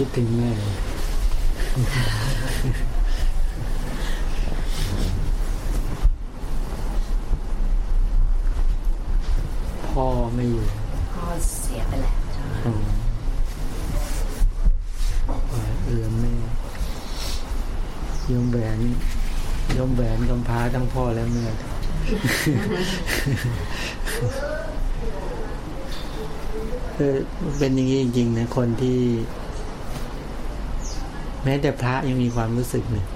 คิดถึงแม่พ่อไม่อยู่พ่อเสียไปแล้วใช่ไหมอืมเอือแม่ยมแหวนยมแหวนกำพร้าทั้งพ่อและแม่เออเป็นอย่างนี้จริงๆนะคนที่ แม้แต่พระยังมีความรู้สึกเนี่ย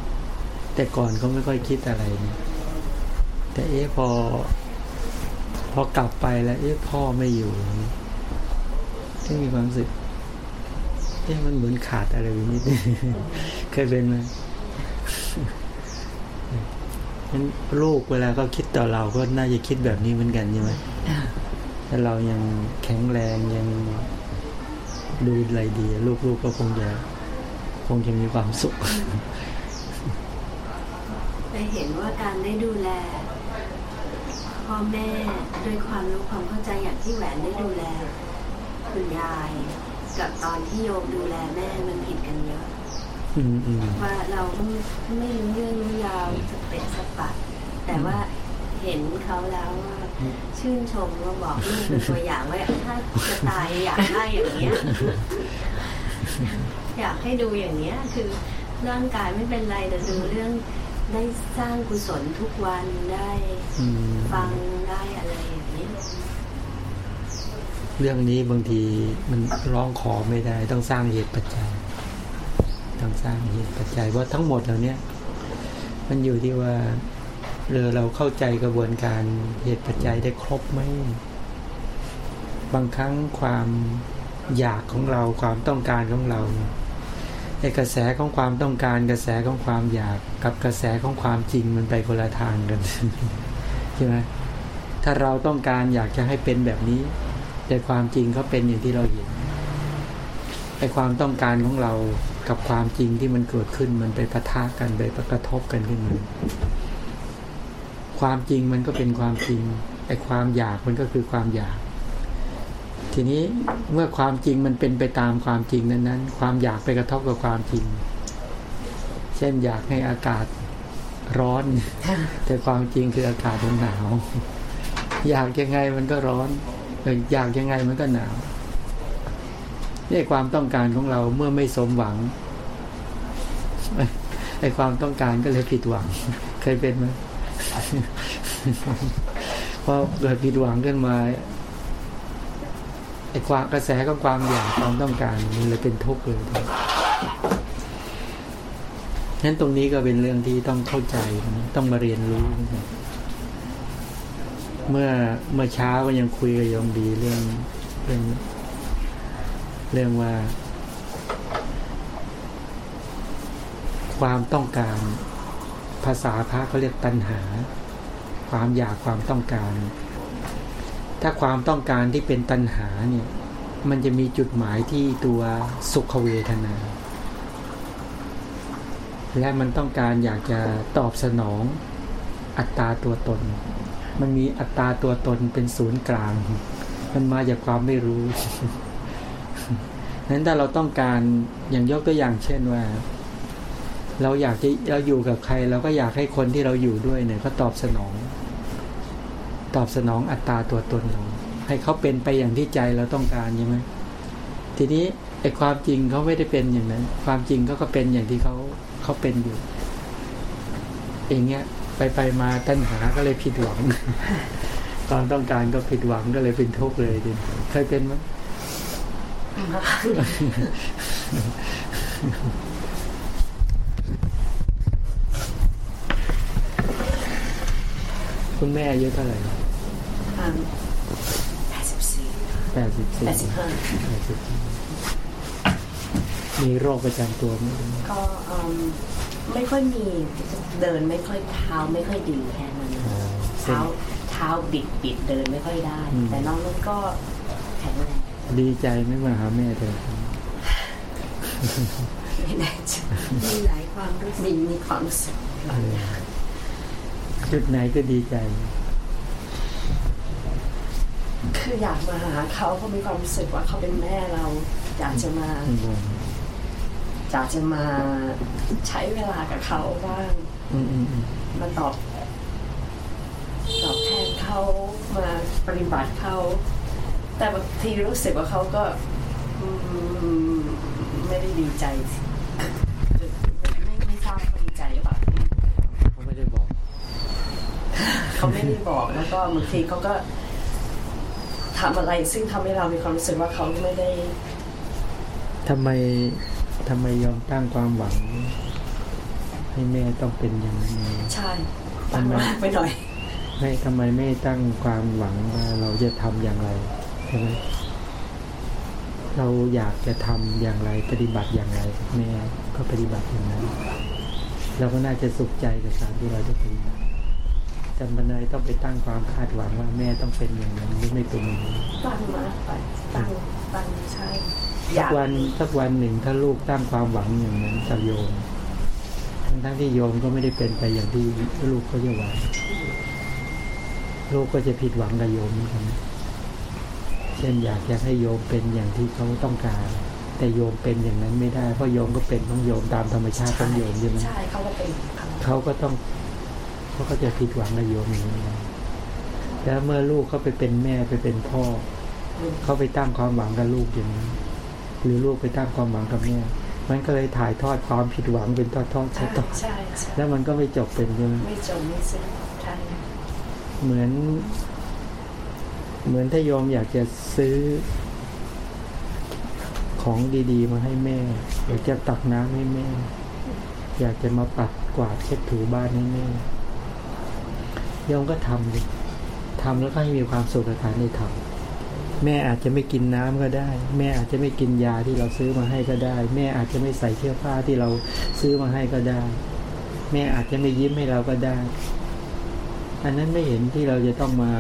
แต่ก่อนก็ไม่ค่อยคิดอะไรเนี่ยแต่เอ๊ะพอ พอกลับไปแล้ว เอ๊ะพ่อไม่อยู่ก็มีความรู้สึกเอ๊ะมันเหมือนขาดอะไรไปนิดนึงเคยเป็นไหมงั้นลูกเวลาเขาคิดต่อเราก็น่าจะคิดแบบนี้เหมือนกันใช่ไหมถ้าเรายังแข็งแรงยังดูอะไรดี ลูกๆก็คงจะ คงจะมีความสุขได้เห็นว่าการได้ดูแล พ่อแม่ด้วยความรู้ความเข้าใจอย่างที่แหวนได้ดูแล คุณยาย กับตอนที่โยมดูแลแม่มันผิดกันเยอะอืมอืมว่าเราก็ไม่รู้เรื่องรู้ยาวสเปะสปะแต่ว่าเห็นเขาแล้วว่าชื่นชมว่าบอกลูกเป็นตัวอย่างว่าถ้าจะตายอยากได้อย่างเงี้ย อยากให้ดูอย่างเนี้ยคือร่างกายไม่เป็นไรแต่ดูเรื่องได้สร้างกุศลทุกวันได้อืมฟังได้อะไรอย่างนี้ยเรื่องนี้บางทีมันร้องขอไม่ได้ ต้องสร้างเหตุปัจจัย ต้องสร้างเหตุปัจจัยว่าทั้งหมดเหล่าเนี้ยมันอยู่ที่ว่าเรือเราเข้าใจกระบวนการเหตุปัจจัยได้ครบไหมบางครั้งความอยากของเราความต้องการของเรา ไอ้กระแสของความต้องการกระแสของความอยากกับกระแสของความจริงมันไปคนละทางกันใช่ไหมถ้าเราต้องการอยากจะให้เป็นแบบนี้ แต่ความจริงเขาเป็นอย่างที่เราเห็นไอ้ความต้องการของเรากับความจริงที่มันเกิดขึ้นมันไปปะทะกันไปกระทบกันขึ้นมาความจริงมันก็เป็นความจริงไอ้ความอยากมันก็คือความอยาก ทีนี้เมื่อความจริงมันเป็นไปตามความจริงนั้นๆ ความอยากไปกระทบกับความจริง เช่นอยากให้อากาศร้อน แต่ความจริงคืออากาศมันหนาว อยากยังไงมันก็ร้อนเอออยากยังไงมันก็หนาวนี่ความต้องการของเราเมื่อไม่สมหวังไอ้ความต้องการก็เลยผิดหวัง เคยเป็นไหมพอเกิดผิดหวังขึ้นมา ไอ้ความกระแสของความอยากความต้องการมันเลยเป็นทุกข์เลยทีนั้นตรงนี้ก็เป็นเรื่องที่ต้องเข้าใจต้องมาเรียนรู้ เมื่อเมื่อเช้าก็ยังคุยกับโยมดีเรื่องเรื่อง เรื่องว่า ความต้องการภาษาพระเขาเรียกตัณหา ความอยากความต้องการ ถ้าความต้องการที่เป็นตัณหาเนี่ย มันจะมีจุดหมายที่ตัวสุขเวทนา และมันต้องการอยากจะตอบสนองอัตตาตัวตน มันมีอัตตาตัวตนเป็นศูนย์กลาง มันมาจากความไม่รู้นั้นถ้าเราต้องการอย่างยกตัวอย่างเช่นว่า เราอยากจะเราอยู่กับใคร เราก็อยากให้คนที่เราอยู่ด้วยเนี่ยเขาตอบสนอง ตอบสนองอัตตาตัวตนเราให้เขาเป็นไปอย่างที่ใจเราต้องการใช่ไหมทีนี้ไอ้ความจริงเขาไม่ได้เป็นอย่างนั้น ความจริงเขาก็เป็นอย่างที่เขาเขาเป็นอยู่อย่างเงี้ยไปไปมาตัณหาก็เลยผิดหวังความต้องการก็ผิดหวังก็เลยเป็นทุกข์เลยดิเคยเป็นไหมคุณแม่อายุเท่าไหร่ แปดสิบสี่แปดสิบสี่แปดสิบห้าแปดสิบสี่มีโรคประจำตัวไหมก็อืมไม่ค่อยมีเดินไม่ค่อยเท้าไม่ค่อยดีแค่นั้นอ๋อเส้นเท้าเท้าบิดบิดเดินไม่ค่อยได้อืมแต่น้องนุ่นก็แข็งแรงดีใจไหม่มาหาแม่เธอไม่แน่ใจมีหลายความรู้สึกมีมีความรู้สึกหลายอย่างจุดไหนก็ดีใจ คืออยากมาหาเขาเขามีความรู้สึกว่าเขาเป็นแม่เรา อยากจะมาอืมอยากจะมาใช้เวลากับเขาบ้างอืมอืมอืมมาตอบตอบแทนเขามาปฏิบัติเขาแต่บางทีรู้สึกว่าเขาก็อืมไม่ได้ดีใจไม่ไม่ทราบเขาดีใจหรือเปล่าเขาไม่ได้บอก เขาไม่ได้บอกแล้วก็บางทีเขาก็ ทำอะไร ซึ่งทำให้เรามีความรู้สึกว่าเขาไม่ได้ทำไมทำไมยอมตั้งความหวัง ให้แม่ต้องเป็นอย่างนี้ใช่ตั้งมากไปหน่อยไม่ทำไมไม่ตั้งความหวังว่าเราจะทำอย่างไรใช่ไหมเราอยากจะทำอย่างไรปฏิบัติอย่างไรกับแม่ก็ปฏิบัติอย่างนั้นเราก็น่าจะสุขใจกับการที่เราจะปฏิบัติ จำบันไดต้องไปตั้งความคาดหวังว่าแม่ต้องเป็นอย่างนั้นหรือไม่เป็นอย่างนั้นตั้งมากไปตั้งตั้งใช่อสัยากกวันสักวันหนึ่งถ้าลูกตั้งความหวังอย่างนั้นกับโยมทั้งทั้งๆที่โยมก็ไม่ได้เป็นไปอย่างที่ลูกเขาจะหวังลูกก็จะผิดหวังกับโยมเหมือนกันเช่นอยากจะให้โยมเป็นอย่างที่เขาต้องการ แต่โยมเป็นอย่างนั้นไม่ได้ เพราะโยมก็เป็นของโยมตามธรรมชาติของโยมใช่ไหมใช่เขาก็เป็นเขาเขาก็ต้อง เขาก็จะผิดหวังกับโยมอย่างนี้นะแล้วเมื่อลูกเขาไปเป็นแม่ไปเป็นพ่อ เขาไปตั้งความหวังกับลูกอย่างนี้ หรือลูกไปตั้งความหวังกับแม่มันก็เลยถ่ายทอดความผิดหวังเป็นทอดทอดใช่ต่อใช่ใช่แล้วมันก็ไม่จบเป็นใช่ไหมไม่จมไม่สิ้นใช่เหมือน เหมือนถ้าโยมอยากจะซื้อของดี ๆ มาให้แม่ อยากจะตักน้ำให้แม่ อยากจะมาปัดกวาดเช็ดถูบ้านให้แม่ โยมก็ทำเลยทำแล้วก็ให้มีความสุขกับการได้ทำแม่อาจจะไม่กินน้ำก็ได้ แม่อาจจะไม่กินยาที่เราซื้อมาให้ก็ได้ แม่อาจจะไม่ใส่เสื้อผ้าที่เราซื้อมาให้ก็ได้ แม่อาจจะไม่ยิ้มให้เราก็ได้ อันนั้นไม่เห็นที่เราจะต้องมา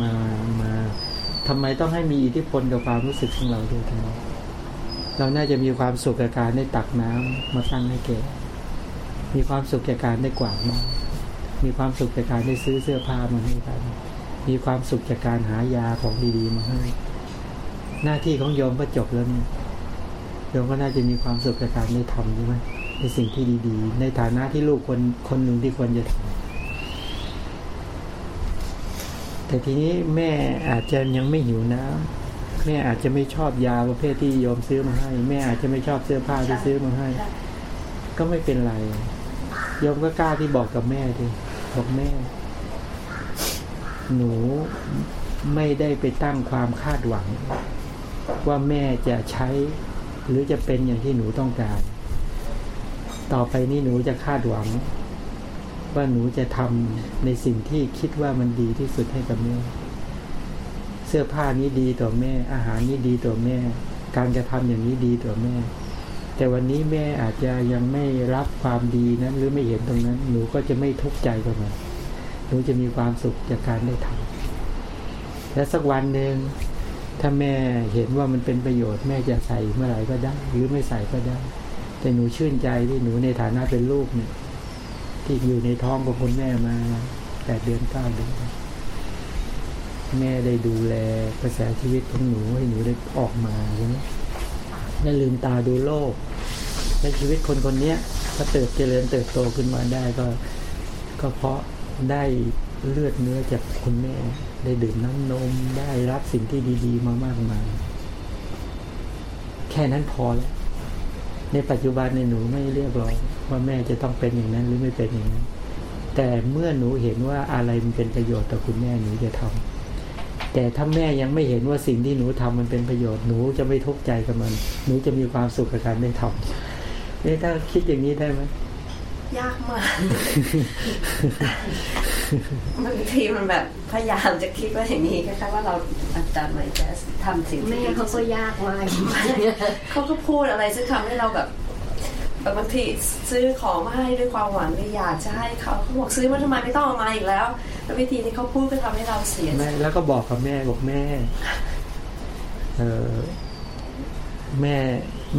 มามาทำไมต้องให้มีอิทธิพลกับความรู้สึกของเราด้วยทำไมเราน่าจะมีความสุขกับการได้ตักน้ำมาตั้งให้แกมีความสุขกับการได้กวาดบ้าน มีความสุขกับการได้ซื้อเสื้อผ้ามาให้กัน มีความสุขจากการหายาของดีๆมาให้ หน้าที่ของโยมก็จบแล้วนี่โยมก็น่าจะมีความสุขกับการได้ทำใช่ไหมในสิ่งที่ดีๆ ในฐานะที่ลูกคนคนหนึ่งที่ควรจะทำแต่ทีนี้แม่อาจจะยังไม่หิวน้ำแม่อาจจะไม่ชอบยาประเภทที่โยมซื้อมาให้ แม่อาจจะไม่ชอบเสื้อผ้าที่ซื้อมาให้ ก็ไม่เป็นไรโยมก็กล้าที่บอกกับแม่ดิ บอกแม่ หนูไม่ได้ไปตั้งความคาดหวัง ว่าแม่จะใช้ หรือจะเป็นอย่างที่หนูต้องการ ต่อไปนี้หนูจะคาดหวัง ว่าหนูจะทำในสิ่งที่คิดว่ามันดีที่สุดให้กับแม่เสื้อผ้านี้ดีต่อแม่ อาหารนี้ดีต่อแม่ การกระทำอย่างนี้ดีต่อแม่ แต่วันนี้แม่อาจจะยังไม่รับความดีนั้น หรือไม่เห็นตรงนั้น หนูก็จะไม่ทุกข์ใจกับมันหนูจะมีความสุขจากการได้ทำและสักวันหนึ่งถ้าแม่เห็นว่ามันเป็นประโยชน์แม่จะใส่เมื่อไหร่ก็ได้ หรือไม่ใส่ก็ได้ แต่หนูชื่นใจที่หนูในฐานะเป็นลูกเนี่ยที่อยู่ในท้องของคุณแม่มาแปดเดือนเก้าเดือนแม่ได้ดูแลกระแสชีวิตของหนูให้หนูได้ออกมาใช่ไหมได้ลืมตาดูโลก ในชีวิตคนคนนี้ยก็เติบเจริญเติบโตขึ้นมาได้ก็ ก็เพราะได้เลือดเนื้อจากคุณแม่ ได้ดื่มน้ำนมได้รับสิ่งที่ดีๆ มามากมายแค่นั้นพอแล้วในปัจจุบันในหนูไม่เรียกร้องว่าแม่จะต้องเป็นอย่างนั้นหรือไม่เป็นอย่างนั้น แต่เมื่อหนูเห็นว่าอะไรมันเป็นประโยชน์ต่อคุณแม่หนูจะทำแต่ถ้าแม่ยังไม่เห็นว่าสิ่งที่หนูทำมันเป็นประโยชน์หนูจะไม่ทุกข์ใจกับมัน หนูจะมีความสุขกับการได้ทำนี่ถ้าคิดอย่างนี้ได้ไหมยากมากบางทีมันแบบพยายามจะคิดว่าอย่างนี้คล้ายๆว่าเราอาจารย์ใหม่จะทำสิ่งที่แม่ดีเขาที่ก็สุดยากมากเขาก็พูดอะไรซึ่งทำให้เราแบบแบบบางทีซื้อของมาให้ด้วยความหวังที่อยากจะให้เขาเขาบอกซื้อมาทำไมไม่ต้องเอามาอีกแล้วแล้ววิธีที่เขาพูดก็ทำให้เราเสียแม่แล้วก็บอกกับแม่บอกแม่ เออแม่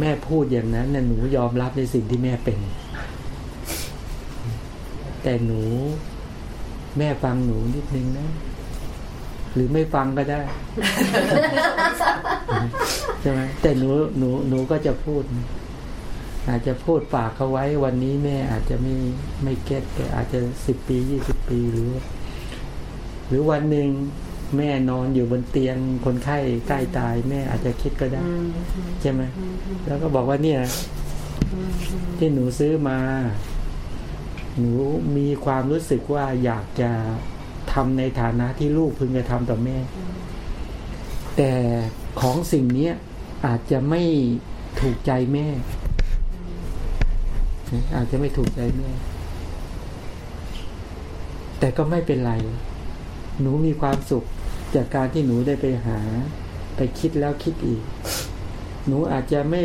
แม่พูดอย่างนั้นน่ะหนูยอมรับในสิ่งที่แม่เป็น แต่หนู แม่ฟังหนูนิดนึงนะ หรือไม่ฟังก็ได้ใช่ไหมแต่หนูหนูหนูก็จะพูด อาจจะพูดฝากเขาไว้วันนี้แม่อาจจะไม่ไม่เก็ตแต่อาจจะสิบปียี่สิบปีหรือ หรือวันหนึ่ง แม่นอนอยู่บนเตียงคนไข้ใกล้ตาย แม่อาจจะคิดก็ได้ใช่ไหมแล้วก็บอกว่าเนี่ยที่หนูซื้อมา หนูมีความรู้สึกว่าอยากจะทำในฐานะที่ลูกพึงจะทำต่อแม่ แต่ของสิ่งเนี้ยอาจจะไม่ถูกใจแม่ อาจจะไม่ถูกใจแม่ แต่ก็ไม่เป็นไร หนูมีความสุข จากการที่หนูได้ไปหา ไปคิดแล้วคิดอีก หนูอาจจะไม่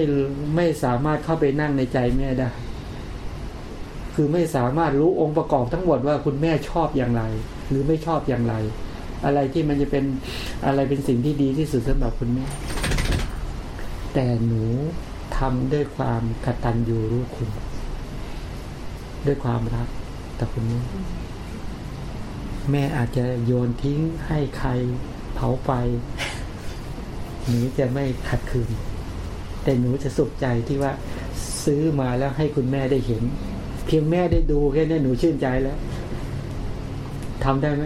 ไม่สามารถเข้าไปนั่งในใจแม่ได้ คือไม่สามารถรู้องค์ประกอบทั้งหมดว่าคุณแม่ชอบอย่างไร หรือไม่ชอบอย่างไร อะไรที่มันจะเป็นอะไรเป็นสิ่งที่ดีที่สุดสำหรับคุณแม่แต่หนูทำด้วยความกตัญญูรู้คุณ ด้วยความรักต่อคุณแม่ แม่อาจจะโยนทิ้งให้ใครเผาไฟหนูจะไม่ขัดขืน แต่หนูจะสุขใจที่ว่าซื้อมาแล้วให้คุณแม่ได้เห็น เพียงแม่ได้ดูแค่นี้หนูชื่นใจแล้วทำได้ไหม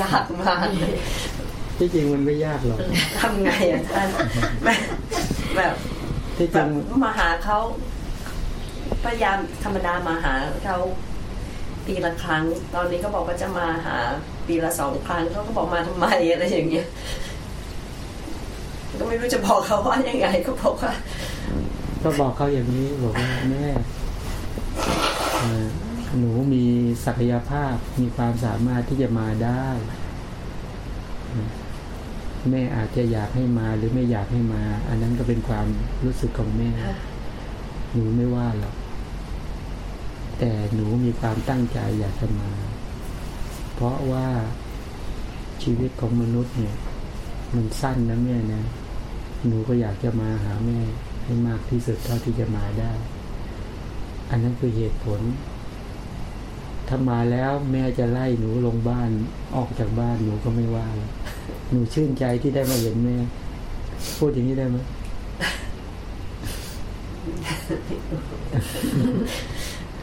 ยากมากที่จริงมันไม่ยากหรอกทำไงอะท่านแบบแบบที่จแบริบงมาหาเขา พยายามธรรมดามาหาเขาปีละครั้ง ตอนนี้ก็บอกว่าจะมาหาปีละสองครั้งเขาก็บอกมาทำไมอะไรอย่างเงี้ยก็ไม่รู้จะบอกเขาว่ายังไงก็บอกว่า ก็บอกเขาอย่างนี้บอกว่าแม่หนูมีศักยภาพมีความสามารถที่จะมาได้ แม่อาจจะอยากให้มาหรือไม่อยากให้มา อันนั้นก็เป็นความรู้สึกของแม่ หนูไม่ว่าหรอก แต่หนูมีความตั้งใจอยากจะมา เพราะว่าชีวิตของมนุษย์เนี่ย มันสั้นนะแม่นะ หนูก็อยากจะมาหาแม่ให้มากที่สุดเท่าที่จะมาได้ อันนั้นคือเหตุผล ถ้ามาแล้วแม่จะไล่หนูลงบ้านออกจากบ้านหนูก็ไม่ว่าหรอกหนูชื่นใจที่ได้มาเห็นแม่ พูดอย่างนี้ได้ไหม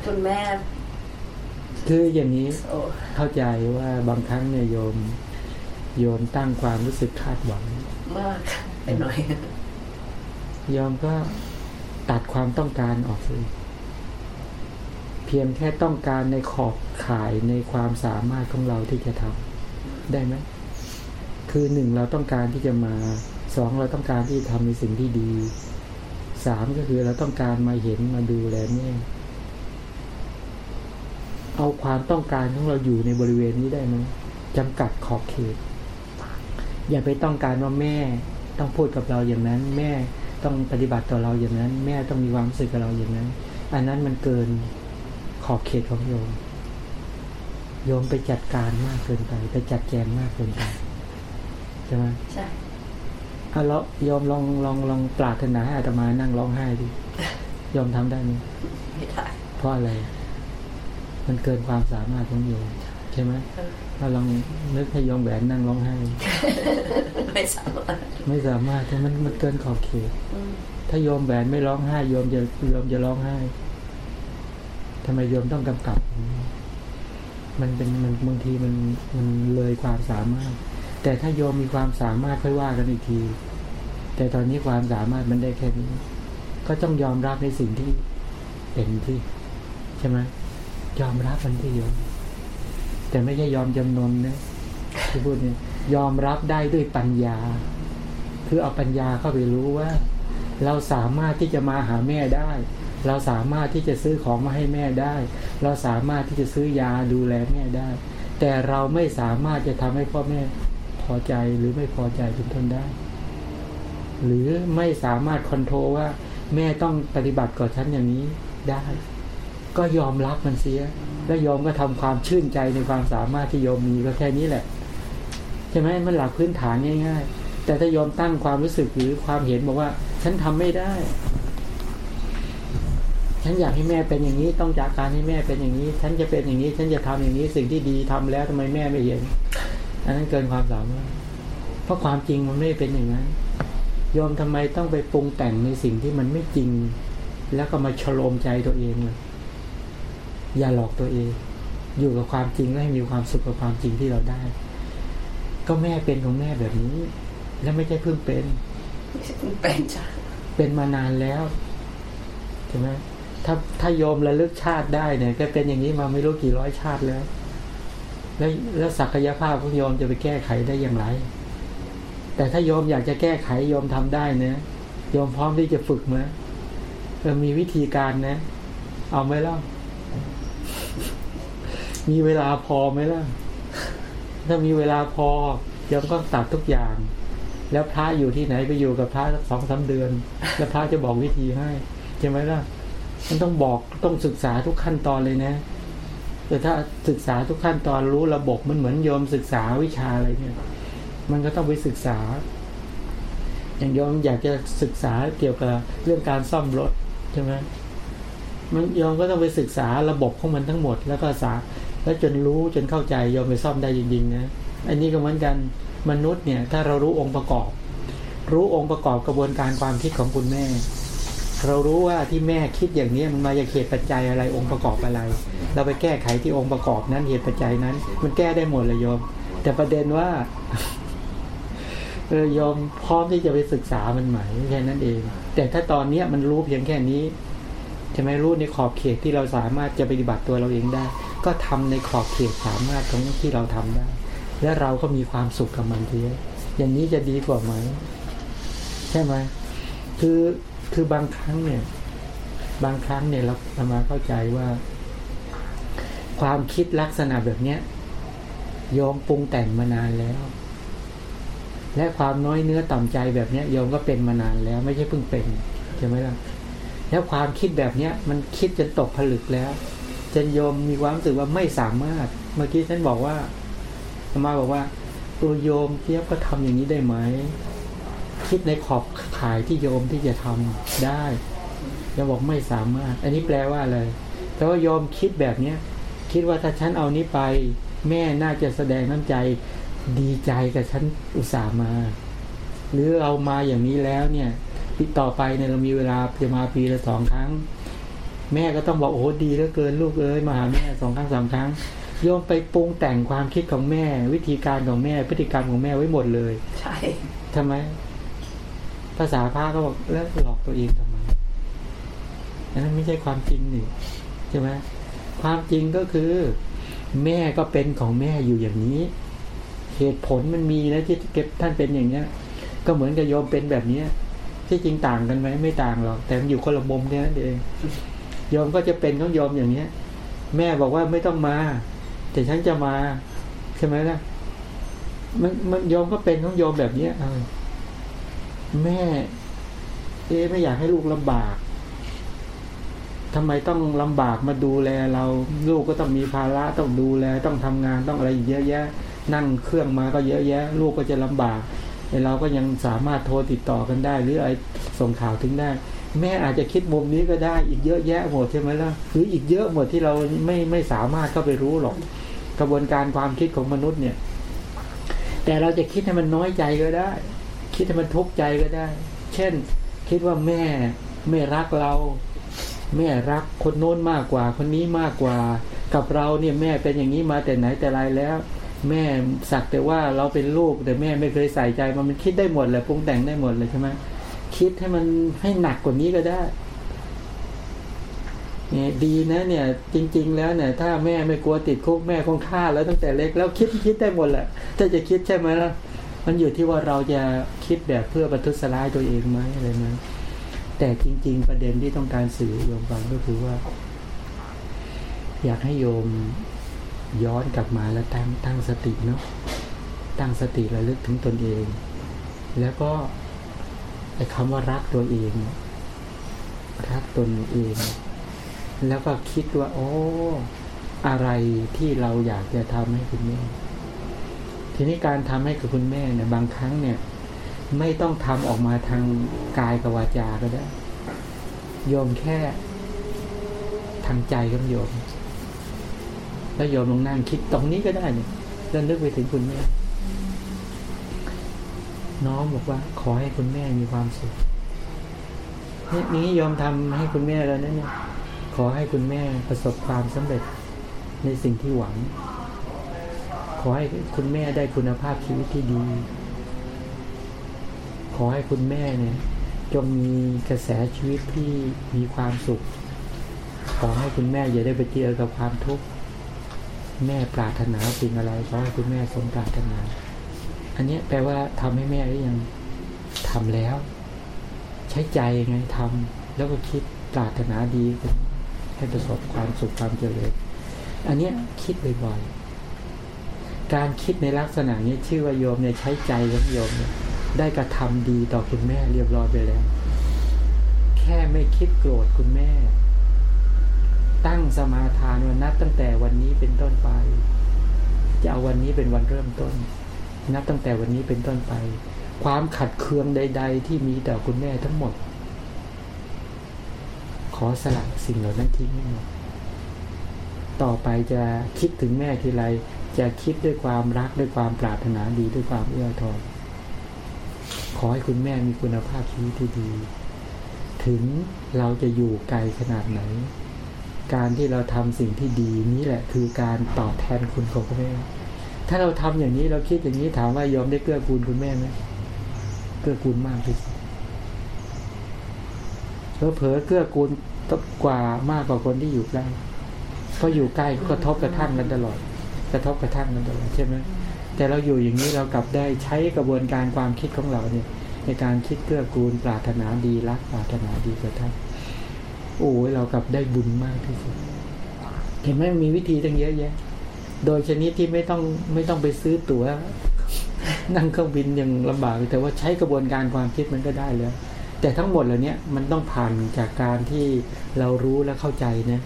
คุณแม่คืออย่างนี้โอ้เข้าใจว่าบางครั้งเนี่ยโยม โยมตั้งความรู้สึกคาดหวัง มากไปหน่อยโยมก็ตัดความต้องการออกเลยเพียงแค่ต้องการในขอบข่ายในความสามารถของเราที่จะทำได้ไหมคือหนึ่งเราต้องการที่จะมาสองเราต้องการที่จะทำในสิ่งที่ดี สามก็คือเราต้องการมาเห็นมาดูแลแม่เอาความต้องการของเราอยู่ในบริเวณนี้ได้ไหมจำกัดขอบเขต อย่าไปต้องการว่าแม่ต้องพูดกับเราอย่างนั้น แม่ต้องปฏิบัติต่อเราอย่างนั้น แม่ต้องมีความรู้สึกกับเราอย่างนั้น อันนั้นมันเกินขอบเขตของโยม โยมไปจัดการมากเกินไป ไปจัดแจงมากเกินไปใช่ไหมใช่ เอาแล้วโยมลองลองลองปรารถนาให้อาตมานั่งร้องไห้ดิโยมทำได้ไหมไม่ได้เพราะอะไร มันเกินความสามารถของโยมใช่ไหมถ้าลองนึกให้โยมแหวนนั่งร้องไห้ ไม่สามารถไม่สามารถแต่มันมันเกินขอบเขตอืมถ้าโยมแหวนไม่ร้องไห้โยมจะโยมจะร้องไห้ทำไมโยมต้องกำกับ มันเป็นมันบางทีมันมันเลยความสามารถ แต่ถ้าโยมมีความสามารถค่อยว่ากันอีกที แต่ตอนนี้ความสามารถมันได้แค่นี้ ก็ต้องยอมรับในสิ่งที่เป็นที่ ใช่ไหมยอมรับมันที่โยม แต่ไม่ใช่ยอมจำนนนะที่พูดเนี่ยยอมรับได้ด้วยปัญญา คือเอาปัญญาเข้าไปรู้ว่า เราสามารถที่จะมาหาแม่ได้ เราสามารถที่จะซื้อของมาให้แม่ได้ เราสามารถที่จะซื้อยาดูแลแม่ได้ แต่เราไม่สามารถจะทำให้พ่อแม่ พอใจหรือไม่พอใจเป็นต้นได้ หรือไม่สามารถคอนโทรลว่า แม่ต้องปฏิบัติกับฉันอย่างนี้ได้ ก็ยอมรับมันเสีย แล้วโยมก็ทำความชื่นใจในความสามารถที่โยมมีก็แค่นี้แหละใช่ไหมมันหลักพื้นฐานง่าย ๆ แต่ถ้าโยมตั้งความรู้สึกหรือความเห็นบอกว่า ฉันทำไม่ได้ฉันอยากให้แม่เป็นอย่างนี้ต้องจากการให้แม่เป็นอย่างนี้ ฉันจะเป็นอย่างนี้ ฉันจะทำอย่างนี้สิ่งที่ดีทำแล้วทำไมแม่ไม่เห็น อันนั้นเกินความสามารถ เพราะความจริงมันไม่ได้เป็นอย่างนั้นโยมทำไมต้องไปปรุงแต่งในสิ่งที่มันไม่จริง แล้วก็มาฉโลมใจตัวเองเลยอย่าหลอกตัวเอง อยู่กับความจริงแล้วให้มีความสุขกับความจริงที่เราได้ ก็แม่เป็นของแม่แบบนี้ แล้วไม่ใช่เพิ่งเป็นเป็นจ้ะเป็นมานานแล้วใช่ไหมถ้าถ้าโยมระลึกชาติได้เนี่ยก็เป็นอย่างนี้มาไม่รู้กี่ร้อยชาติแล้ว แล้วแล้วศักยภาพของโยมจะไปแก้ไขได้อย่างไร แต่ถ้าโยมอยากจะแก้ไขโยมทำได้นะโยมพร้อมที่จะฝึกไหมเออมีวิธีการนะ เอาไหมล่ะมีเวลาพอไหมล่ะ ถ้ามีเวลาพอโยมก็ตัดทุกอย่าง แล้วพระอยู่ที่ไหนไปอยู่กับพระสักสองสามเดือน แล้วพระจะบอกวิธีให้ใช่ไหมล่ะมันต้องบอกต้องศึกษาทุกขั้นตอนเลยนะ แต่ถ้าศึกษาทุกขั้นตอนรู้ระบบมันเหมือนโยมศึกษาวิชาอะไรเนี่ย มันก็ต้องไปศึกษา อย่างโยมอยากจะศึกษาเกี่ยวกับเรื่องการซ่อมรถใช่ไหมมันโยมก็ต้องไปศึกษาระบบของมันทั้งหมด แล้วก็สาแล้วจนรู้จนเข้าใจโยมไปซ่อมได้จริงๆนะอันนี้ก็เหมือนกันมนุษย์เนี่ย ถ้าเรารู้องค์ประกอบ รู้องค์ประกอบกระบวนการความคิดของคุณแม่ เรารู้ว่าที่แม่คิดอย่างนี้มันมาจากเหตุปัจจัยอะไรองค์ประกอบอะไร เราไปแก้ไขที่องค์ประกอบนั้นเหตุปัจจัยนั้น มันแก้ได้หมดเลยโยม แต่ประเด็นว่าเออยอมพร้อมที่จะไปศึกษามันไหมแค่นั้นเอง แต่ถ้าตอนเนี้ยมันรู้เพียงแค่นี้จะไม่รู้ในขอบเขตที่เราสามารถจะปฏิบัติตัวเราเองได้ ก็ทำในขอบเขตสามารถของที่เราทำได้ และเราก็มีความสุขกับมันเดียวอย่างนี้จะดีกว่าไหมใช่ไหมคือ คือบางครั้งเนี่ย บางครั้งเนี่ยเราเรามาเข้าใจว่า ความคิดลักษณะแบบเนี้ยโยมปรุงแต่งมานานแล้ว และความน้อยเนื้อต่ำใจแบบเนี้ยโยมก็เป็นมานานแล้ว ไม่ใช่เพิ่งเป็นใช่ไหมล่ะแล้วความคิดแบบเนี้ยมันคิดจนตกผลึกแล้วจนโยมมีความรู้สึกว่าไม่สามารถ เมื่อกี้ฉันบอกว่าอามาบอกว่าตัวโยมเทียบก็ทำอย่างนี้ได้ไหม คิดในขอบข่ายที่โยมที่จะทำได้โยมบอกไม่สามารถ อันนี้แปลว่าอะไรแต่ว่าโยมคิดแบบเนี้ยคิดว่าถ้าฉันเอานี้ไป แม่น่าจะแสดงน้ำใจดีใจกับฉันอุตส่าห์มา หรือเรามาอย่างนี้แล้วเนี่ยปีต่อไปเนี่ยเรามีเวลาจะมาปีละสองครั้ง แม่ก็ต้องบอกโอ้โหดีเหลือเกินลูกเอ้ยมาหาแม่สองครั้งสามครั้งโยมไปปรุงแต่งความคิดของแม่ วิธีการของแม่พฤติกรรมของแม่ไว้หมดเลย ใช่ทำไม ภาษาพระก็บอกแล้วหลอกตัวเองทำไมอันนั้นไม่ใช่ความจริงนี่ใช่ไหมความจริงก็คือ แม่ก็เป็นของแม่อยู่อย่างนี้ เหตุผลมันมีนะที่เก็บท่านเป็นอย่างเนี้ย ก็เหมือนกับโยมเป็นแบบเนี้ย ที่จริงต่างกันไหมไม่ต่างหรอกแต่มันอยู่คนละมุมแค่นั้นเองโยมก็จะเป็นของโยมอย่างเนี้ย แม่บอกว่าไม่ต้องมา แต่ฉันจะมาใช่ไหมล่ะมันมันโยมก็เป็นของโยมแบบเนี้ยอ แม่ เอ๊ไม่อยากให้ลูกลำบากทำไมต้องลำบากมาดูแลเรา ลูกก็ต้องมีภาระต้องดูแล ต้องทำงานต้องอะไรอีกเยอะแยะ นั่งเครื่องมาก็เยอะแยะ ลูกก็จะลำบากแต่เราก็ยังสามารถโทรติดต่อกันได้ หรืออะไรส่งข่าวถึงได้ แม่อาจจะคิดมุมนี้ก็ได้อีกเยอะแยะหมดใช่ไหมล่ะหรืออีกเยอะหมดที่เราไม่ไม่สามารถเข้าไปรู้หรอก กระบวนการความคิดของมนุษย์เนี่ย แต่เราจะคิดให้มันน้อยใจก็ได้ คิดให้มันทุกข์ใจก็ได้ เช่น คิดว่าแม่ไม่รักเรา แม่รักคนโน้นมากกว่า คนนี้มากกว่า กับเราเนี่ยแม่เป็นอย่างนี้มาแต่ไหนแต่ไรแล้ว แม่สักแต่ว่าเราเป็นลูกแต่แม่ไม่เคยใส่ใจมันมันคิดได้หมดเลยปรุงแต่งได้หมดเลยใช่ไหมคิดให้มันให้หนักกว่านี้ก็ได้เนี่ยดีนะเนี่ยจริง ๆ แล้วเนี่ย ถ้าแม่ไม่กลัวติดคุกแม่คงฆ่าแล้วตั้งแต่เล็กแล้วคิดคิดได้หมดแหละถ้าจะคิดใช่ไหมล่ะ มันอยู่ที่ว่าเราจะคิดแบบเพื่อประทุษร้ายตัวเองไหมอะไรไหมแต่จริง ๆ ประเด็นที่ต้องการสื่อโยมฟังก็คือว่า อยากให้โยมย้อนกลับมาแล้วตั้งตั้งสติเนาะตั้งสติระลึกถึงตนเอง แล้วก็ไอ้คำว่ารักตัวเอง รักตนเอง แล้วก็คิดว่า โอ้ อะไรที่เราอยากจะทำให้คุณแม่ ทีนี้การทำให้กับคุณแม่เนี่ยบางครั้งเนี่ย ไม่ต้องทำออกมาทางกายกับวาจาก็ได้โยมแค่ทางใจกับโยม แล้วโยมลองนั่งคิดตรงนี้ก็ได้เนี่ยแล้วนึกไปถึงคุณแม่ น้องบอกว่า ขอให้คุณแม่มีความสุขนี่นี้ยอมทำให้คุณแม่แล้วนะเนี่ยขอให้คุณแม่ประสบความสำเร็จในสิ่งที่หวัง อให้คุณแม่ได้คุณภาพชีวิตที่ดี ขอให้คุณแม่เนี่ยจงมีกระแสชีวิตที่มีความสุข ขอให้คุณแม่อย่าได้ไปเจอกับความทุกข์ แม่ปรารถนาสิ่งอะไรขอให้คุณแม่สมปรารถนา อันนี้แปลว่าทำให้แม่หรือยังทำแล้ว ใช้ใจไงทำแล้วก็คิดปรารถนาดีให้ประสบความสุขความเจริญ อันนี้คิดบ่อยๆ การคิดในลักษณะนี้ชื่อว่าโยมเนี่ยใช้ใจของโยมเนี่ยได้กระทำดีต่อคุณแม่เรียบร้อยไปแล้ว แค่ไม่คิดโกรธคุณแม่ ตั้งสมาทานวันนับตั้งแต่วันนี้เป็นต้นไป จะเอาวันนี้เป็นวันเริ่มต้น นับตั้งแต่วันนี้เป็นต้นไป ความขัดเคืองใด ๆ ที่มีต่อคุณแม่ทั้งหมด ขอสละสิ่งเหล่านั้นทิ้งให้หมดต่อไปจะคิดถึงแม่ทีไร จะคิดด้วยความรักด้วยความปรารถนาดีด้วยความเอื้อทอนขอให้คุณแม่มีคุณภาพชีวิตที่ดี ถึงเราจะอยู่ไกลขนาดไหน การที่เราทำสิ่งที่ดีนี้แหละคือการตอบแทนคุณของคุณแม่ ถ้าเราทำอย่างนี้เราคิดอย่างนี้ถามว่ายอมได้เกื้อกูลคุณแม่ไหมเกื้อกูลมากที่สุดเผลอเกื้อกูลกว่ามากกว่าคนที่อยู่ใกล้เพราะอยู่ใกล้ก็กระทบกระทั่งกันตลอด ระทบกระทั่งกันตลอดใช่ไหมแต่เราอยู่อย่างนี้เรากลับได้ใช้กระบวนการความคิดของเราเนี่ยในการคิดเกื้อกูลปรารถนาดีรักปรารถนาดีกับท่านโอ้ยเรากลับได้บุญมากที่สุดเห็นไหมมีวิธีตั้งเยอะแยะ โดยชนิดที่ไม่ต้องไม่ต้องไปซื้อตั๋ว นั่งเครื่องบินยังลำบากแต่ว่าใช้กระบวนการความคิดมันก็ได้แล้ว แต่ทั้งหมดเหล่านี้มันต้องผ่านจากการที่เรารู้และเข้าใจนะ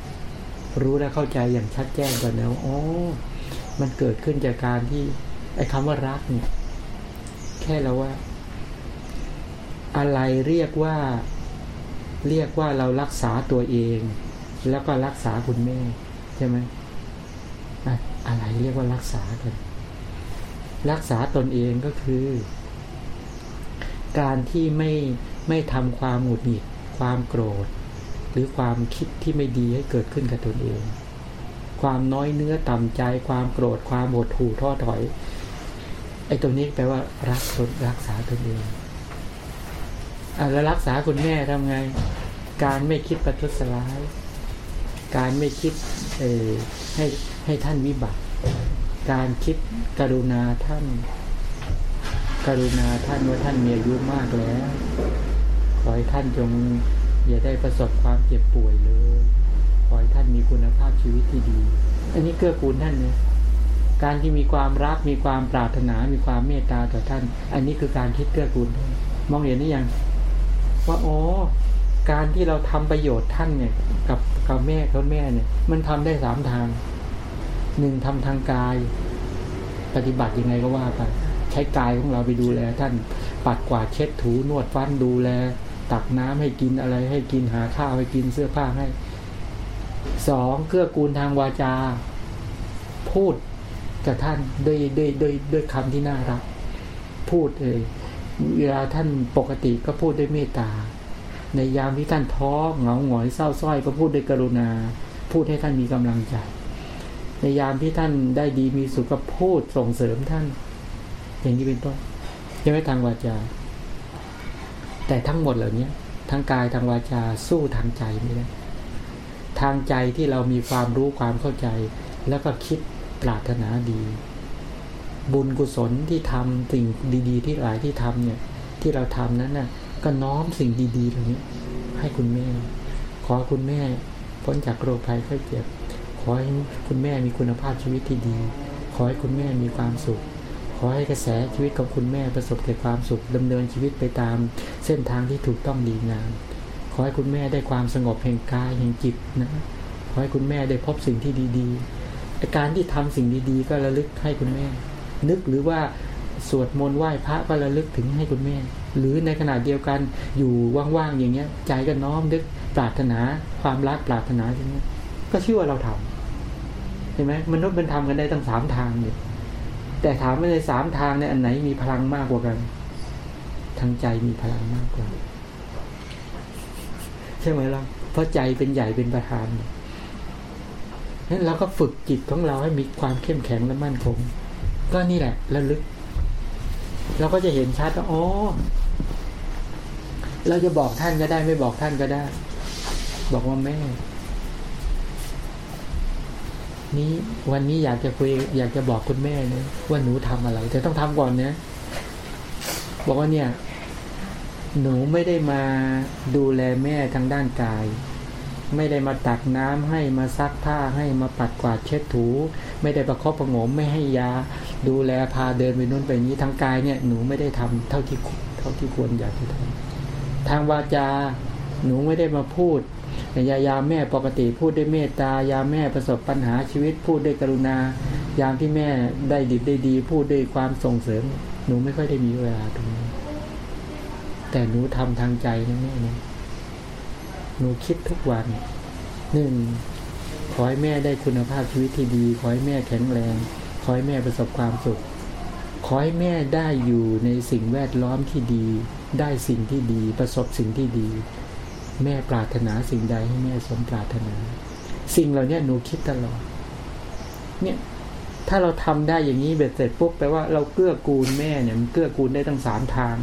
รู้และเข้าใจอย่างชัดแจ้งก่อนนะโอ้ มันเกิดขึ้นจากการที่ไอ้คำว่ารักเนี่ยแค่เราว่า อะไรเรียกว่าเรียกว่าเรารักษาตัวเอง แล้วก็รักษาคุณแม่ใช่ไหมอะไรเรียกว่ารักษากันรักษาตนเองก็คือ การที่ไม่ไม่ทำความหงุดหงิดความโกรธ หรือความคิดที่ไม่ดีให้เกิดขึ้นกับตนเอง ความน้อยเนื้อต่ำใจ ความโกรธความหดหู่ท้อถอยไอ้ตรงนี้แปลว่ารักตนรักษาตนเองอะแล้วรักษาคุณแม่ทำไง การไม่คิดประทุษร้าย การไม่คิดเออให้ให้ท่านวิบัติ การคิดกรุณาท่าน กรุณาท่านว่าท่านมีอายุมากแล้ว ขอให้ท่านจงอย่าได้ประสบความเจ็บป่วยเลย ขอให้ท่านมีคุณภาพชีวิตที่ดี อันนี้เกื้อกูลท่านเนี่ยการที่มีความรักมีความปรารถนา มีความเมตตาต่อท่าน อันนี้คือการคิดเกื้อกูลท่านมองเห็นนี่ยัง ว่าโอ้การที่เราทำประโยชน์ท่านเนี่ย กับกับแม่เขาแม่เนี่ย มันทำได้สามทางหนึ่งทำทางกาย ปฏิบัติยังไงก็ว่าไปใช้กายของเราไปดูแล ท่านปัดกวาดเช็ดถูนวดฟันดูแล ตักน้ำให้กินอะไรให้กินหาข้าวให้กินเสื้อผ้าให้ สองเกื้อกูลทางวาจา พูดกับท่านด้วยด้วยด้วยด้วยคำที่น่ารัก พูดเลยเวลาท่านปกติก็พูดด้วยเมตตา ในยามที่ท่านท้อเหงาหงอยเศร้าส้อยก็พูดด้วยกรุณา พูดให้ท่านมีกำลังใจ ในยามที่ท่านได้ดีมีสุขก็พูดส่งเสริมท่าน อย่างนี้เป็นต้นยังไม่ทางวาจา แต่ทั้งหมดเหล่านี้ทั้งกายทางวาจาสู้ทางใจไม่ได้ ทางใจที่เรามีความรู้ความเข้าใจ แล้วก็คิดปรารถนาดี บุญกุศลที่ทำสิ่งดี ๆ ที่หลายที่ทำเนี่ยที่เราทำนั้นน่ะก็น้อมสิ่งดีๆเหล่านี้ ให้คุณแม่ ขอคุณแม่พ้นจากโรคภัยไข้เจ็บขอให้คุณแม่มีคุณภาพชีวิตที่ดี ขอให้คุณแม่มีความสุข ขอให้กระแสชีวิตของคุณแม่ประสบแต่ความสุขดำเนินชีวิตไปตามเส้นทางที่ถูกต้องดีงาม อให้คุณแม่ได้ความสงบแห่งกายแห่งจิตนะขอให้คุณแม่ได้พบสิ่งที่ดีๆการที่ทำสิ่งดีๆ ก็ระลึกให้คุณแม่ นึกหรือว่าสวดมนต์ไหว้พระก็ระลึกถึงให้คุณแม่ หรือในขณะเดียวกันอยู่ว่างๆอย่างเงี้ย ใจก็น้อมนึกปรารถนาความรักปรารถนาอย่างเงี้ยก็ชื่อว่าเราทำเห็นไหมมนุษย์มันทำกันได้ตั้งสามทางเนี่ยแต่ถามว่าในสามทางเนี่ยอันไหนมีพลังมากกว่ากัน ทางใจมีพลังมากกว่า ใช่ไหมล่ะเพราะใจเป็นใหญ่เป็นประธานนั้นเราก็ฝึกจิตของเราให้มีความเข้มแข็งและมั่นคง ก็นี่แหละระลึก เราก็จะเห็นชัดว่าอ๋อเราจะบอกท่านก็ได้ไม่บอกท่านก็ได้ บอกว่าแม่ นี้วันนี้อยากจะคุย อยากจะบอกคุณแม่นะว่าหนูทำอะไรแต่ต้องทำก่อนนะบอกว่าเนี่ย หนูไม่ได้มาดูแลแม่ทางด้านกาย ไม่ได้มาตักน้ำให้มาซักผ้าให้มาปัดกวาดเช็ดถู ไม่ได้ประคบประหงมไม่ให้ยา ดูแลพาเดินไปนู่นไปนี้ทางกายเนี่ยหนูไม่ได้ทำเท่าที่เท่าที่ควรอยากจะทำทางวาจาหนูไม่ได้มาพูดยายาแม่ปกติพูดด้วยเมตตายาแม่ประสบปัญหาชีวิตพูดด้วยกรุณา ยามที่แม่ได้ดีได้ดี พูดด้วยความส่งเสริม หนูไม่ค่อยได้มีเวลาตรงนี้ แต่หนูทำทางใจนะแม่นะหนูคิดทุกวันหนึ่งขอให้แม่ได้คุณภาพชีวิตที่ดี ขอให้แม่แข็งแรง ขอให้แม่ประสบความสุข ขอให้แม่ได้อยู่ในสิ่งแวดล้อมที่ดี ได้สิ่งที่ดีประสบสิ่งที่ดี แม่ปรารถนาสิ่งใดให้แม่สมปรารถนา สิ่งเหล่านี้หนูคิดตลอด เนี่ยถ้าเราทำได้อย่างนี้เบ็ดเสร็จปุ๊บแปลว่าเราเกื้อกูลแม่เนี่ยมันเกื้อกูลได้ทั้งสามทาง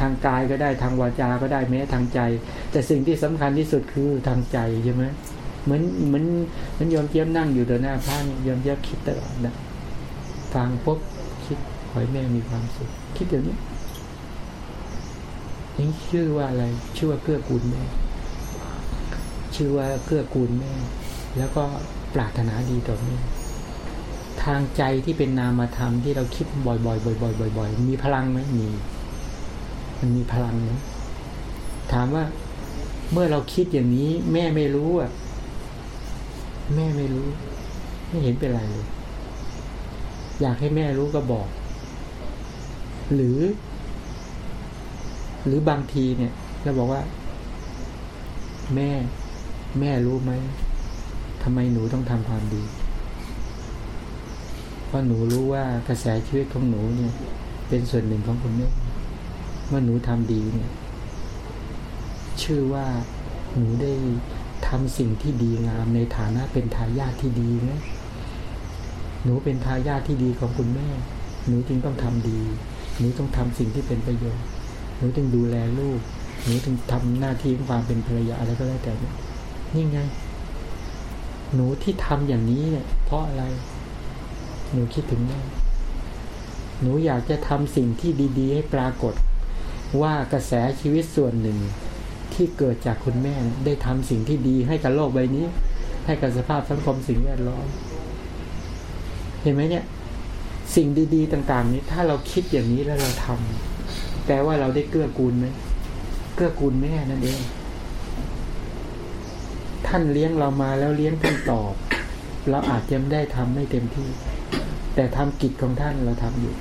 ทางกายก็ได้ทางวาจา ก็ได้แม้ทางใจ แต่สิ่งที่สำคัญที่สุดคือทางใจใช่ไหมเหมือนเหมือนเหมันยอมเจี๊ยบนั่งอยู่ต่อหน้าพระเนี่ยยอมเจี๊ยบคิดตลอดนะฟังปุ๊บคิดขอให้แม่มีความสุขคิดเดี๋ยวนี้นี่ชื่อว่าอะไรชื่อว่าเกื้อกูลแม่ชื่อว่าเกื้อกูลแม่แล้วก็ปรารถนาดีต่อแม่ทางใจที่เป็นนามธรรมที่เราคิดบ่อยๆบ่อยๆบ่อยๆมีพลังไหมมี มันมีพลังนะถามว่าเมื่อเราคิดอย่างนี้ แม่ไม่รู้อะ แม่ไม่รู้ ไม่เห็นเป็นไรเลยอยากให้แม่รู้ก็บอก หรือ หรือบางทีเนี่ยเราบอกว่า แม่ แม่รู้ไหมทำไมหนูต้องทำความดีเพราะหนูรู้ว่ากระแสชีวิตของหนูเนี่ย เป็นส่วนหนึ่งของคุณแม่ เมื่อหนูทำดีเนี่ย ชื่อว่าหนูได้ทำสิ่งที่ดีงามในฐานะเป็นทายาทที่ดีนะหนูเป็นทายาทที่ดีของคุณแม่ หนูจึงต้องทำดี หนูต้องทำสิ่งที่เป็นประโยชน์ หนูต้องดูแลลูก หนูต้องทำหน้าที่ของความเป็นภรรยาอะไรก็แล้วแต่เนี่ยนี่ไง หนูที่ทำอย่างนี้เนี่ย เพราะอะไร หนูคิดถึงแม่หนูอยากจะทำสิ่งที่ดี ๆ ให้ปรากฏ ว่ากระแสชีวิตส่วนหนึ่งที่เกิดจากคุณแม่ได้ทำสิ่งที่ดีให้กับโลกใบนี้ ให้กับสภาพสังคมสิ่งแวดล้อม เห็นไหมเนี่ย สิ่งดี ๆ ต่าง ๆ นี้ถ้าเราคิดอย่างนี้แล้วเราทำแปลว่าเราได้เกื้อกูลไหมเกื้อกูลแม่นั่นเองท่านเลี้ยงเรามาแล้วเลี้ยงท่านตอบ เราอาจจะไม่ได้ทำไม่เต็มที่ แต่ทำกิจของท่านเราทำอยู่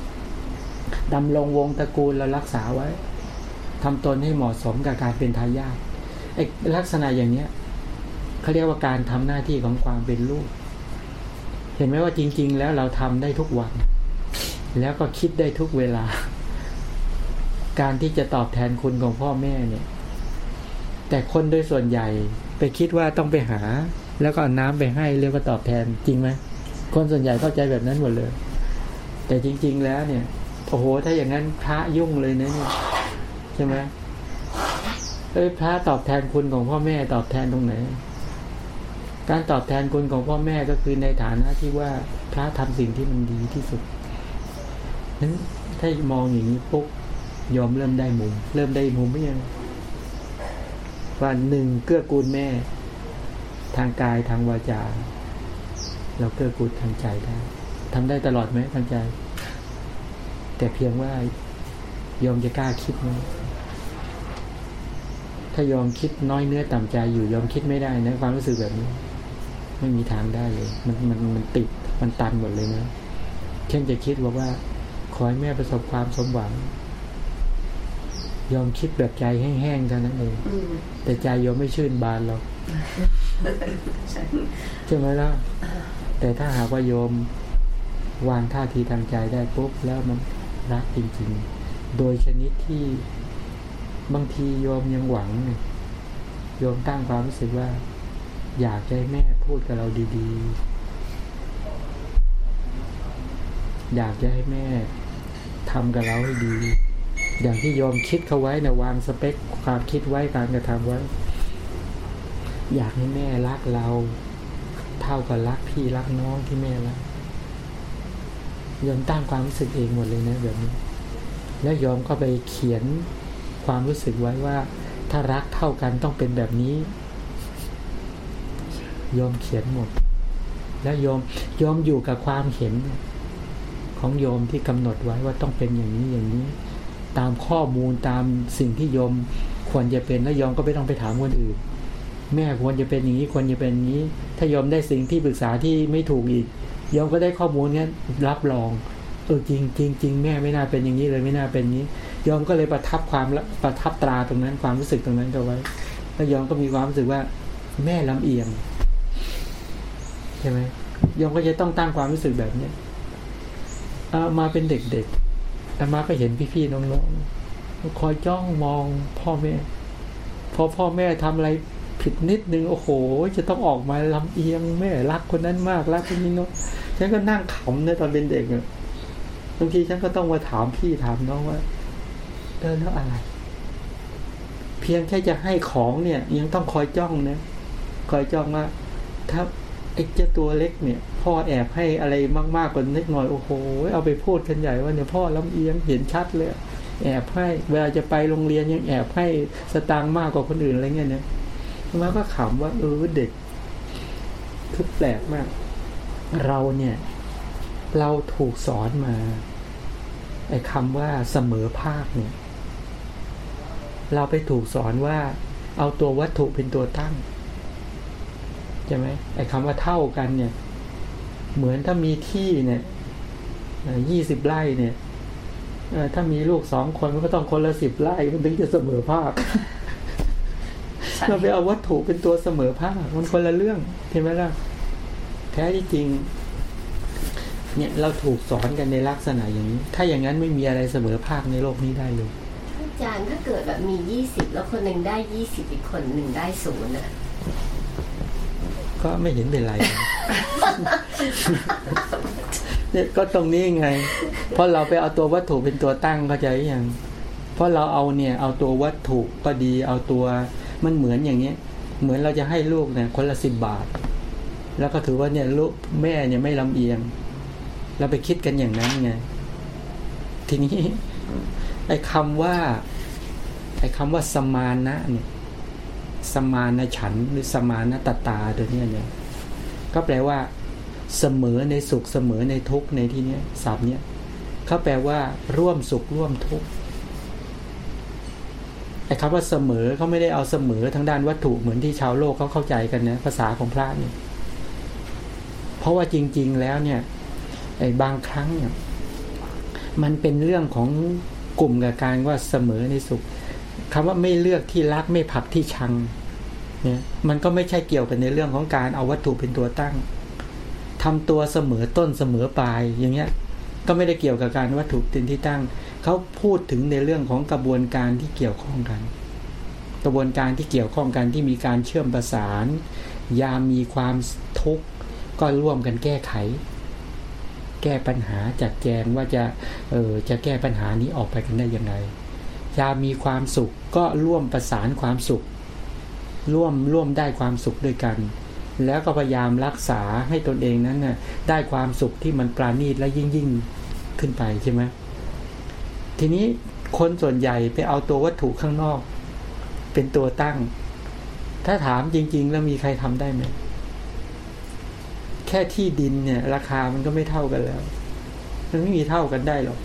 ดำรงวงตระกูลเรารักษาไว้ ทำตนให้เหมาะสมกับการเป็นทายาทไอ้ลักษณะอย่างเนี้ยเขาเรียกว่าการทำหน้าที่ของความเป็นลูก เห็นไหมว่าจริง ๆ แล้วเราทำได้ทุกวัน แล้วก็คิดได้ทุกเวลา การที่จะตอบแทนคุณของพ่อแม่เนี่ย แต่คนโดยส่วนใหญ่ไปคิดว่าต้องไปหา แล้วก็น้ำไปให้เรียกว่าตอบแทนจริงไหมคนส่วนใหญ่เข้าใจแบบนั้นหมดเลย แต่จริง ๆ แล้วเนี่ยโอ้โหถ้าอย่างนั้นพระยุ่งเลยนะเนี่ย ใช่ไหมเอ้ยพระตอบแทนคุณของพ่อแม่ตอบแทนตรงไหน การตอบแทนคุณของพ่อแม่ก็คือในฐานะที่ว่าพระทำสิ่งที่มันดีที่สุดนั้นถ้ามองอย่างนี้ปุ๊บยอมเริ่มได้มุม เริ่มได้มุมไม่ยังว่าหนึ่งเกื้อกูลแม่ ทางกายทางวาจาเราเกื้อกูลทางใจได้ทำได้ตลอดไหมทางใจ แต่เพียงว่ายอมจะกล้าคิดไหม ถ้ายอมคิดน้อยเนื้อต่ำใจอยู่ยอมคิดไม่ได้นะความรู้สึกแบบนี้ ไม่มีทางได้เลย มันมันมันติดมันตันหมดเลยนะเช่นจะคิดว่าว่า ขอให้แม่ประสบความสมหวัง ยอมคิดแบบใจแห้งๆเท่านั้นเองอืมแต่ใจยอมไม่ชื่นบานหรอกใช่ใช่ไหมล่ะแต่ถ้าหากว่าโยมวางท่าทีทางใจได้ปุ๊บแล้วมันรักจริง ๆ โดยชนิดที่ บางทีโยมยังหวังเนี่ยโยมตั้งความรู้สึกว่า อยากให้แม่พูดกับเราดีๆ อยากจะให้แม่ทำกับเราให้ดี อย่างที่โยมคิดเขาไว้นะวางสเปคความคิดไว้การกระทำไว้ อยากให้แม่รักเรา เท่ากับรักพี่รักน้องที่แม่รักโยมตั้งความรู้สึกเองหมดเลยนะแบบนี้ แล้วยอมก็ไปเขียน ความรู้สึกไว้ว่า ถ้ารักเท่ากันต้องเป็นแบบนี้ยอมเขียนหมด แล้วยอมยอมอยู่กับความเห็น ของโยมที่กำหนดไว้ว่าต้องเป็นอย่างนี้อย่างนี้ ตามข้อมูลตามสิ่งที่โยมควรจะเป็นแล้วยอมก็ไม่ต้องไปถามคนอื่น แม่ควรจะเป็นอย่างนี้ควรจะเป็นอย่างนี้ ถ้ายอมได้สิ่งที่ปรึกษาที่ไม่ถูกอีกยอมก็ได้ข้อมูลนี้รับรองเออจริงจริงจริงแม่ไม่น่าเป็นอย่างนี้เลยไม่น่าเป็นอย่างนี้ ยอมก็เลยประทับความประทับตราตรงนั้นความรู้สึกตรงนั้นก็ไว้ แล้วยอมก็มีความรู้สึกว่า แม่ลำเอียงใช่ไหมยอมก็จะต้องตั้งความรู้สึกแบบเนี้ยเอามาเป็นเด็กๆแต่มาก็เห็นพี่ๆน้องๆคอยจ้องมองพ่อแม่พอพ่อแม่ทำอะไรผิดนิดนึงโอ้โห จะต้องออกมาลำเอียงแม่รักคนนั้นมากรักคนนี้เนาะฉันก็นั่งขำนตอนเป็นเด็กอะบางทีฉันก็ต้องมาถามพี่ถามน้องว่า เดินแล้วอะไร เพียงแค่จะให้ของเนี่ย ยังต้องคอยจ้องนะคอยจ้องว่าถ้าไอ้เจ้าตัวเล็กเนี่ย พ่อแอบให้อะไรมากๆกว่านิดหน่อยโอ้โหเอาไปพูดกันใหญ่ว่าเนี่ยพ่อลำเอียงเห็นชัดเลยแอบให้เวลาจะไปโรงเรียนยังแอบให้สตางค์มากกว่าคนอื่นอะไรเงี้ยเนี่ยมาก็ขำว่าเออเด็กคือแปลกมาก เราเนี่ย เราถูกสอนมาไอ้คำว่าเสมอภาคเนี่ย เราไปถูกสอนว่า เอาตัววัตถุเป็นตัวตั้งใช่ไหมไอ้คำว่าเท่ากันเนี่ย เหมือนถ้ามีที่เนี่ยยี่สิบไร่เนี่ยถ้ามีลูกสองคนมันก็ต้องคนละสิบไร่มันถึงจะเสมอภาคเราไปเอาวัตถุเป็นตัวเสมอภาคมันคนละเรื่องเห็นไหมล่ะแท้ที่จริง เนี่ยเราถูกสอนกันในลักษณะอย่างนี้ ถ้าอย่างนั้นไม่มีอะไรเสมอภาคในโลกนี้ได้เลย จารย์ถ้าเกิดแบบมียี่สิบแล้วคนหนึ่งได้ยี่สิบอีกคนหนึ่งได้ศูนย์อะก็ไม่เห็นเป็นไรเนี่ยก็ตรงนี้ไง เพราะเราไปเอาตัววัตถุเป็นตัวตั้งเข้าใจยังเพราะเราเอาเนี่ยเอาตัววัตถุก็ดีเอาตัวมันเหมือนอย่างเงี้ย เหมือนเราจะให้ลูกเนี่ยคนละสิบบาท แล้วก็ถือว่าเนี่ยลูกแม่เนี่ยไม่ลำเอียง เราไปคิดกันอย่างนั้นไง ทีนี้ ไอ้คำว่าไอ้คำว่าสมานะเนี่ยสมานฉันหรือสมานตตาตัวนี้เนี่ยก็แปลว่า เสมอในสุขเสมอในทุกในที่นี้ศัพท์เนี้ยเขาแปลว่า ร่วมสุขร่วมทุกข์ไอ้คำว่าเสมอเขาไม่ได้เอาเสมอทางด้านวัตถุเหมือนที่ชาวโลกเขาเข้าใจกันนะภาษาของพระเนี่ยเพราะว่าจริง ๆ แล้วเนี่ยไอ้บางครั้งเนี่ยมันเป็นเรื่องของ กลุ่มกับการว่าเสมอในสุขคำว่าไม่เลือกที่รักไม่ผักที่ชังเนี่ยมันก็ไม่ใช่เกี่ยวกันในเรื่องของการเอาวัตถุเป็นตัวตั้งทำตัวเสมอต้นเสมอปลายอย่างเงี้ยก็ไม่ได้เกี่ยวกับการวัตถุเป็นที่ตั้ง เขาพูดถึงในเรื่องของกระบวนการที่เกี่ยวข้องกัน กระบวนการที่เกี่ยวข้องกันที่มีการเชื่อมประสาน ยามมีความทุกข์ก็ร่วมกันแก้ไข แก้ปัญหาจัดแจงว่าจะเออจะแก้ปัญหานี้ออกไปกันได้ยังไงยามมีความสุขก็ร่วมประสานความสุข ร่วมร่วมได้ความสุขด้วยกัน แล้วก็พยายามรักษาให้ตนเองนั้นน่ะได้ความสุขที่มันปราณีตและยิ่งยิ่งขึ้นไปใช่ไหมทีนี้คนส่วนใหญ่ไปเอาตัววัตถุข้างนอก เป็นตัวตั้ง ถ้าถามจริง ๆ แล้วมีใครทำได้ไหม แค่ที่ดินเนี่ย ราคามันก็ไม่เท่ากันแล้ว มันไม่มีเท่ากันได้หรอก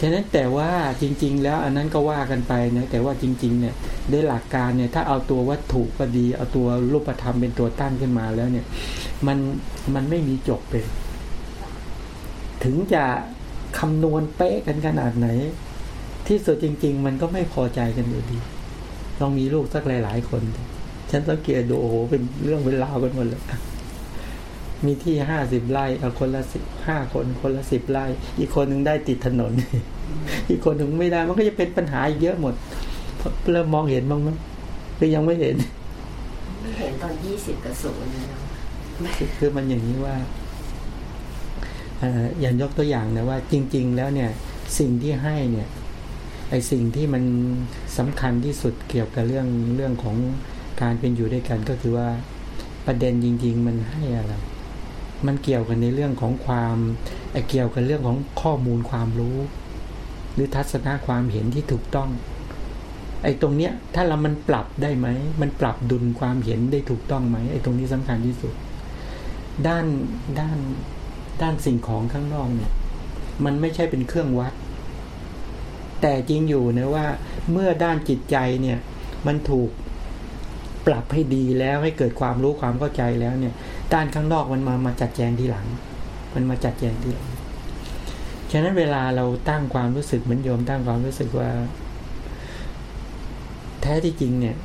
ฉะนั้นแต่ว่าจริง ๆ แล้วอันนั้นก็ว่ากันไปนะแต่ว่าจริง ๆ เนี่ยโดยหลักการเนี่ยถ้าเอาตัววัตถุก็ดี เอาตัวรูปธรรมเป็นตัวตั้งขึ้นมาแล้วเนี่ย มันมันไม่มีจบเป็น ถึงจะคำนวณเป๊ะกันขนาดไหน ที่สุดจริง ๆ มันก็ไม่พอใจกันอยู่ดีลองมีลูกสักหลาย ๆ คน ฉันสังเกตดูโอ้โหเป็นเรื่องเวลาวกันหมดเลยมีที่ห้าสิบไร่เอาคนละสิบห้าคนคนละสิบไร่ อีกคนหนึ่งได้ติดถนน อีกคนหนึ่งไม่ได้ มันก็จะเป็นปัญหาอีกเยอะหมดเริ่มมองเห็นบ้างไหมหรือยังไม่เห็นไม่เห็นตอนยี่สิบกับศูนย์เลยเนาะคือมันอย่างนี้ว่าเอ่ออย่างยกตัวอย่างนะว่า จริง ๆ แล้วเนี่ย สิ่งที่ให้เนี่ยไอสิ่งที่มันสำคัญที่สุดเกี่ยวกับเรื่องเรื่องของ การเป็นอยู่ด้วยกันก็คือว่าประเด็นจริง ๆ มันให้อะไร มันเกี่ยวกันในเรื่องของความเกี่ยวกับเรื่องของข้อมูลความรู้ หรือทัศนะความเห็นที่ถูกต้อง ไอ้ตรงเนี้ย ถ้าเรามันปรับได้ไหม มันปรับดุลความเห็นได้ถูกต้องไหมไอ้ตรงนี้สำคัญที่สุด ด้านด้านด้านสิ่งของข้างนอกเนี่ย มันไม่ใช่เป็นเครื่องวัด แต่จริงอยู่นะว่า เมื่อด้านจิตใจเนี่ย มันถูก ปรับให้ดีแล้วให้เกิดความรู้ความเข้าใจแล้วเนี่ย ด้านข้างนอกมันมามาจัดแจงทีหลัง มันมาจัดแจงทีหลังฉะนั้นเวลาเราตั้งความรู้สึกเหมือนโยมตั้งความรู้สึกว่า แท้ที่จริงเนี่ย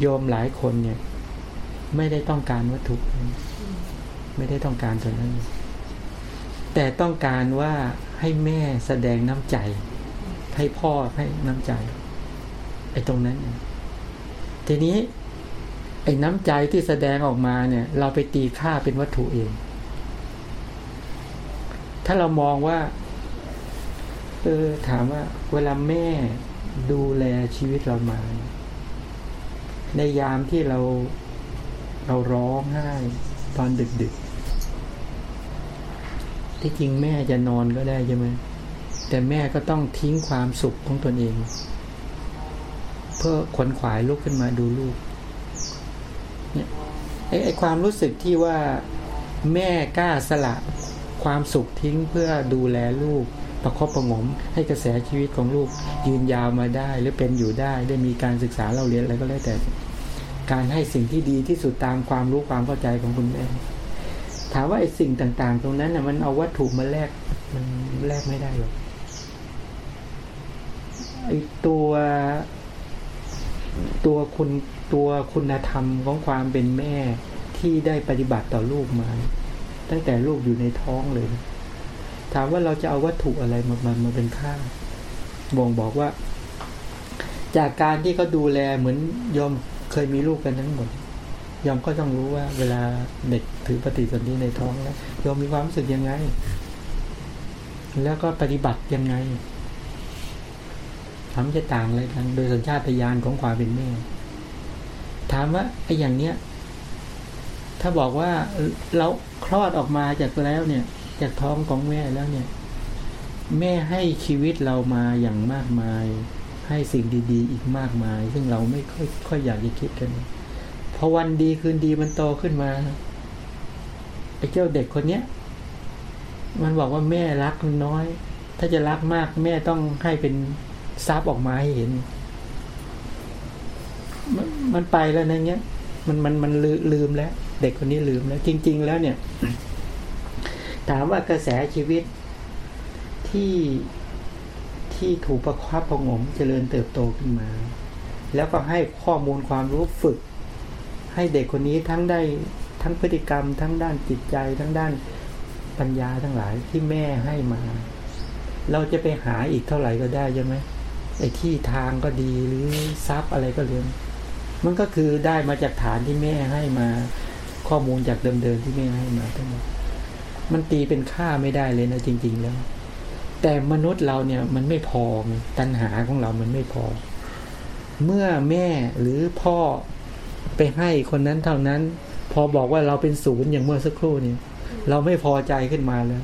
โยมหลายคนเนี่ย ไม่ได้ต้องการวัตถุ ไม่ได้ต้องการตัวนั้น แต่ต้องการว่าให้แม่แสดงน้ำใจ ให้พ่อให้น้ำใจไอ้ตรงนั้น ทีนี้ อ้น้ำใจที่แสดงออกมาเนี่ย เราไปตีค่าเป็นวัตถุเอง ถ้าเรามองว่าเออถามว่า เวลาแม่ดูแลชีวิตเรามา ในยามที่เราเราร้องไห้ตอนดึกๆ ที่จริงแม่จะนอนก็ได้ใช่ไหมแต่แม่ก็ต้องทิ้งความสุขของตนเอง เพื่อขวนขวายลุกขึ้นมาดูลูก ไอ้ไอความรู้สึกที่ว่าแม่กล้าสละความสุขทิ้งเพื่อดูแลลูกประคบประงม ให้กระแสชีวิตของลูกยืนยาวมาได้ หรือเป็นอยู่ได้ได้มีการศึกษาเราเรียนอะไรก็แล้วแต่ การให้สิ่งที่ดีที่สุดตามความรู้ความเข้าใจของคุณแม่ถามว่าไอ้สิ่งต่าง ๆ ตรงนั้นน่ะมันเอาวัตถุมาแลกมันแลกไม่ได้หรอกไอ้ตัวตัวคุณ ตัวคุณธรรมของความเป็นแม่ที่ได้ปฏิบัติต่อลูกมา ตั้งแต่ลูกอยู่ในท้องเลย ถามว่าเราจะเอาวัตถุอะไรมามามาเป็นค่าบ่งบอกว่า จากการที่เขาดูแลเหมือนยอมเคยมีลูกกันทั้งหมดยอมก็ต้องรู้ว่า เวลาเด็กถือปฏิสนธิในท้องแล้วยอมมีความรู้สึกยังไง แล้วก็ปฏิบัติยังไงทำจะต่างอะไรกัน โดยสัญชาตญาณของความเป็นแม่ ถามว่าไอ้อย่างเนี้ย ถ้าบอกว่าเราคลอดออกมาจากแล้วเนี่ย จากท้องของแม่แล้วเนี่ย แม่ให้ชีวิตเรามาอย่างมากมาย ให้สิ่งดีๆ อีกมากมาย ซึ่งเราไม่ค่อยค่อยอยากจะคิดกันพอวันดีคืนดีมันโตขึ้นมาไอ้เจ้าเด็กคนเนี้ยมันบอกว่าแม่รักมันน้อย ถ้าจะรักมากแม่ต้องให้เป็นซับออกมาให้เห็น มันไปแล้วนะเงี้ย มันมันมันลืลืมแล้ว เด็กคนนี้ลืมแล้ว จริง ๆ แล้วเนี่ย ถามว่ากระแสชีวิตที่ที่ถูกประคับประงมเจริญเติบโตขึ้นมา แล้วก็ให้ข้อมูลความรู้ฝึก ให้เด็กคนนี้ทั้งได้ทั้งพฤติกรรม ทั้งด้านจิตใจ ทั้งด้านปัญญาทั้งหลายที่แม่ให้มา เราจะไปหาอีกเท่าไหร่ก็ได้ใช่ไหมไอ้ที่ทางก็ดีหรือทรัพย์อะไรก็เรื่อง มันก็คือได้มาจากฐานที่แม่ให้มา ข้อมูลจากเดิมๆที่แม่ให้มาทั้งหมดมันตีเป็นค่าไม่ได้เลยนะจริง ๆ แล้ว แต่มนุษย์เราเนี่ยมันไม่พอตัณหาของเรามันไม่พอ เมื่อแม่หรือพ่อไปให้คนนั้นเท่านั้น พอบอกว่าเราเป็นศูนย์อย่างเมื่อสักครู่นี้เราไม่พอใจขึ้นมาแล้ว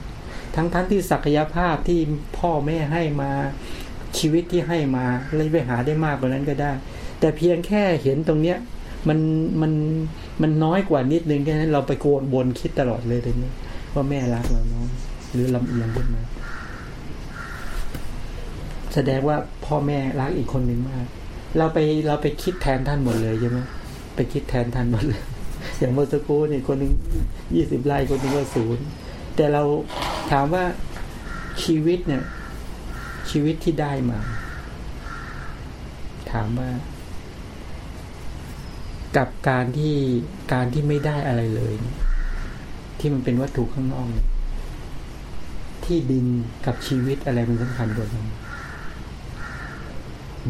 ทั้งทั้งที่ศักยภาพที่พ่อแม่ให้มาชีวิตที่ให้มาเลยไปหาได้มากกว่านั้นก็ได้ แต่เพียงแค่เห็นตรงเนี้ยมันมันมันน้อยกว่านิดนึงแค่นั้นเราไปโกนบนคิดตลอดเลยตรงนี้ว่าแม่รักเราน้อยหรือลำเอียงขึ้นมาแสดงว่าพ่อแม่รักอีกคนหนึ่งมาก เราไปเราไปคิดแทนท่านหมดเลยใช่ไหมไปคิดแทนท่านหมดเลย อย่างเมื่อสักครู่นี่คนหนึ่งยี่สิบไร่คนหนึ่งว่าศูนย์แต่เราถามว่าชีวิตเนี่ย ชีวิตที่ได้มา ถามว่า กับการที่การที่ไม่ได้อะไรเลย ที่มันเป็นวัตถุข้างนอกเนี่ยที่ดินกับชีวิตอะไรมันสำคัญกว่ากัน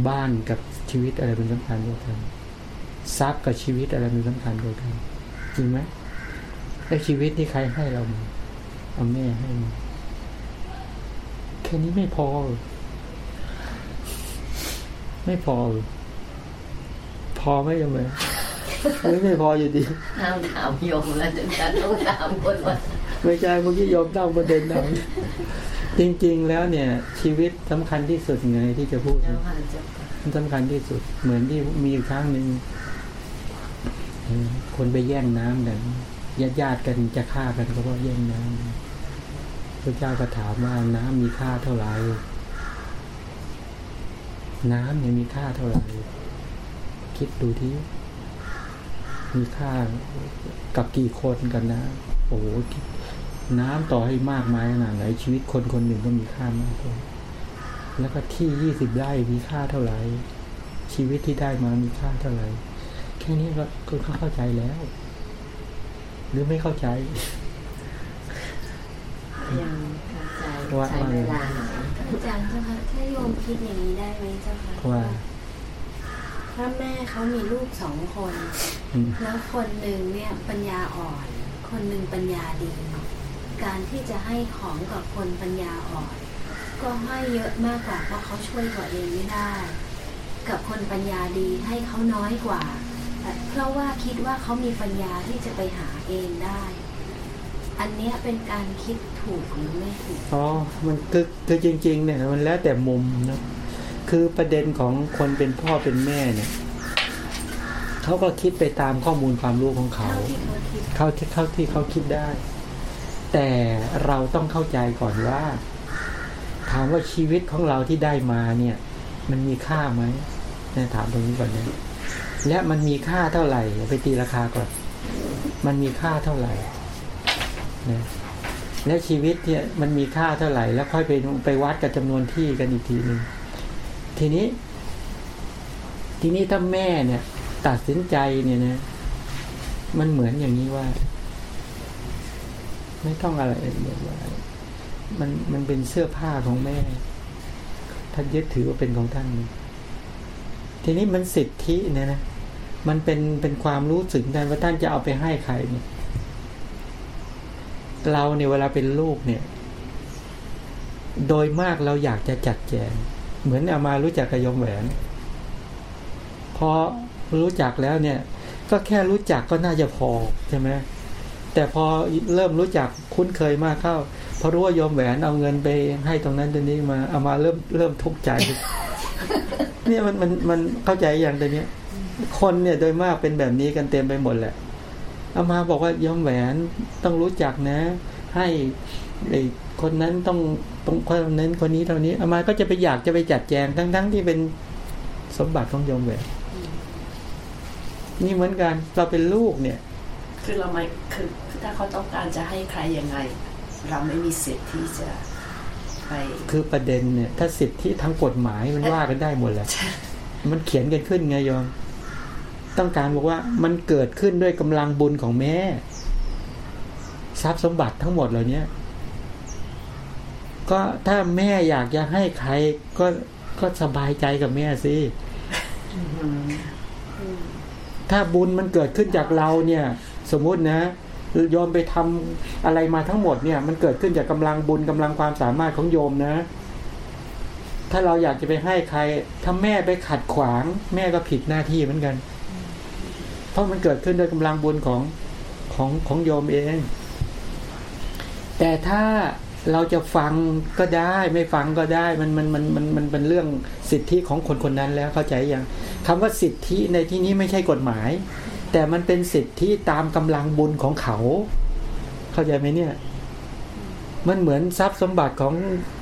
บ้านกับชีวิตอะไรมันสำคัญกว่ากันทรัพย์กับชีวิตอะไรมันสำคัญกว่ากันจริงไหมแล้วชีวิตที่ใครให้เรามาเอาแม่ให้มาแค่นี้ไม่พอ ไม่พอ พอไหมยังไง ไม่พออยู่ดีห้ามถามโยมแล้วถึงฉันต้องถามคนว่าไม่ใช่เมื่อกี้โยมตั้งประเด็นเอาจริง ๆ แล้วเนี่ย ชีวิตสำคัญที่สุดไงที่จะพูดเจ้าเนี่ยค่ะเจ้าค่ะมันสำคัญที่สุด เหมือนที่มีอยู่ครั้งหนึ่งเออคนไปแย่งน้ำกันญาติญาติๆกันจะฆ่ากันก็เพราะแย่งน้ำพระเจ้าก็ถามว่าน้ำมีค่าเท่าไหร่น้ำเนี่ยมีค่าเท่าไหร่คิดดูที่ มีค่ากับกี่คนกันนะ โอ้โหน้ำต่อให้มากมายขนาดไหนชีวิตคนคนหนึ่งก็มีค่ามากเลยแล้วก็ที่ยี่สิบไร่มีค่าเท่าไหร่ ชีวิตที่ได้มามีค่าเท่าไหร่ แค่นี้ก็คือเขาเข้าใจแล้ว หรือไม่เข้าใจยังเข้าใจว่าใช้เวลาหน่อยอาจารย์เจ้าคะถ้าโยมคิดอย่างนี้ได้ไหมเจ้าคะว่า ถ้าแม่เขามีลูกสองคนอืมแล้วคนหนึ่งเนี่ยปัญญาอ่อน คนหนึ่งปัญญาดี การที่จะให้ของกับคนปัญญาอ่อน ก็ให้เยอะมากกว่าเพราะเขาช่วยตัวเองไม่ได้ กับคนปัญญาดีให้เขาน้อยกว่าแต่เพราะว่าคิดว่าเขามีปัญญาที่จะไปหาเองได้ อันเนี้ยเป็นการคิดถูกหรือไม่ถูก อ๋อ มันคือคือจริง ๆ เนี่ยมันแล้วแต่มุมนะ คือประเด็นของคนเป็นพ่อเป็นแม่เนี่ยเขาก็คิดไปตามข้อมูลความรู้ของเขาเขาคิดเขาที่เขาที่เขาคิดได้ แต่เราต้องเข้าใจก่อนว่า ถามว่าชีวิตของเราที่ได้มาเนี่ย มันมีค่าไหมนะถามตรงนี้ก่อนนะและมันมีค่าเท่าไหร่ไปตีราคาก่อน มันมีค่าเท่าไหร่นะแล้วชีวิตเนี่ยมันมีค่าเท่าไหร่ แล้วค่อยไปไปวัดกับจำนวนที่กันอีกทีหนึ่ง ทีนี้ ทีนี้ถ้าแม่เนี่ย ตัดสินใจเนี่ยนะ มันเหมือนอย่างนี้ว่า ไม่ต้องอะไรเรียว่ามันมันเป็นเสื้อผ้าของแม่ ท่านยึดถือว่าเป็นของท่าน ทีนี้มันสิทธิเนี่ยนะมันเป็นเป็นความรู้สึกท่านว่าท่านจะเอาไปให้ใครเนี่ยเราเนี่ยเวลาเป็นลูกเนี่ย โดยมากเราอยากจะจัดแจง เหมือนเอามารู้จักกับยมแหวนพอรู้จักแล้วเนี่ย ก็แค่รู้จักก็น่าจะพอใช่ไหมแต่พอเริ่มรู้จักคุ้นเคยมากเข้าพอรู้ว่ายมแหวนเอาเงินไปให้ตรงนั้นตรงนี้มาเอามาเริ่มเริ่มทุกข์ใจ เนี่ยมันมันมันเข้าใจอย่างตัวเนี้ย คนเนี่ยโดยมากเป็นแบบนี้กันเต็มไปหมดแหละเอามาบอกว่ายมแหวนต้องรู้จักนะ ให้ไอ้คนนั้นต้อง ต้องคนนั้นคนนี้เท่านี้เอามาก็จะไปอยากจะไปจัดแจงทั้งทั้งที่เป็นสมบัติของโยมแหวนนี่เหมือนกันเราเป็นลูกเนี่ย คือเราไม่คือคือถ้าเขาต้องการจะให้ใครยังไง เราไม่มีสิทธิ์ที่จะไปคือประเด็นเนี่ย ถ้าสิทธิทางกฎหมายมันว่ากันได้หมดแหละมันเขียนกันขึ้นไงโยมต้องการบอกว่ามันเกิดขึ้นด้วยกำลังบุญของแม่ ทรัพย์สมบัติทั้งหมดเหล่านี้ ก็ถ้าแม่อยากจะให้ใครก็ก็สบายใจกับแม่สิอืมถ้าบุญมันเกิดขึ้นจากเราเนี่ย สมมุตินะโยมไปทำอะไรมาทั้งหมดเนี่ย มันเกิดขึ้นจากกำลังบุญกำลังความสามารถของโยมนะ ถ้าเราอยากจะไปให้ใคร ถ้าแม่ไปขัดขวาง แม่ก็ผิดหน้าที่เหมือนกัน เพราะมันเกิดขึ้นด้วยกำลังบุญของของของโยมเอง แต่ถ้า เราจะฟังก็ได้ไม่ฟังก็ได้มันมันมันมันมันเป็นเรื่องสิทธิของคนคนนั้นแล้วเข้าใจยังคำว่าสิทธิในที่นี้ไม่ใช่กฎหมาย แต่มันเป็นสิทธิตามกำลังบุญของเขา เข้าใจไหมเนี่ย มันเหมือนทรัพย์สมบัติของ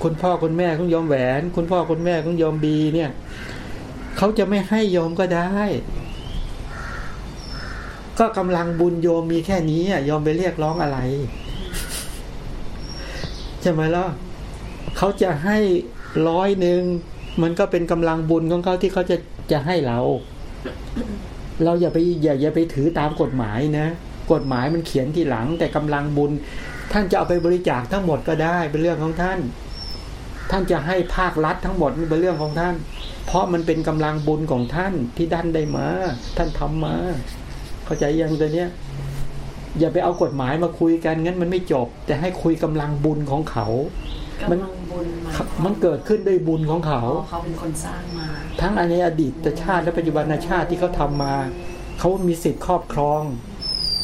คุณพ่อคุณแม่ของโยมแหวน คุณพ่อคุณแม่ของโยมบีเนี่ยเขาจะไม่ให้โยมก็ได้ ก็กำลังบุญโยมมีแค่นี้อะโยมไปเรียกร้องอะไร ใช่ไหมล่ะเขาจะให้ร้อยหนึ่งมันก็เป็นกำลังบุญของเขาที่เขาจะจะให้เรา เราอย่าไปอย่าอย่าไปถือตามกฎหมายนะ กฎหมายมันเขียนทีหลัง แต่กำลังบุญ ท่านจะเอาไปบริจาคทั้งหมดก็ได้เป็นเรื่องของท่าน ท่านจะให้ภาครัฐทั้งหมดเป็นเรื่องของท่าน เพราะมันเป็นกำลังบุญของท่านที่ดันได้มา ท่านทำมา เข้าใจยังตัวเนี้ย อย่าไปเอากฎหมายมาคุยกันงั้นมันไม่จบ แต่ให้คุยกำลังบุญของเขา มันกำลังบุญหายความมันเกิดขึ้นด้วยบุญของเขาอ๋อเขาเป็นคนสร้างมา ทั้งในอดีตชาติและปัจจุบันชาติที่เขาทำมา เขามีสิทธิ์ครอบครอง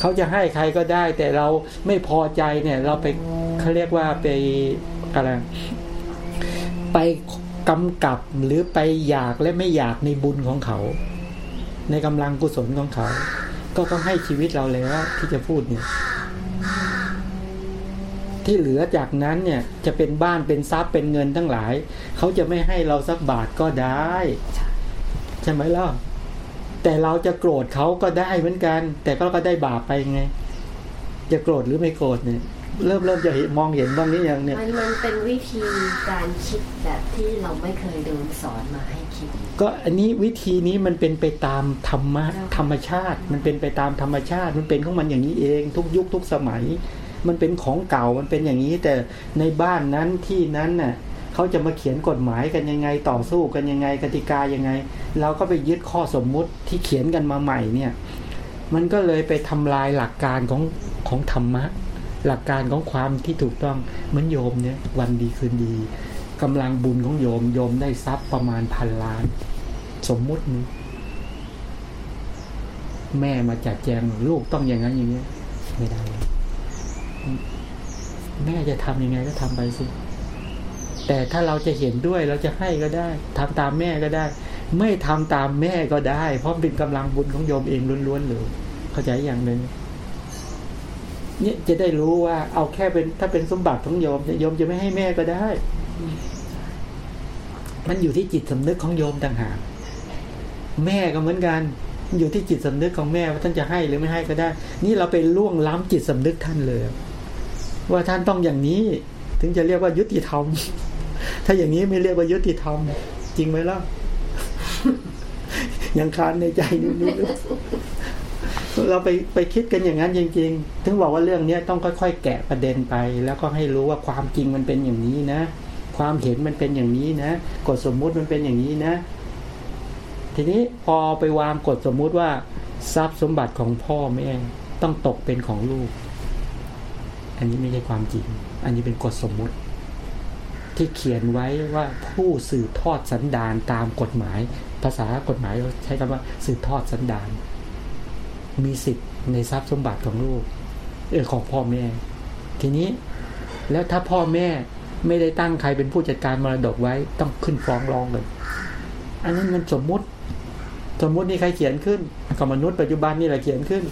เขาจะให้ใครก็ได้ แต่เราไม่พอใจเนี่ย เราไปเขาเรียกว่าไปอะไรไปกำกับหรือไปอยากและไม่อยากในบุญของเขา ในกำลังกุศลของเขา ก็ต้องให้ชีวิตเราแล้วที่จะพูดเนี่ย ที่เหลือจากนั้นเนี่ย จะเป็นบ้านเป็นทรัพย์เป็นเงินทั้งหลาย เขาจะไม่ให้เราสักบาทก็ได้ ใช่ไหมล่ะแต่เราจะโกรธเขาก็ได้เหมือนกัน แต่ก็ก็ได้บาปไปไง จะโกรธหรือไม่โกรธเนี่ย เริ่มเริ่มจะเห็นมองเห็นบ้างนี้ยังเนี่ยมันมันเป็นวิธีการคิดแบบที่เราไม่เคยโดนสอนมาให้คิด ก็อันนี้วิธีนี้มันเป็นไปตามธรรมะธรรมชาติ มันเป็นไปตามธรรมชาติ มันเป็นของมันอย่างนี้เอง ทุกยุคทุกสมัย มันเป็นของเก่ามันเป็นอย่างนี้ แต่ในบ้านนั้นที่นั้นน่ะเขาจะมาเขียนกฎหมายกันยังไงต่อสู้กันยังไงกติกายังไง เราก็ไปยึดข้อสมมุติที่เขียนกันมาใหม่เนี่ย มันก็เลยไปทำลายหลักการของของธรรมะ หลักการของความที่ถูกต้องเหมือนโยมเนี่ยวันดีคืนดีกำลังบุญของโยมโยมได้ทรัพย์ประมาณพันล้าน สมมุตินี้แม่มาจัดแจงลูกต้องอย่างนั้นอย่างนี้ไม่ได้ แม่จะทำยังไงก็ทำไปสิแต่ถ้าเราจะเห็นด้วยเราจะให้ก็ได้ทำตามแม่ก็ได้ ไม่ทำตามแม่ก็ได้ เพราะเป็นกำลังบุญของโยมเองล้วนๆเลยเข้าใจอย่างหนึ่ง เนี่ยจะได้รู้ว่า เอาแค่เป็นถ้าเป็นสมบัติของโยมโยมจะไม่ให้แม่ก็ได้ มันอยู่ที่จิตสำนึกของโยมต่างหากแม่ก็เหมือนกันอยู่ที่จิตสำนึกของแม่ว่าท่านจะให้หรือไม่ให้ก็ได้ นี่เราไปล่วงล้ำจิตสำนึกท่านเลย ว่าท่านต้องอย่างนี้ ถึงจะเรียกว่ายุติธรรม ถ้าอย่างนี้ไม่เรียกว่ายุติธรรม จริงไหมล่ะยังคานในใจนิดๆ เราไปไปคิดกันอย่างนั้นจริง ๆ ถึงบอกว่าเรื่องนี้ต้องค่อย ๆ แกะประเด็นไป แล้วก็ให้รู้ว่าความจริงมันเป็นอย่างนี้นะ ความเห็นมันเป็นอย่างนี้นะกฎสมมุติมันเป็นอย่างนี้นะ ทีนี้พอไปวางกฎสมมุติว่าทรัพย์สมบัติของพ่อแม่ต้องตกเป็นของลูก อันนี้ไม่ใช่ความจริง อันนี้เป็นกฎสมมุติ ที่เขียนไว้ว่าผู้สืบทอดสันดานตามกฎหมาย ภาษากฎหมายเราใช้คำว่าสืบทอดสันดาน มีสิทธิ์ในทรัพย์สมบัติของลูกเออของพ่อแม่ ทีนี้แล้วถ้าพ่อแม่ไม่ได้ตั้งใครเป็นผู้จัดการมรดกไว้ต้องขึ้นฟ้องร้องกันอันนั้นมันสมมุติ สมมุตินี่ใครเขียนขึ้นกับมนุษย์ปัจจุบันนี่แหละเขียนขึ้น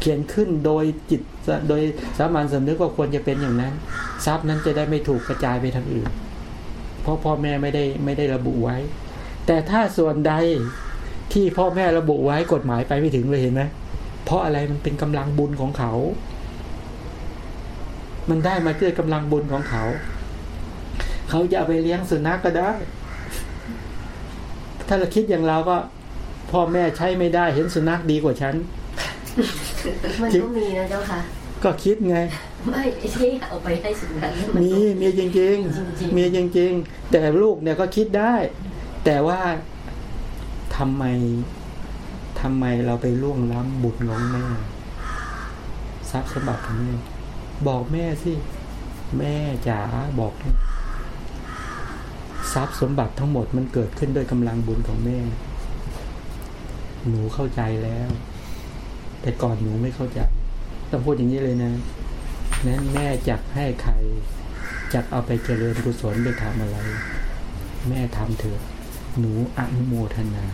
เขียนขึ้นโดยจิตโดยสามัญสำนึกว่าควรจะเป็นอย่างนั้น ทรัพย์นั้นจะได้ไม่ถูกกระจายไปทางอื่น เพราะพ่อแม่ไม่ได้ไม่ได้ระบุไว้ แต่ถ้าส่วนใด ที่พ่อแม่ระบุไว้กฎหมายไปไม่ถึงเลยเห็นไหมเพราะอะไรมันเป็นกำลังบุญของเขา มันได้มาด้วยกำลังบุญของเขา เขาจะเอาไปเลี้ยงสุนัขกก็ได้ ถ้าเราคิดอย่างเราก็ พ่อแม่ใช้ไม่ได้เห็นสุนัขดีกว่าฉัน มันก็มีนะเจ้าค่ะ ก็คิดไง ไม่ที่เอาไปให้สุนัขนมีมีจริงจริงๆๆมีจริง ๆ แต่ลูกเนี่ยก็คิดได้ แต่ว่า ทำไมทำไมเราไปล่วงล้ำบุญของแม่ทรัพย์สมบัติของแม่บอกแม่สิแม่จ๋าบอกทรัพย์สมบัติทั้งหมดมันเกิดขึ้นด้วยกำลังบุญของแม่ หนูเข้าใจแล้ว แต่ก่อนหนูไม่เข้าใจต้องพูดอย่างนี้เลยนะนั้นแม่จักให้ใครจักเอาไปเจริญกุศลไปทำอะไร แม่ทำเถอะหนูอนุโมทนา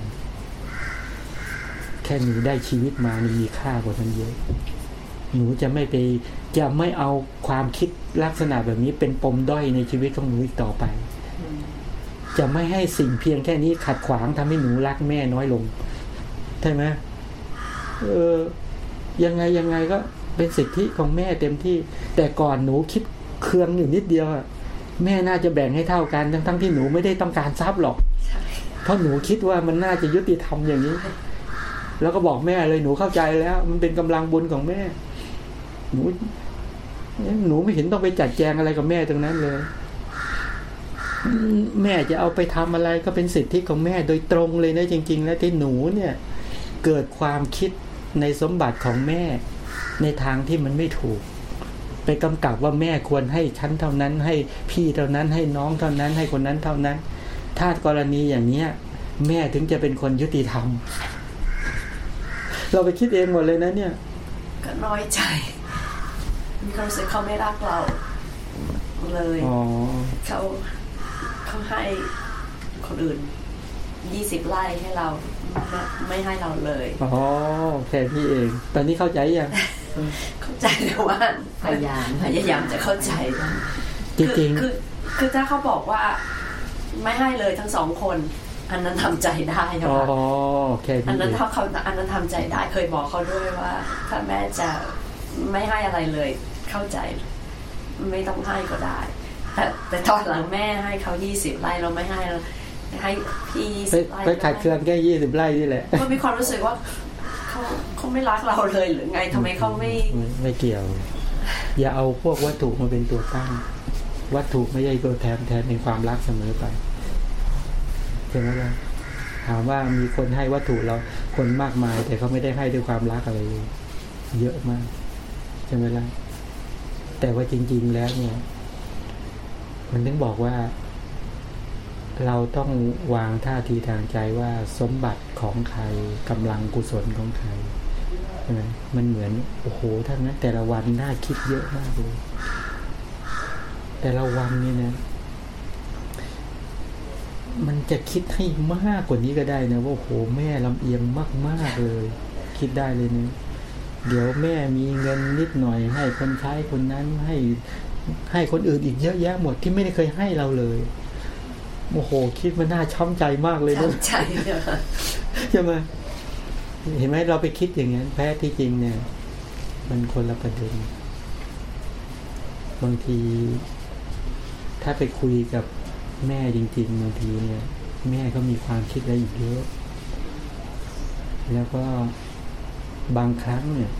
แค่หนูได้ชีวิตมานี่มีค่ากว่านั้นเยอะ หนูจะไม่ไปจะไม่เอาความคิดลักษณะแบบนี้เป็นปมด้อยในชีวิตของหนูอีกต่อไป จะไม่ให้สิ่งเพียงแค่นี้ขัดขวางทำให้หนูรักแม่น้อยลงใช่ไหมเออยังไงยังไงก็เป็นสิทธิของแม่เต็มที่ แต่ก่อนหนูคิดเคืองอยู่นิดเดียวอะแม่น่าจะแบ่งให้เท่ากันทั้งทั้งที่หนูไม่ได้ต้องการทรัพย์หรอก เพราะหนูคิดว่ามันน่าจะยุติธรรมอย่างนี้ แล้วก็บอกแม่เลยหนูเข้าใจแล้ว มันเป็นกำลังบุญของแม่ หนูหนูไม่เห็นต้องไปจัดแจงอะไรกับแม่ตรงนั้นเลย แม่จะเอาไปทำอะไรก็เป็นสิทธิของแม่โดยตรงเลยนะจริง ๆ แล้วที่หนูเนี่ย เกิดความคิดในสมบัติของแม่ ในทางที่มันไม่ถูก ไปกำกับว่าแม่ควรให้ชั้นเท่านั้น ให้พี่เท่านั้น ให้น้องเท่านั้น ให้คนนั้นเท่านั้น ถ้ากรณีอย่างเนี้ย แม่ถึงจะเป็นคนยุติธรรม เราไปคิดเองหมดเลยนะเนี่ย ก็น้อยใจ มีความรู้สึกเขาไม่รักเราเลยอ๋อเขาเขาให้คนอื่นยี่สิบไร่ให้เราไม่ไม่ให้เราเลยอ๋อแค่พี่เอง ตอนนี้เข้าใจยังเข้าใจแต่ว่าพยายามพยายามจะเข้าใจนะจริงคือคือคือถ้าเขาบอกว่า ไม่ให้เลยทั้งสองคน อันนั้นทำใจได้นะๆอ๋อคะแค่อันพี่เอนั้นงถ้าเขาอันนั้นทำใจได้เคยบอกเขาด้วยว่า ถ้าแม่จะไม่ให้อะไรเลย เข้าใจ ไม่ต้องให้ก็ได้ แต่แต่ตอนหลังแม่ให้เขายี่สิบไร่เราไม่ให้เราให้พี่ไปสิบไร่ไปขัดเครื่องแค่ยี่สิบไร่นี่แหละก็มีความรู้สึกว่าเขาเขาไม่รักเราเลยหรือไงทำไมเขาไม่ไม่ไม่เกี่ยว อย่าเอาพวกวัตถุมาเป็นตัวตั้ง วัตถุไม่ใช่ตัวแทนแทนเป็นความรักเสมอไปใช่ไหมล่ะถามว่ามีคนให้วัตถุเราคนมากมาย แต่เขาไม่ได้ให้ด้วยความรักอะไรเลยเยอะมากใช่ไหมล่ะแต่ว่าจริง ๆ แล้วเนี่ย มันถึงบอกว่า เราต้องวางท่าทีทางใจว่าสมบัติของใครกำลังกุศลของใครใช่ไหมมันเหมือนโอ้โหท่านนะแต่ละวันน่าคิดเยอะมากเลยแต่ละวันนี่นะ มันจะคิดให้มากกว่านี้ก็ได้นะว่าโอ้โหแม่ลำเอียงมาก ๆเลย คิดได้เลยนะเดี๋ยวแม่มีเงินนิดหน่อย ให้คนใช้คนนั้นให้ให้คนอื่นอีกเยอะแยะหมดที่ไม่ได้เคยให้เราเลยโอ้โห คิดมันน่าช้ำใจมากเลยนะทำใจเนี่ยใช่ไหมเห็นไหมเราไปคิดอย่างนั้นแพ้ที่จริงเนี่ย มันคนละประเด็นบางที ถ้าไปคุยกับ แม่จริงๆบางทีเนี่ย แม่ก็มีความคิดอะไรอีกเยอะ แล้วก็บางครั้งเนี่ย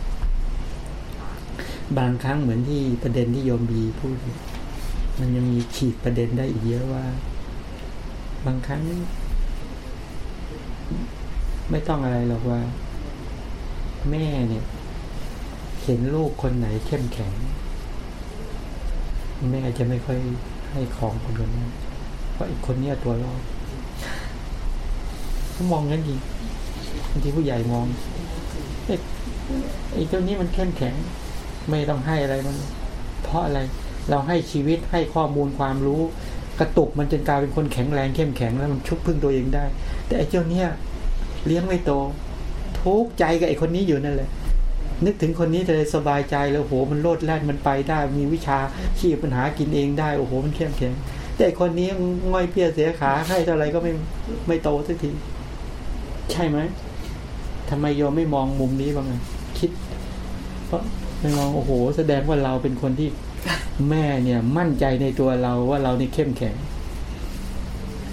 บางครั้งเหมือนที่ประเด็นที่โยมบีพูด มันยังมีขีดประเด็นได้อีกเยอะว่า บางครั้ง ไม่ต้องอะไรหรอกว่า แม่เนี่ย เห็นลูกคนไหนเข้มแข็ง แม่จะไม่ค่อยให้ของคนนั้น นเพราะอีกคนเนี้ยตัวรอดเขามองงั้นจริงบางทีผู้ใหญ่มองเอ๊ะไอ้เจ้านี้มันเข้มแข็ง ไม่ต้องให้อะไรมัน เพราะอะไร เราให้ชีวิตให้ข้อมูลความรู้ กระตุกมันจนกลายเป็นคนแข็งแรงเข้มแข็งแล้วมันชุบพึ่งตัวเองได้ แต่ไอ้เจ้าเนี้ยเลี้ยงไม่โต ทุกข์ใจกับไอ้คนนี้อยู่นั่นแหละนึกถึงคนนี้จะเลยสบายใจแล้วโหมันโลดแล่นมันไปได้ มีวิชาขี้ปัญหากินเองได้โอ้โหมันเข้มแข็ง แต่ไอ้คนนี้ง่อยเพี้ยเสียขาให้เท่าไรก็ไม่ไม่โตสักที ใช่ไหมทำไมโยมไม่มองมุมนี้บ้างอะคิด เพราะไม่มองโอ้โห แสดงว่าเราเป็นคนที่แม่เนี่ย มั่นใจในตัวเราว่าเรานี่เข้มแข็ง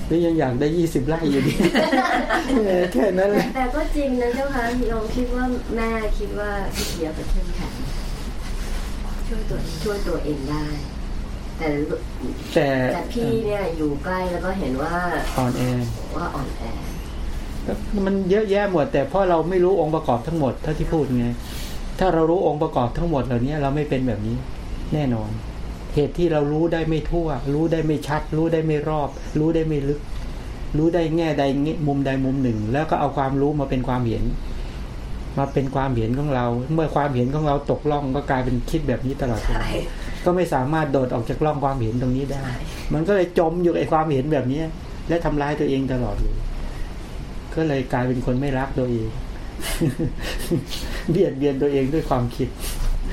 หรือยังอยากได้ยี่สิบไร่อยู่ดีเออแค่นั้นแหละแต่ก็จริงนะเจ้าค่ะโยมคิดว่าแม่คิดว่าพี่เทียบเป็นเข้มแข็งช่วยตัวช่วยตัวเองได้ แต่แต่แต่พี่เนี่ยอยู่ใกล้แล้วก็เห็นว่าอ่อนแอว่าอ่อนแอมันเยอะแยะหมด แต่เพราะเราไม่รู้องค์ประกอบทั้งหมดเท่าที่พูดไงถ้าเรารู้องค์ประกอบทั้งหมดเหล่านี้เราไม่เป็นแบบนี้ แน่นอน เหตุที่เรารู้ได้ไม่ทั่ว รู้ได้ไม่ชัด รู้ได้ไม่รอบ รู้ได้ไม่ลึก รู้ได้แง่ใดแง่มุมใดมุมหนึ่ง แล้วก็เอาความรู้มาเป็นความเห็น มาเป็นความเห็นของเรา เมื่อความเห็นของเราตกล่องก็กลายเป็นคิดแบบนี้ตลอดเวใช่ลา ก็ไม่สามารถโดดออกจากร่องความเห็นตรงนี้ได้ใช่มันก็เลยจมอยู่ไอ้ความเห็นแบบเนี้ยและทำร้ายตัวเองตลอดเลย ก็เลยกลายเป็นคนไม่รักตัวเอง เบียดเบียนตัวเองด้วยความคิด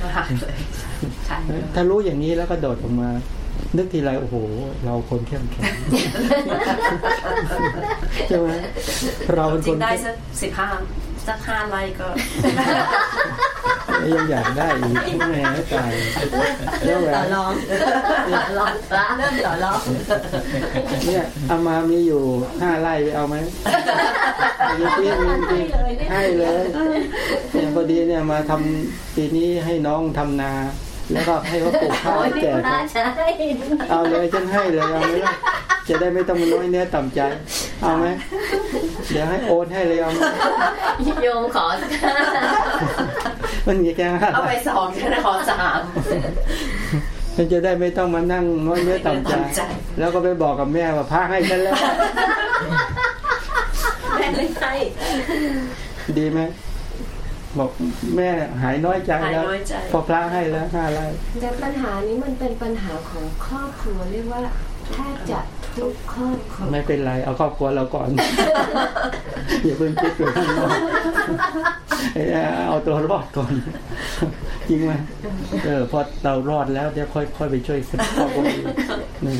มากเลยใช่ถ้ารู้อย่างนี้แล้วก็โดดออกมา นึกทีไรโอ้โห เราคนเข้มแข็งใช่ไหมเราเป็นจครินงได้สักสิบห้า สักห้าไร่ก็ ยังอยากได้อีกแหมตายแล้วแหวต่อนรองต่อรองเริ่มต่อรองเนี่ยเอามามีอยู่ห้าไร่ไปเอาไหมมีที่มีที่ให้เลยเนี่ยพอดีเนี่ยมาทำปีนี้ให้น้องทำนา แล้วก็ให้เขาปลูกข้าวโอ้ยแจพี่กพระเขาใช่เอาเลยฉันให้เลยเอาไหมล่ะจะได้ไม่ต้องมาน้อยเนื้อต่ำใจ เอาไหมเดี๋ยวให้โอนให้เลยเอาไหมโยมขอสักห้ามันมีแค่ห้าเอาไปสองฉันขอสามมันจะได้ไม่ต้องมานั่งน้อยเนื้อต่ำใจต่ำใจ แล้วก็ไปบอกกับแม่ว่าพระให้ฉันแล้วแม่ไม่ให้ดีไหม บอกแม่หายน้อยใจหายแล้วน้อยใจ พอพระให้แล้วห้าไร่แต่ปัญหานี้มันเป็นปัญหาของครอบครัวเรียกว่าแทบจะทุกครอบครัวไม่เป็นไร เอาครอบครัวเราก่อน อย่าเพิ่งคิดไปข้างนอกเอาตัวรอดก่อน จริงไหมเออพอเรารอดแล้วเดี๋ยวค่อยค่อยไปช่วยคนครอบครัวอื่นนี่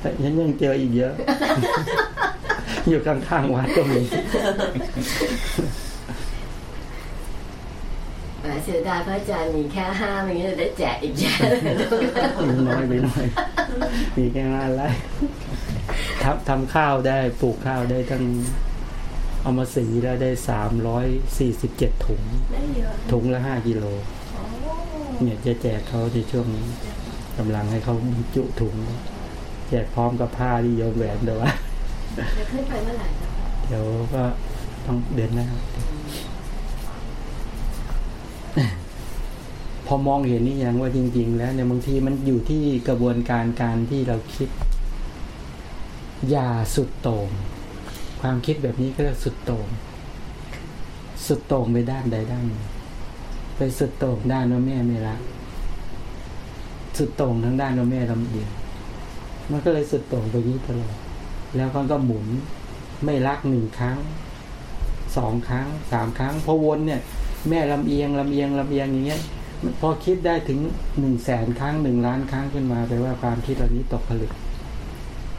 แต่ฉันยังเจออีกเยอะ อยู่ข้างๆวัดก็มีแหม เสียดายพระอาจารย์มีแค่ห้ามันจะได้แจกอีกเยอะเลยลูกน้อยไปหน่อยมีแค่งานไรทำทำข้าวได้ปลูกข้าวได้ทั้งเอามาสีแล้วได้สามร้อยสี่สิบเจ็ดถุงได้เยอะถุงละห้ากิโลเนี่ยจะแจกเขาในช่วงนี้กำลังให้เขาบรรจุถุง แจกพร้อมกับผ้าที่โยนแหวนแต่ว่าจะขึ้นไปเมื่อไหร่คะเดี๋ยวก็ต้องเดือนหน้า อมองเห็นนี่ยังว่าจริง ๆ แล้วเนี่ยบางทีมันอยู่ที่กระบวนการการที่เราคิด อย่าสุดโต่งความคิดแบบนี้ก็เรียกสุดโต่งสุดโต่งไปด้านใดด้านหนึ่งไปสุดโต่งด้านว่าแม่ไม่รักสุดโต่งทั้งด้านว่าแม่ลำเอียงมันก็เลยสุดโต่งไปนี้ตลอดแล้วก็ก็หมุนไม่รักหนึ่งครั้งสองครั้งสามครั้งพอวนเนี่ย แม่ลำเอียงลำเอียงลำเอียงอย่างเงี้ย พอคิดได้ถึงหนึ่งแสนครั้งหนึ่งล้านครั้งขึ้นมาแปลว่าความคิดเหล่านี้ตกผลึก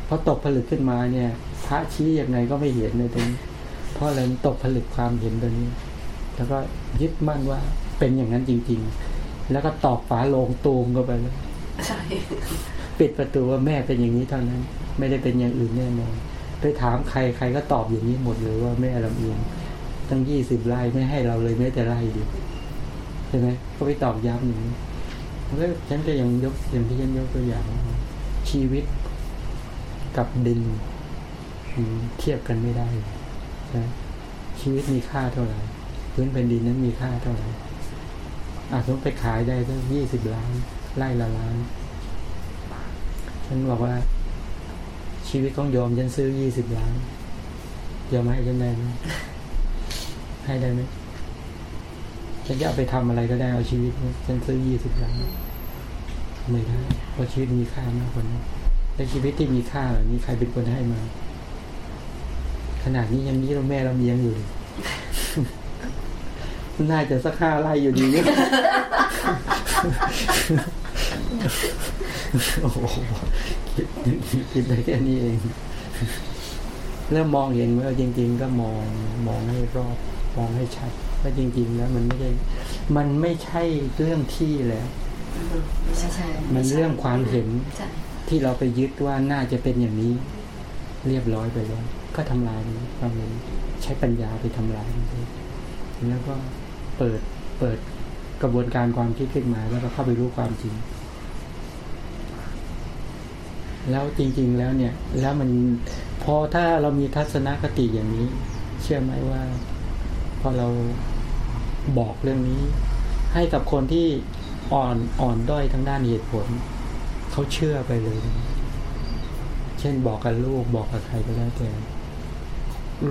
พอตกผลึกขึ้นมาเนี่ยพระชี้อย่างไงก็ไม่เห็นเลยตรงนี้เพราะอะไรตกผลึกความเห็นตัวนี้ แล้วก็ยึดมั่นว่าเป็นอย่างนั้นจริง ๆ แล้วก็ตอกฝาโลงตูมเข้าไปเลยใช่ปิดประตูว่าแม่เป็นอย่างนี้เท่านั้น ไม่ได้เป็นอย่างอื่นแน่นอนไปถามใครใครก็ตอบอย่างนี้หมดเลยว่าแม่ลำเอียงตั้งยี่สิบไร่ไม่ให้เราเลยแม้แต่ไร่เดียว ช่ไหมก็ไปตอบย้ำอย่างนี้มันก็ฉันก็ยังยกอย่งที่ฉันยกตัวอย่าง ชีวิตกับดินเทียบกันไม่ได้นะชีวิตมีค่าเท่าไหร่พื้นแผ่นดินนั้นมีค่าเท่าไหร่อาจจะไปขายได้ตั้งยี่สิบล้านไร่ละล้านฉันบอกว่า ชีวิตของโยมฉันซื้อยี่สิบล้านโยมให้ฉันได้ไหมให้ได้ไหม ฉันจะเอาไปทำอะไรก็ได้เอาชีวิตฉันซื้อยี่สิบล้านไม่ได้เพราะชีวิตมีค่ามากกว่านั้นและชีวิตที่มีค่าเหล่านี้ใครเป็นคนให้มา ขนาดนี้ยังนี้เราแม่เราเมียงอยู่เลยน่าจะสักห้าไร่อยู่ดีเนี่ยโอ้โหคิดได้แค่นี้เองเริ่มองเห็นว่าจริง ๆ ก็มองมองให้รอบ มองให้ชัด ว่าจริงๆแล้วมันไม่ใช่มันไม่ใช่เรื่องที่แล้วใช่ใช่มันเรื่องความเห็นใช่ที่เราไปยึดว่าน่าจะเป็นอย่างนี้ เรียบร้อยไปแล้วก็ทำลายมันความเห็นใช้ปัญญาไปทำลายมันไปแล้วก็เปิดเปิดกระบวนการความคิดขึ้นมาแล้วก็เข้าไปรู้ความจริง แล้วจริง ๆ แล้วเนี่ย แล้วมันพอถ้าเรามีทัศนคติอย่างนี้ เชื่อไหมว่า พอเรา บอกเรื่องนี้ ให้กับคนที่อ่อนอ่อนด้อยทางด้านเหตุผล เขาเชื่อไปเลย เช่นบอกกับลูกบอกกับใครก็แล้วแต่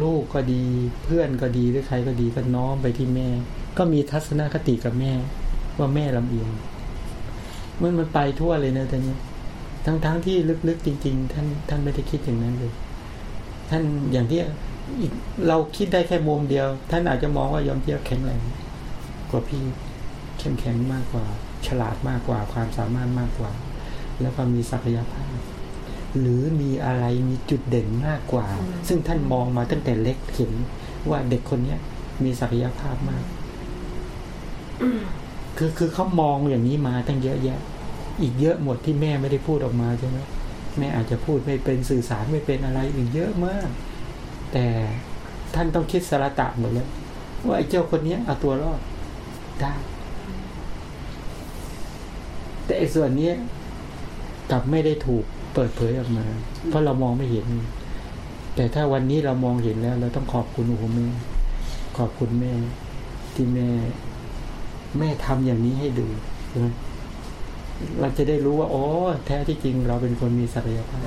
ลูกก็ดีเพื่อนก็ดีหรือใครก็ดีก็น้อมไปที่แม่ ก็มีทัศนคติกับแม่ ว่าแม่ลำเอียงมันมันไปทั่วเลยนะตอนนี้ทั้งทั้งที่ลึกๆจริง ๆ ท่านท่านไม่ได้คิดอย่างนั้นเลย ท่านอย่างที่เราคิดได้แค่มุมเดียว ท่านอาจจะมองว่ายอมเทียบแข็งแรง กว่าพี่เข้มแข็งมากกว่า ฉลาดมากกว่า ความสามารถมากกว่า แล้วก็มีศักยภาพ หรือมีอะไรมีจุดเด่นมากกว่า ซึ่งท่านมองมาตั้งแต่เล็กเห็นว่าเด็กคนเนี้ยมีศักยภาพมากคือคือเขามองอย่างนี้มาตั้งเยอะแยะ อีกเยอะหมดที่แม่ไม่ได้พูดออกมาใช่ไหมแม่อาจจะพูดไม่เป็นสื่อสารไม่เป็นอะไรอีกเยอะมาก แต่ท่านต้องคิดสารตะหมดเลยว่าไอ้เจ้าคนเนี้ยเอาตัวรอด ได้ แต่ไอ้ส่วนนี้กลับไม่ได้ถูกเปิดเผยออกมา เพราะเรามองไม่เห็น แต่ถ้าวันนี้เรามองเห็นแล้ว เราต้องขอบคุณโอ้โหแม่ขอบคุณแม่ ที่แม่ แม่ทำอย่างนี้ให้ดูใช่ไหมเราจะได้รู้ว่าโอ๋อแท้ที่จริงเราเป็นคนมีศักยภาพ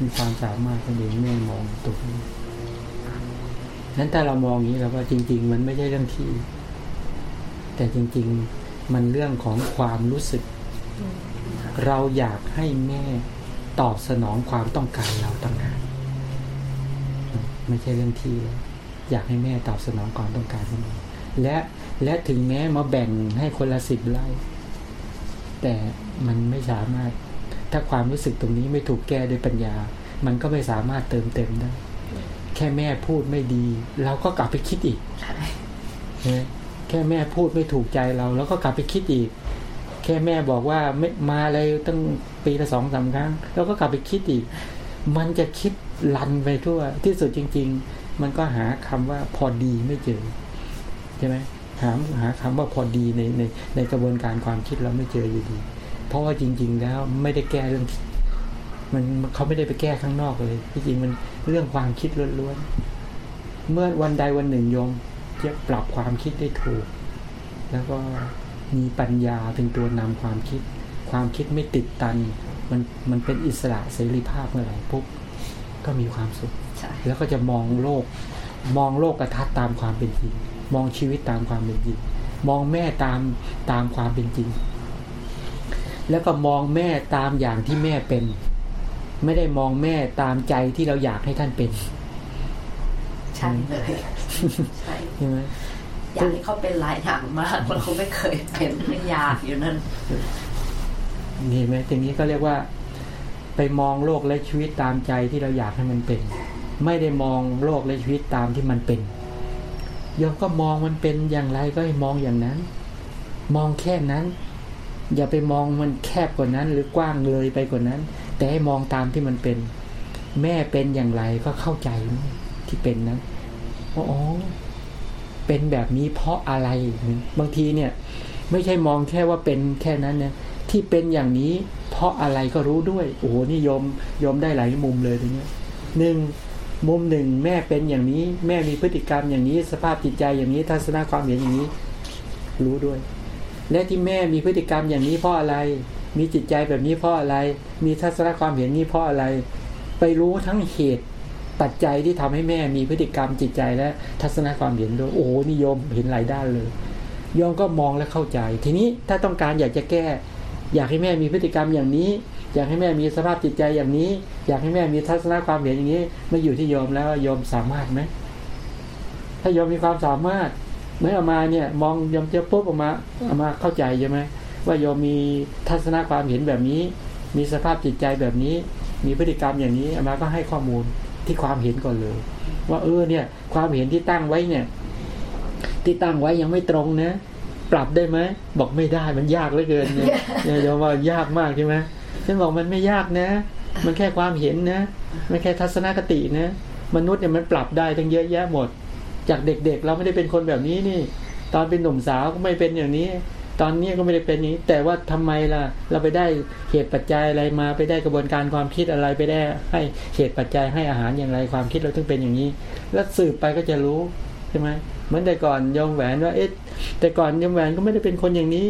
มีความสามารถนั่นเองแม่มองตรงนี้นั้นถ้าเรามองอย่างนี้เราว่าจริง ๆ มันไม่ใช่เรื่องที่ แต่จริงๆมันเรื่องของความรู้สึก เราอยากให้แม่ตอบสนองความต้องการเราต่างหากไม่ใช่เรื่องที่แล้วอยากให้แม่ตอบสนองความต้องการของเราและและถึงแม้มาแบ่งให้คนละสิบไร่แต่มันไม่สามารถ ถ้าความรู้สึกตรงนี้ไม่ถูกแก้ด้วยปัญญา มันก็ไม่สามารถเติมเต็มได้ แค่แม่พูดไม่ดี เราก็กลับไปคิดอีกใช่นะ แค่แม่พูดไม่ถูกใจเรา แล้วก็กลับไปคิดอีก แค่แม่บอกว่าไม่มาอะไรตั้งปีละสองสามครั้ง แล้วก็กลับไปคิดอีก มันจะคิดลันไปทั่ว ที่สุดจริง ๆ มันก็หาคำว่าพอดีไม่เจอใช่ไหมหาหาคำว่าพอดีในในในกระบวนการความคิดเราไม่เจออยู่ดี เพราะว่าจริง ๆ แล้วไม่ได้แก้เรื่องมันเขาไม่ได้ไปแก้ข้างนอกเลยที่จริงมันเรื่องความคิดล้วนๆเมื่อวันใดวันหนึ่งโยม จะปรับความคิดได้ถูก แล้วก็มีปัญญาเป็นตัวนำความคิด ความคิดไม่ติดตัน มันมันเป็นอิสระเสรีภาพเมื่อไหร่ปุ๊บก็มีความสุขใช่แล้วก็จะมองโลก มองโลกกระทัดตามความเป็นจริง มองชีวิตตามความเป็นจริง มองแม่ตามตามความเป็นจริง แล้วก็มองแม่ตามอย่างที่แม่เป็น ไม่ได้มองแม่ตามใจที่เราอยากให้ท่านเป็น ใช่เลย ใช่ใช่ไหมอยากให้เขาเป็นหลายอย่างมากเราคงไม่เคยเป็นมันยากอยู่นั่นนี่เห็นไหมทีนี้ก็เรียกว่า ไปมองโลกและชีวิตตามใจที่เราอยากให้มันเป็น ไม่ได้มองโลกและชีวิตตามที่มันเป็นโยมก็มองมันเป็นอย่างไรก็ให้มองอย่างนั้น มองแค่นั้น อย่าไปมองมันแคบกว่านั้น หรือกว้างเลยไปกว่านั้น แต่ให้มองตามที่มันเป็น แม่เป็นอย่างไรก็เข้าใจที่เป็นนั้น ว่าอ๋อเป็นแบบนี้เพราะอะไรบางทีเนี่ย ไม่ใช่มองแค่ว่าเป็นแค่นั้นนะที่เป็นอย่างนี้ เพราะอะไรก็รู้ด้วยโอ้โหนี่ยมยมได้หลายมุมเลยตรงนี้หนึ่งมุมหนึ่งแม่เป็นอย่างนี้ แม่มีพฤติกรรมอย่างนี้ สภาพจิตใจอย่างนี้ทัศนคความเห็นอย่างนี้ รู้ด้วย และที่แม่มีพฤติกรรมอย่างนี้เพราะอะไร มีจิตใจแบบนี้เพราะอะไร มีทัศนคความเห็นนี้เพราะอะไร ไปรู้ทั้งเหตุ ปัจจัยที่ทำให้แม่มีพฤติกรรมจิตใจและทัศนคความเห็นด้วยโอ้โหนิยมเห็นหลายด้านเลยโยมก็มองและเข้าใจ ทีนี้ถ้าต้องการอยากจะแก้ อยากให้แม่มีพฤติกรรมอย่างนี้ อยากให้แม่มีสภาพจิตใจอย่างนี้ อยากให้แม่มีทัศนความเห็นอย่างนี้มาอยู่ที่โยมแล้วว่าโยมสามารถไหมถ้าโยมมีความสามารถเมื่อเอามาเนี่ยมองโยมเจอปุ๊บออกมาเอามาเข้าใจใช่ไหมว่าโยมมีทัศนความเห็นแบบนี้ มีสภาพจิตใจแบบนี้ มีพฤติกรรมอย่างนี้เอามาก็ให้ข้อมูล ที่ความเห็นก่อนเลย ว่าเออเนี่ย ความเห็นที่ตั้งไว้เนี่ย ที่ตั้งไว้ยังไม่ตรงนะปรับได้ไหมบอกไม่ได้มันยากเหลือเกินเนี่ยเนี่ยโยมว่ายากมากใช่ไหมฉันบอกมันไม่ยากนะ มันแค่ความเห็นนะมันแค่ทัศนคตินะมนุษย์เนี่ยมันปรับได้ตั้งเยอะแยะหมด จากเด็กๆ เราไม่ได้เป็นคนแบบนี้นี่ ตอนเป็นหนุ่มสาวก็ไม่เป็นอย่างนี้ ตอนนี้ก็ไม่ได้เป็นอย่างนี้ แต่ว่าทำไมล่ะ เราไปได้เหตุปัจจัยอะไรมาไปได้กระบวนการความคิดอะไรไปได้ ให้เหตุปัจจัยให้อาหารอย่างไรความคิดเราถึงเป็นอย่างนี้ แล้วสืบไปก็จะรู้ใช่ไหมเหมือนแต่ก่อนยอมแหวนว่าเอ๊ะแต่ก่อนยอมแหวนก็ไม่ได้เป็นคนอย่างนี้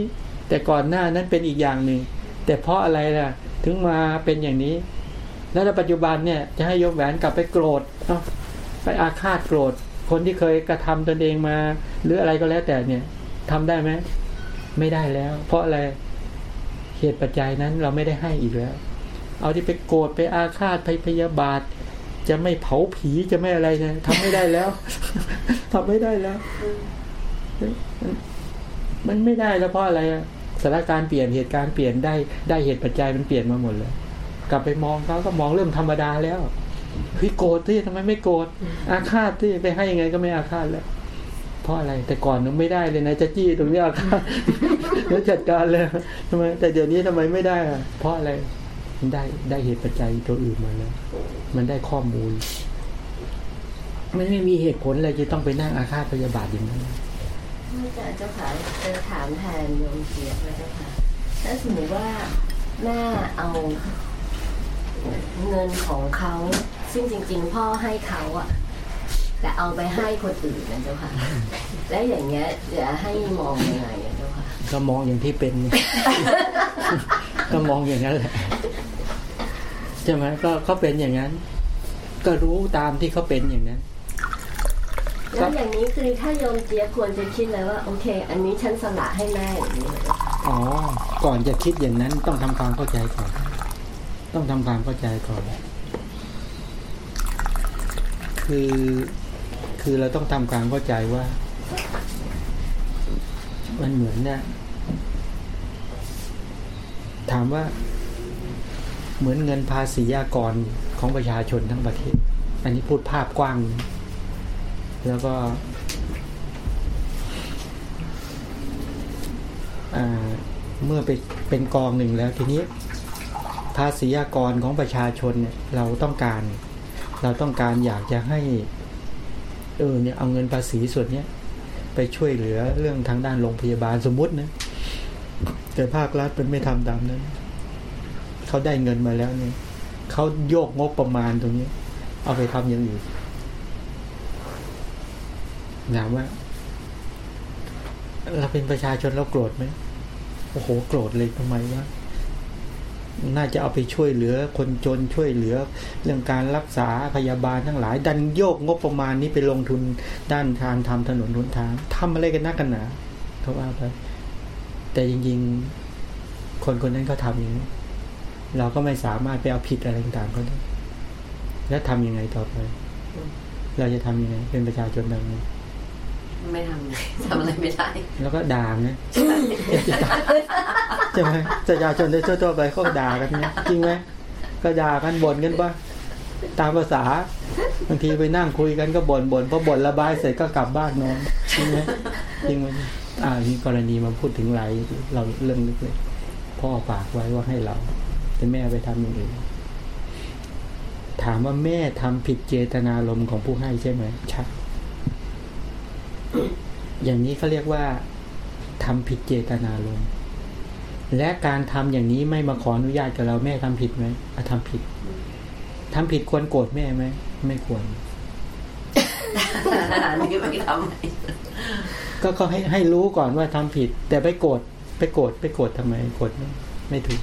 แต่ก่อนหน้านั้นเป็นอีกอย่างหนึ่งแต่เพราะอะไรล่ะ ถึงมาเป็นอย่างนี้ แล้วในปัจจุบันเนี่ยจะให้ยกแหวนกลับไปโกรธไปอาฆาตโกรธ คนที่เคยกระทำตนเองมา หรืออะไรก็แล้วแต่เนี่ยทำได้ไหม ไม่ได้แล้ว เพราะอะไรเหตุปัจจัยนั้นเราไม่ได้ให้อีกแล้ว เอาที่ไปโกรธไปอาฆาตไปพยาบาท จะไม่เผาผีจะไม่อะไรเนี่ยทำไม่ได้แล้วทำไม่ได้แล้ว มันไม่ได้แล้วเพราะอะไรสถานการณ์เปลี่ยนเหตุการณ์เปลี่ยนได้ได้เหตุปัจจัยมันเปลี่ยนมาหมดเลยกลับไปมองเขาก็มองเริ่มธรรมดาแล้วเฮ้ยโกรธที่ทำไมไม่โกรธอาฆาตที่ไปให้ยังไงก็ไม่อาฆาตแล้ว เพราะอะไรแต่ก่อนนึกไม่ได้เลยนะจะจี้ตรงนี้ยครับแล้วจัดการเลยทำไมแต่เดี๋ยวนี้ทำไมไม่ได้อะเพราะอะไรมันได้ได้เหตุปัจจัยตัวอื่นมาแล้วมันได้ข้อมูลมันไม่มีเหตุผลอะไรจะต้องไปนั่งอาฆาตพยาบาทอย่างนั้นอาจารย์เจ้าค่ะจะถามแทนโยมเจียบนะเจ้าค่ะถ้าสมมติว่าแม่เอาเงินของเขา ซึ่งจริง ๆ พ่อให้เขาอะ แต่เอาไปให้คนอื่นนะเจ้าค่ะ แล้วอย่างเงี้ยจะให้มองยังไงอะเจ้าค่ะ ก็มองอย่างที่เป็น ก็มองอย่างนั้นแหละใช่ไหมก็เขาเป็นอย่างนั้น ก็รู้ตามที่เขาเป็นอย่างนั้นแล้วอย่างนี้คือถ้าโยมเจี๊ยบควรจะคิดเลยว่า โอเค อันนี้ฉันสละให้แม่อย่างนี้เลยเจ้าค่ะอ๋อ ก่อนจะคิดอย่างนั้นต้องทำความเข้าใจก่อน ต้องทำความเข้าใจก่อนคือ คือเราต้องทำความเข้าใจว่า มันเหมือนเนี่ยถามว่าเหมือนเงินภาษีอากรของประชาชนทั้งประเทศ อันนี้พูดภาพกว้าง แล้วก็เมื่อไปเป็นกองหนึ่งแล้วทีนี้ ภาษีอากรของประชาชนเนี่ยเราต้องการ เราต้องการอยากจะให้ เออเนี่ยเอาเงินภาษีส่วนเนี้ยไปช่วยเหลือเรื่องทางด้านโรงพยาบาลสมมุตินะแต่ภาครัฐเป็นไม่ทำตามนั้นเขาได้เงินมาแล้วเนี่ยเขาโยกงบประมาณตรงนี้ เอาไปทำอย่างอื่นถามว่า เราเป็นประชาชนเราโกรธไหมโอ้โห โกรธเลยทำไมวะ น่าจะเอาไปช่วยเหลือคนจนช่วยเหลือ เรื่องการรักษาพยาบาลทั้งหลาย ดันโยกงบประมาณนี้ไปลงทุนด้านทางทำถนนหนทางทำอะไรกันนักกันหนาเขาว่าไปแต่จริงๆ คนคนนั้นเขาทำอย่างนี้เราก็ไม่สามารถไปเอาผิดอะไรต่างๆเขาได้แล้วทำยังไงต่อไป เราจะทำยังไงเป็นประชาชนแบบนี้ ไม่ทำไงทำอะไรไม่ได้ แล้วก็ด่าไงใช่ไหมประชาชนได้ทั่วๆไปเขาก็ด่ากันเนี่ยจริงไหมก็ด่ากันบ่นกันปะตามภาษาบางทีไปนั่งคุยกันก็บ่นบ่นพอบ่นระบายเสร็จก็กลับบ้านนอนจริงไหมจริงไหมอ่ามีกรณีมาพูดถึงไรเราเรื่องลึกๆพ่อฝากไว้ว่าให้เรา แต่แม่ไปทำอย่างอื่นถามว่าแม่ทำผิดเจตนารมณ์ของผู้ให้ใช่ไหมใช่ อย่างนี้เขาเรียกว่าทำผิดเจตนารมณ์และการทำอย่างนี้ไม่มาขออนุญาตกับเราแม่ทำผิดไหมอะทำผิดทำผิดควรโกรธแม่ไหมไม่ควรนี่ไม่ทำไมก็ก็ให้ให้รู้ก่อนว่าทำผิด แต่ไปโกรธไปโกรธไปโกรธทำไมโกรธไม่ไม่ถูก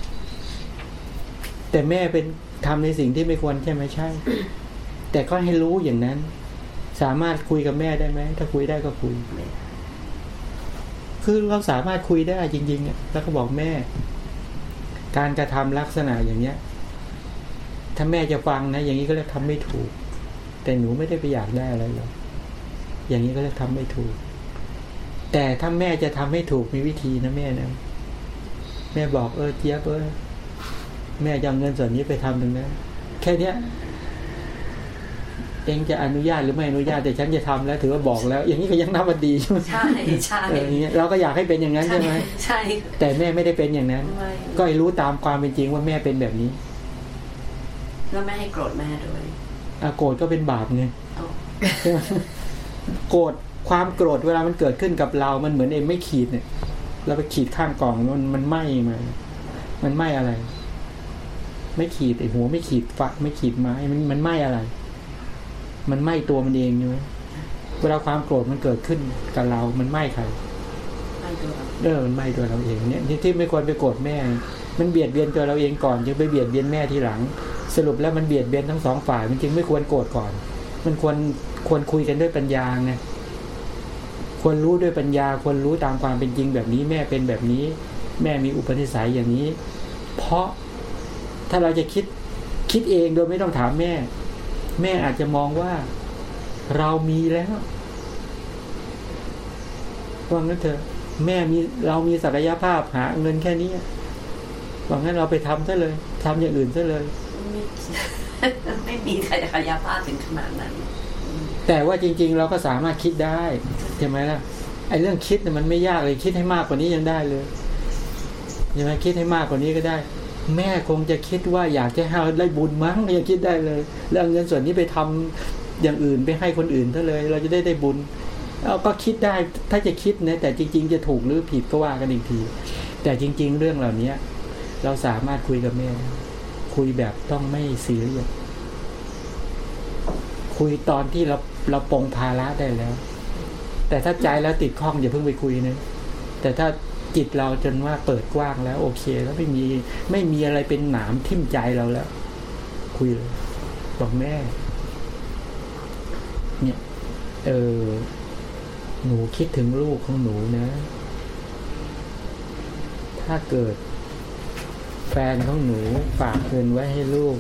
แต่แม่เป็นทำในสิ่งที่ไม่ควรใช่ไหมใช่ แต่ก็ให้รู้อย่างนั้น สามารถคุยกับแม่ได้ไหมถ้าคุยได้ก็คุย คือเราสามารถคุยได้จริงๆแล้วก็บอกแม่ การกระทำลักษณะอย่างเนี้ย ถ้าแม่จะฟังนะ อย่างนี้ก็เรียกทำไม่ถูก แต่หนูไม่ได้ไปอยากได้อะไรหรอกอย่างนี้ก็เรียกทำไม่ถูก แต่ถ้าแม่จะทำให้ถูกมีวิธีนะแม่นะแม่บอกเออเจี๊ยบเออแม่จะเอาเงินส่วนนี้ไปทำตรงนั้นแค่เนี้ย เองจะอนุญาตหรือไม่อนุญาตแต่ฉันจะทำแล้วถือว่าบอกแล้ว อย่างนี้ก็ยังนับว่าดีใช่ไหมใช่ใช่เอออย่างเงี้ยเราก็อยากให้เป็นอย่างนั้นใช่ไหมใช่ แต่แม่ไม่ได้เป็นอย่างนั้นไม่ก็ให้รู้ตามความเป็นจริงว่าแม่เป็นแบบนี้แล้วไม่ให้โกรธแม่ด้วยอะโกรธก็เป็นบาปไงเอาใช่ไหมโกรธความโกรธเวลามันเกิดขึ้นกับเรา มันเหมือนเอ็มไม่ขีดเนี่ยเราไปขีดข้างกล่องมันมันไหม้มา มันไหม้อะไร ไม่ขีดไอหัวไม่ขีดฝักไม่ขีดไม้มันมันไหม้อะไร มันไหม้ตัวมันเองใช่ไหมเวลาความโกรธมันเกิดขึ้นกับเรา มันไหม้ใครไม่ตัวเราเออมันไหม้ตัวเราเองเนี่ยที่ที่ไม่ควรไปโกรธแม่ มันเบียดเบียนตัวเราเองก่อนจึงไปเบียดเบียนแม่ทีหลัง สรุปแล้วมันเบียดเบียนทั้งสองฝ่ายมันจึงไม่ควรโกรธก่อน มันควรควรคุยกันด้วยปัญญาไงควรรู้ด้วยปัญญาควรรู้ตามความเป็นจริงแบบนี้แม่เป็นแบบนี้ แม่มีอุปนิสัยอย่างนี้ เพราะถ้าเราจะคิดคิดเองโดยไม่ต้องถามแม่ แม่อาจจะมองว่าเรามีแล้วว่างั้นเถอะแม่มีเรามีศักยภาพหาเงินแค่นี้ว่างั้นเราไปทำซะเลยทำอย่างอื่นซะเลย ไม่ไม่มีใครขยาภาพถึงขนาดนั้นใแต่ว่าจริง ๆ เราก็สามารถคิดได้ใช่ไหมล่ะไอ้เรื่องคิดเนี่ยมันไม่ยากเลยคิดให้มากกว่านี้ยังได้เลยใช่ไหมคิดให้มากกว่านี้ก็ได้ แม่คงจะคิดว่าอยากจะให้เราได้บุญมั้งยังคิดได้เลย แล้วเอาเงินส่วนนี้ไปทำอย่างอื่นไปให้คนอื่นเท่าเลย เราจะได้ได้บุญเราก็คิดได้ถ้าจะคิดนะแต่จริง ๆ จะถูกหรือผิดก็ว่ากันอีกที แต่จริง ๆ เรื่องเหล่านี้เราสามารถคุยกับแม่ คุยแบบต้องไม่เสียอย่างคุยตอนที่เราเราปรงภาระได้แล้ว แต่ถ้าใจแล้วติดข้องอย่าเพิ่งไปคุยนะแต่ถ้า จิตเราจนว่าเปิดกว้างแล้ว โอเค แล้วไม่มีไม่มีอะไรเป็นหนามทิ่มใจเราแล้ว คุยเลยบอกแม่ เนี่ย เออหนูคิดถึงลูกของหนูนะ ถ้าเกิด แฟนของหนูฝากเงินไว้ให้ลูก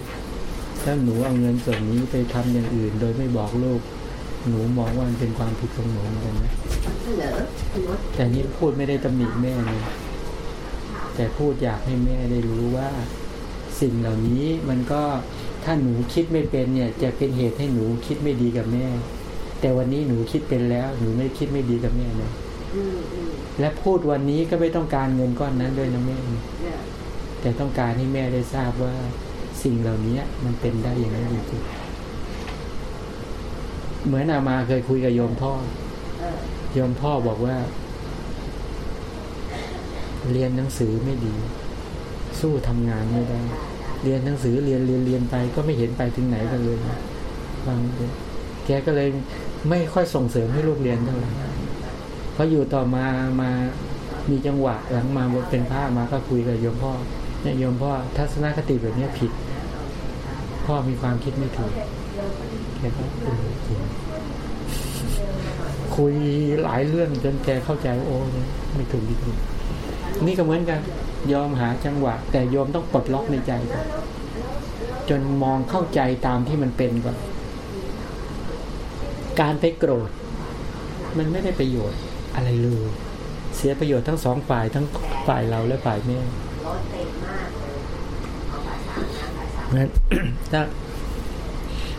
แล้วหนูเอาเงินส่วนนี้ไปทำอย่างอื่น โดยไม่บอกลูก หนูมองว่ามันเป็นความผิดของหนูเหมือนกันนะเหม แต่นี่พูดไม่ได้ตำหนิแม่นะแต่พูดอยากให้แม่ได้รู้ว่า สิ่งเหล่านี้มันก็ถ้าหนูคิดไม่เป็นเนี่ย จะเป็นเหตุให้หนูคิดไม่ดีกับแม่ แต่วันนี้หนูคิดเป็นแล้ว หนูไม่คิดไม่ดีกับแม่นะอืมอืมและพูดวันนี้ก็ไม่ต้องการเงินก้อนนั้นด้วยนะแม่เนี่ยแต่ต้องการให้แม่ได้ทราบว่าสิ่งเหล่านี้มันเป็นได้อย่างนั้นจริงๆเหมือนอามาเคยคุยกับโยมพ่อเออ โยมพ่อบอกว่า เรียนหนังสือไม่ดี สู้ทำงานไม่ได้ เรียนหนังสือเรียนเรียนเรียนไป ก็ไม่เห็นไปถึงไหนกันเลยบางทีแกก็เลยไม่ค่อยส่งเสริมให้ลูกเรียนเท่าไหร่เพราะอยู่ต่อมามามีจังหวะหลังมาเป็นพระมาก็คุยกับโยมพ่อเนี่ยโยมพ่อทัศนคติแบบนี้ผิด พ่อมีความคิดไม่ถูกแกก็เออจริง คุยหลายเรื่องจนแกเข้าใจโอ้ไม่ถูกจริงๆนี่ก็เหมือนกัน ยอมหาจังหวะ แต่โยมต้องปลดล็อกในใจก่อนจนมองเข้าใจตามที่มันเป็นก่อนการไปโกรธ มันไม่ได้ประโยชน์อะไรเลยเสียประโยชน์ทั้งสองฝ่ายทั้งฝ่ายเราและฝ่ายแม่นั้นถ้า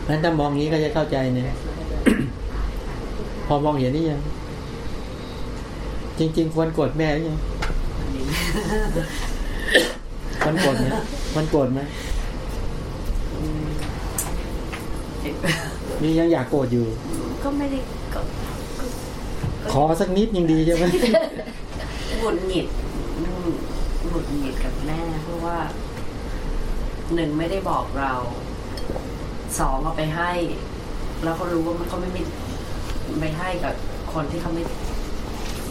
นั้นถ้ามองนี้ก็จะเข้าใจเนี่ย พอมองเห็นนี่ยัง จริง ๆ ควรโกรธแม่หรือยังมันโกรธไหมมันโกรธไหมนี่ยังอยากโกรธอยู่ ก็ไม่ได้ก็ขอสักนิดยังดีใช่ไหมหงุดหงิดอืมหงุดหงิดกับแม่เพราะว่าหนึ่งไม่ได้บอกเรา สองเอาไปให้ แล้วเขารู้ว่ามันก็ไม่ไม่ ไม่ให้กับคนที่เขาไม่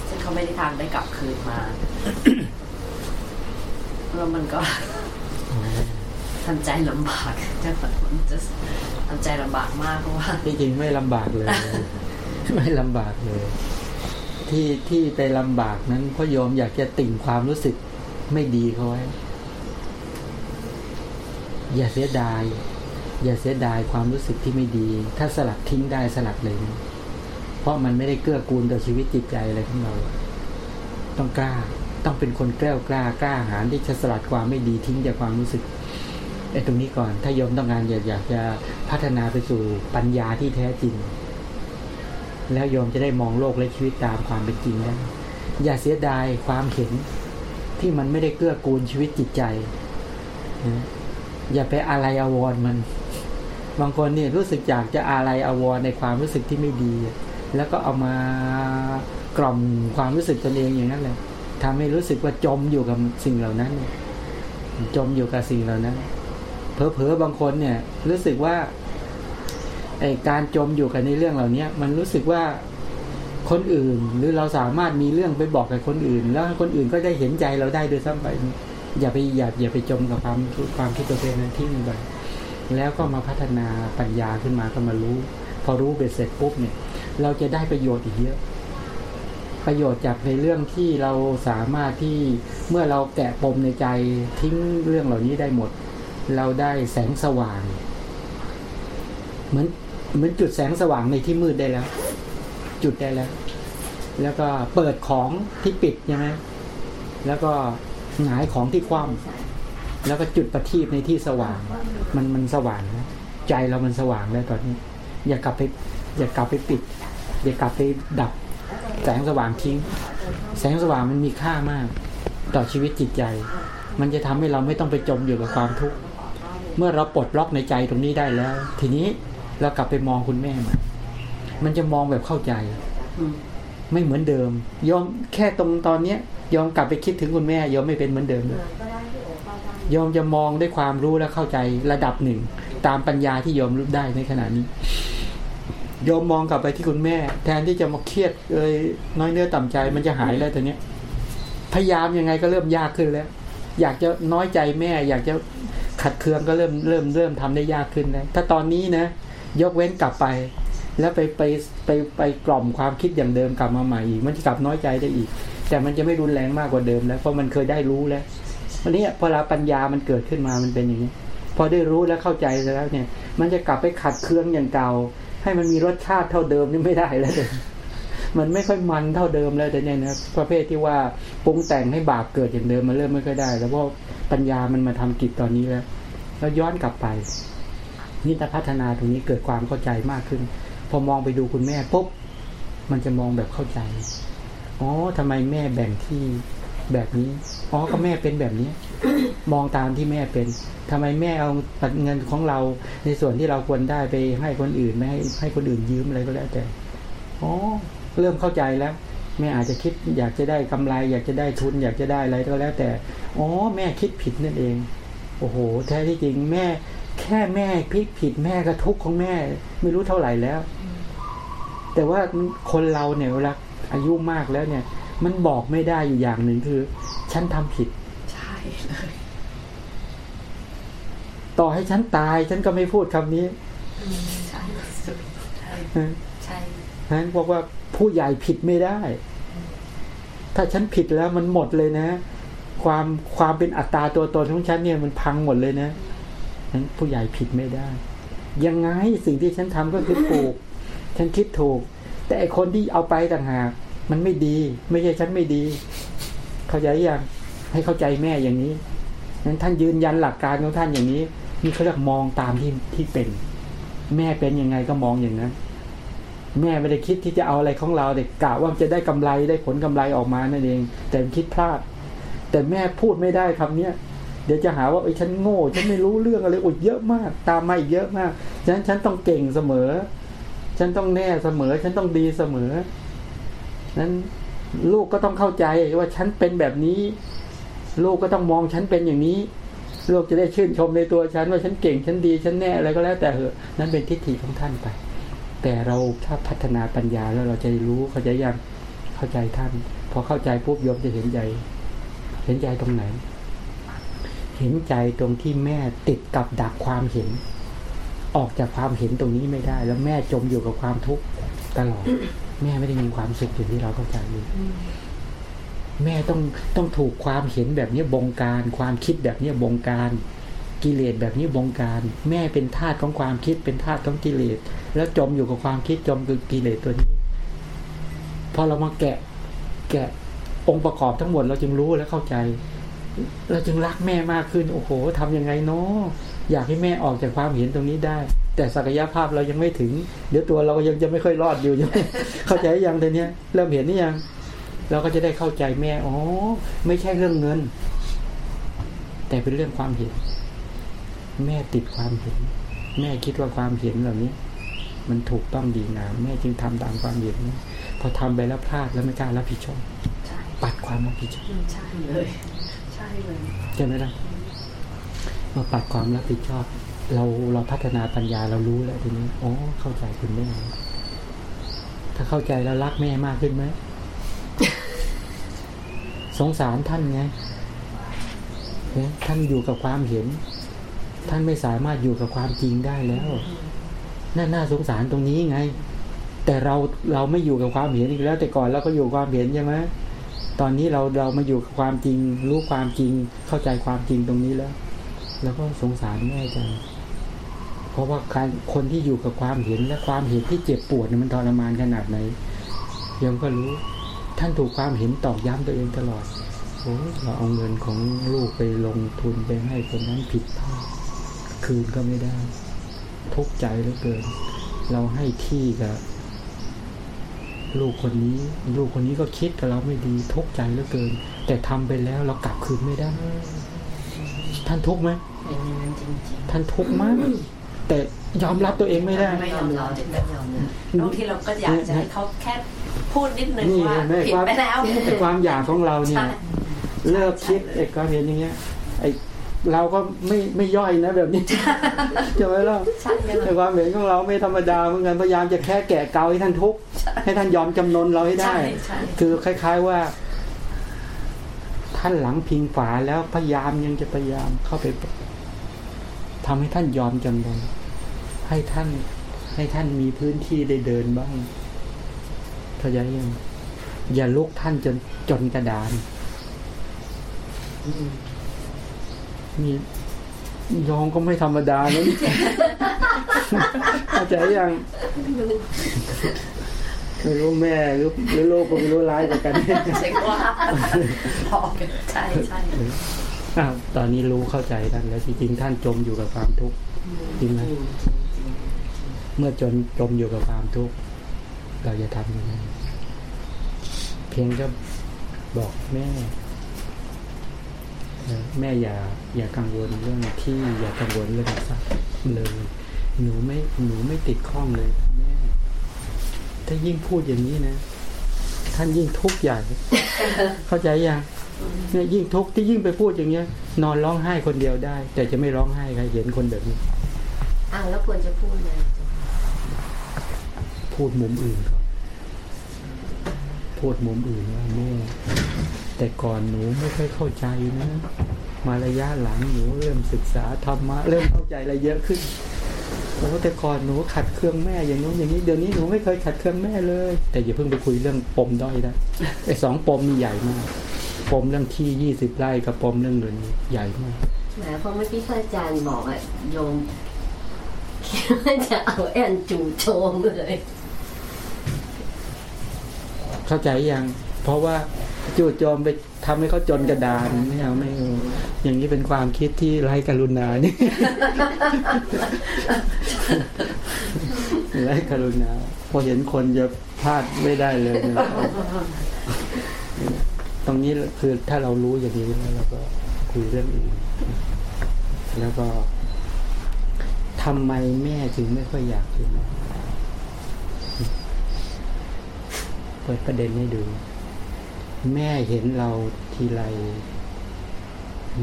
ซึ่งเขาไม่ได้ทางได้กลับคืนมา แล้วมันก็ทำใจลำบากจะมันจะทำใจลำบากมากเพราะว่าที่จริงไม่ลำบากเลย ไม่ลำบากเลย ที่ที่ไปลำบากนั้นเพราะโยมอยากจะติ่งความรู้สึกไม่ดีเขาไว้ อย่าเสียดาย อย่าเสียดายความรู้สึกที่ไม่ดี ถ้าสลัดทิ้งได้สลัดเลยนะ เพราะมันไม่ได้เกื้อกูลต่อชีวิตจิตใจอะไรของเรา ต้องกล้า ต้องเป็นคนแกล้ากล้ากล้าหาญที่จะสลัดความไม่ดีทิ้งจากความรู้สึกไอ้ตรงนี้ก่อน ถ้าโยมต้องการอยากอยากจะพัฒนาไปสู่ปัญญาที่แท้จริง แล้วโยมจะได้มองโลกและชีวิตตามความเป็นจริงได้อย่าเสียดายความเห็นที่มันไม่ได้เกื้อกูลชีวิตจิตใจนะอย่าไปอะไรอาวรณ์มัน บางคนเนี่ยรู้สึกอยากจะอะไรอาวรณ์ในความรู้สึกที่ไม่ดี แล้วก็เอามากล่อมความรู้สึกตนเองอย่างนั้นเลยทำให้รู้สึกว่าจมอยู่กับสิ่งเหล่านั้น จมอยู่กับสิ่งเหล่านั้น เผลอๆบางคนเนี่ย รู้สึกว่าไอการจมอยู่กับในเรื่องเหล่านี้มันรู้สึกว่าคนอื่น หรือเราสามารถมีเรื่องไปบอกกับคนอื่น แล้วคนอื่นก็ได้เห็นใจเราได้โดยซ้ำไปอย่าไปอย่าอย่าไปจมกับความความคิดตัวเองนั้นที่มันไปแล้วก็มาพัฒนาปัญญาขึ้นมาก็มารู้ พอรู้เบ็ดเสร็จปุ๊บเนี่ย เราจะได้ประโยชน์อีกเยอะ ประโยชน์จากในเรื่องที่เราสามารถที่เมื่อเราแกะปมในใจทิ้งเรื่องเหล่านี้ได้หมด เราได้แสงสว่าง เหมือนเหมือนจุดแสงสว่างในที่มืดได้แล้ว จุดได้แล้ว แล้วก็เปิดของที่ปิดใช่ไหมแล้วก็หงายของที่คว่ำแล้วก็จุดประทีปในที่สว่าง มันมันสว่างนะใจเรามันสว่างแล้วตอนนี้ อย่ากลับไป อย่ากลับไปปิด อย่ากลับไปดับแสงสว่างทิ้ง แสงสว่างมันมีค่ามาก ต่อชีวิตจิตใจ มันจะทำให้เราไม่ต้องไปจมอยู่กับความทุกข์เมื่อเราปลดล็อกในใจตรงนี้ได้แล้ว ทีนี้เรากลับไปมองคุณแม่ม่มันจะมองแบบเข้าใจ ไม่เหมือนเดิม ยอมแค่ตรงตอนเนี้ย ยอมกลับไปคิดถึงคุณแม่ ยอมไม่เป็นเหมือนเดิมเลยยอมจะมองด้วยความรู้และเข้าใจระดับหนึ่ง ตามปัญญาที่ยอมรู้ได้ในขณะนี้ ยอมมองกลับไปที่คุณแม่ แทนที่จะมาเครียดเอยน้อยเนื้อต่ำใจมันจะหายแล้วตอนนี้พยายามยังไงก็เริ่มยากขึ้นแล้ว อยากจะน้อยใจแม่ อยากจะขัดเคืองก็เริ่มเริ่มเริ่มทำได้ยากขึ้นแล้วถ้าตอนนี้นะ ยกเว้นกลับไป แล้วไปไปไปไปกล่อมความคิดอย่างเดิมกลับมาใหม่อีกมันจะกลับน้อยใจได้อีก แต่มันจะไม่รุนแรงมากกว่าเดิมแล้วเพราะมันเคยได้รู้แล้ววันนี้พอเราปัญญามันเกิดขึ้นมามันเป็นอย่างนี้ พอได้รู้แล้วเข้าใจแล้วเนี่ย มันจะกลับไปขัดเคืองอย่างเก่า ให้มันมีรสชาติเท่าเดิมนี่ไม่ได้แล้วเลยมันไม่ค่อยมันเท่าเดิมแล้วแต่เนี่ยนะประเภทที่ว่าปรุงแต่งให้บาปเกิดอย่างเดิมมันเริ่มไม่ค่อยได้ แล้วเพราะปัญญามันมาทำกิจตอนนี้แล้ว แล้วย้อนกลับไปนี่ถ้าพัฒนาตรงนี้เกิดความเข้าใจมากขึ้น พอมองไปดูคุณแม่ปุ๊บมันจะมองแบบเข้าใจอ๋อทำไมแม่แบ่งที่แบบนี้อ๋อก็แม่เป็นแบบนี้ มองตามที่แม่เป็นทำไมแม่เอาเงินของเราในส่วนที่เราควรได้ไปให้คนอื่นไม่ให้ให้คนอื่นยืมอะไรก็แล้วแต่อ๋อเริ่มเข้าใจแล้วแม่อาจจะคิดอยากจะได้กำไร อยากจะได้ทุน อยากจะได้อะไรก็แล้วแต่ อ๋อ แม่คิดผิดนั่นเอง โอ้โห แท้ที่จริงแม่ แค่แม่พิกผิดแม่กระทุกของแม่ ไม่รู้เท่าไหร่แล้ว แต่ว่าคนเราเนี่ยเวลาอายุมากแล้วเนี่ย มันบอกไม่ได้อยู่อย่างหนึ่งคือ ฉันทำผิด ต่อให้ฉันตาย ฉันก็ไม่พูดคำนี้ใช่สุดใช่ใช่นั้นบอกว่าผู้ใหญ่ผิดไม่ได้ ถ้าฉันผิดแล้วมันหมดเลยนะ ความความเป็นอัตตราตัวตนของฉันเนี่ยมันพังหมดเลยนะนั้นผู้ใหญ่ผิดไม่ได้ ยังไงสิ่งที่ฉันทำก็คือถูก ฉันคิดถูก แต่ไอคนที่เอาไปต่างหาก มันไม่ดี ไม่ใช่ฉันไม่ดี เข้าใจยัง ให้เข้าใจแม่อย่างนี้นั้นท่านยืนยันหลักการของท่านอย่างนี้ นี่เขาเรียกมองตามที่ที่เป็น แม่เป็นยังไงก็มองอย่างนั้น แม่ไม่ได้คิดที่จะเอาอะไรของเราแต่กะว่าจะได้กำไรได้ผลกำไรออกมานั่นเอง แต่คิดพลาด แต่แม่พูดไม่ได้คำเนี้ยเดี๋ยวจะหาว่าไอ้ฉันโง่ฉันไม่รู้เรื่องอะไรอุดเยอะมาก ตามมาอีกเยอะมากฉะนั้นฉันต้องเก่งเสมอ ฉันต้องแน่เสมอ ฉันต้องดีเสมอนั้นลูกก็ต้องเข้าใจว่าฉันเป็นแบบนี้ ลูกก็ต้องมองฉันเป็นอย่างนี้ ลูกจะได้ชื่นชมในตัวฉันว่าฉันเก่งฉันดีฉันแน่อะไรก็แล้วแต่เหอะนั่นเป็นทิฏฐิของท่านไป แต่เราถ้าพัฒนาปัญญาแล้วเราจะรู้เข้าใจยังเข้าใจท่านพอเข้าใจปุ๊บโยมจะเห็นใจ เห็นใจตรงไหน เห็นใจตรงที่แม่ติดกับดักความเห็น ออกจากความเห็นตรงนี้ไม่ได้ แล้วแม่จมอยู่กับความทุกข์ตลอดแม่ไม่ได้มีความสุขอย่างที่เราเข้าใจเลย แม่ต้องต้องถูกความเห็นแบบนี้บงการ ความคิดแบบนี้บงการ กิเลสแบบนี้บงการ แม่เป็นทาสของความคิดเป็นทาสของกิเลส แล้วจมอยู่กับความคิดจมกับกิเลสตัวนี้พอเรามาแกะแกะองค์ประกอบทั้งหมดเราจึงรู้และเข้าใจ เราจึงรักแม่มากขึ้น โอ้โหทำยังไงเนาะอยากให้แม่ออกจากความเห็นตรงนี้ได้ แต่ศักยภาพเรายังไม่ถึง เดี๋ยวตัวเราก็ยังจะไม่ค่อยรอดอยู่ยังเข้าใจยังแต่เนี้ยเริ่มเห็นนี่ยัง เราก็จะได้เข้าใจแม่อ๋อไม่ใช่เรื่องเงิน แต่เป็นเรื่องความเห็น แม่ติดความเห็น แม่คิดว่าความเห็นเหล่านี้ มันถูกต้องดีงามแม่จึงทำตามความเห็นนี้พอทำไปแล้วพลาดแล้วไม่กล้ารับผิดชอบใช่ปัดความรับผิดชอบใช่เลยใช่เลยใช่ไหมล่ะเมื่อปัดความรับผิดชอบ เราเราพัฒนาปัญญาเรารู้แล้วทีนี้อ๋อเข้าใจคุณแม่ถ้าเข้าใจแล้วรักแม่มากขึ้นไหม สงสารท่านไงท่านอยู่กับความเห็น ท่านไม่สามารถอยู่กับความจริงได้แล้วน่าน่าสงสารตรงนี้ไง แต่เราเราไม่อยู่กับความเห็นอีกแล้ว แต่ก่อนเราก็อยู่ความเห็นใช่ไหมตอนนี้เราเรามาอยู่กับความจริง รู้ความจริงเข้าใจความจริงตรงนี้แล้ว แล้วก็สงสารแม่จังเพราะว่าการคนที่อยู่กับความเห็นและความเห็นที่เจ็บปวดเนี่ยมันทรมานขนาดไหนโยมก็รู้ ท่านถูกความเห็นตอกย้ำตัวเองตลอดโอ้เราเอาเงินของลูกไปลงทุนไปให้คนนั้นผิดพลาดคืนก็ไม่ได้ ทุกข์ใจเหลือเกิน เราให้ที่กับลูกคนนี้ ลูกคนนี้ก็คิดกับเราไม่ดีทุกข์ใจเหลือเกิน แต่ทำไปแล้วเรากลับคืนไม่ได้ ท่านทุกข์ไหมเป็นอย่างนั้นจริงท่านทุกข์มากแต่ยอมรับตัวเองไม่ได้ๆไม่ยอมเราถึงไม่ยอมนะบางทีเราก็อยากจะให้เขาแค่ พูดนิดนึงนี่ว่าแม่ผิดความไปแล้วไอ้ความอยากของเราเนี่ยใช่เลิกคิดไอ้ความเห็นอย่างเงี้ยไอ้เราก็ไม่ไม่ย่อยนะแบบนี้ใช่ไหมล่ะใช่เลยไอ้ความเห็นของเราไม่ธรรมดาเหมือนกันพยายามจะแค่แกะเกาให้ท่านทุกข์ให้ท่านยอมจำนนเราให้ได้ใช่ใช่คือคล้าย ๆว่า ท่านหลังพิงฝาแล้วพยายามยังจะพยายามเข้าไปทำให้ท่านยอมจำนนให้ท่านให้ท่านมีพื้นที่ได้เดินบ้าง เข้าใจยังอย่าลุกท่านจนจนกระดานมียองก็ไม่ธรรมดานะเข้าใจยังไม่รู้แม่หรือหรือโลกก็ไม่รู้ร้ายกว่ากันใช่ว่าพอกันใช่ใช่อ้าวตอนนี้รู้เข้าใจท่านแล้วจริงๆท่านจมอยู่กับความทุกข์จริงไหมเมื่อจนจมอยู่กับความทุกข์ เราจะทำยังไงเพียงก็บอกแม่แม่อย่าอย่ากังวลเรื่องที่อย่ากังวลเรื่องทรัพย์เลยหนูไม่หนูไม่ติดข้องเลยแม่ถ้ายิ่งพูดอย่างนี้นะ ท่านยิ่งทุกข์ใหญ่ เข้าใจยังเนี่ยยิ่งทุกข์ที่ยิ่งไปพูดอย่างเงี้ย นอนร้องไห้คนเดียวได้ แต่จะไม่ร้องไห้ใครเห็นคนแบบนี้อ้าวแล้วควรจะพูดไง พูดมุมอื่นก่อนพูดมุมอื่นว่าแม่แต่ก่อนหนูไม่ค่อยเข้าใจนะ มาระยะหลังหนูเริ่มศึกษาธรรมะเริ่มเข้าใจอะไรเยอะขึ้นโอ้แต่ก่อนหนูขัดเครื่องแม่อย่างนู้นอย่างนี้เดี๋ยวนี้หนูไม่เคยขัดเครื่องแม่เลย แต่อย่าเพิ่งไปคุยเรื่องปมด้อยนะไอ้สองปมนี่ใหญ่มากปมเรื่องที่ยี่สิบไร่กับปมเรื่องเงินใหญ่มากแหมพราะเมื่อกี้ท่านอาจารย์บอกอะโยมคิดว่าจะเอาแอนจูโจมเลย เข้าใจยังเพราะว่าจู่โจมไปทำให้เขาจนกระดานไม่เอาไม่เอาอย่างนี้เป็นความคิดที่ไร้กรุณานี่ไร้กรุณาพอเห็นคนจะพลาดไม่ได้เลยนะตรงนี้คือถ้าเรารู้อย่างนี้แล้วเราก็คุยเรื่องอื่นแล้วก็ทำไมแม่ถึงไม่ค่อยอยากกิน เปิดประเด็นให้ดู แม่เห็นเราทีไร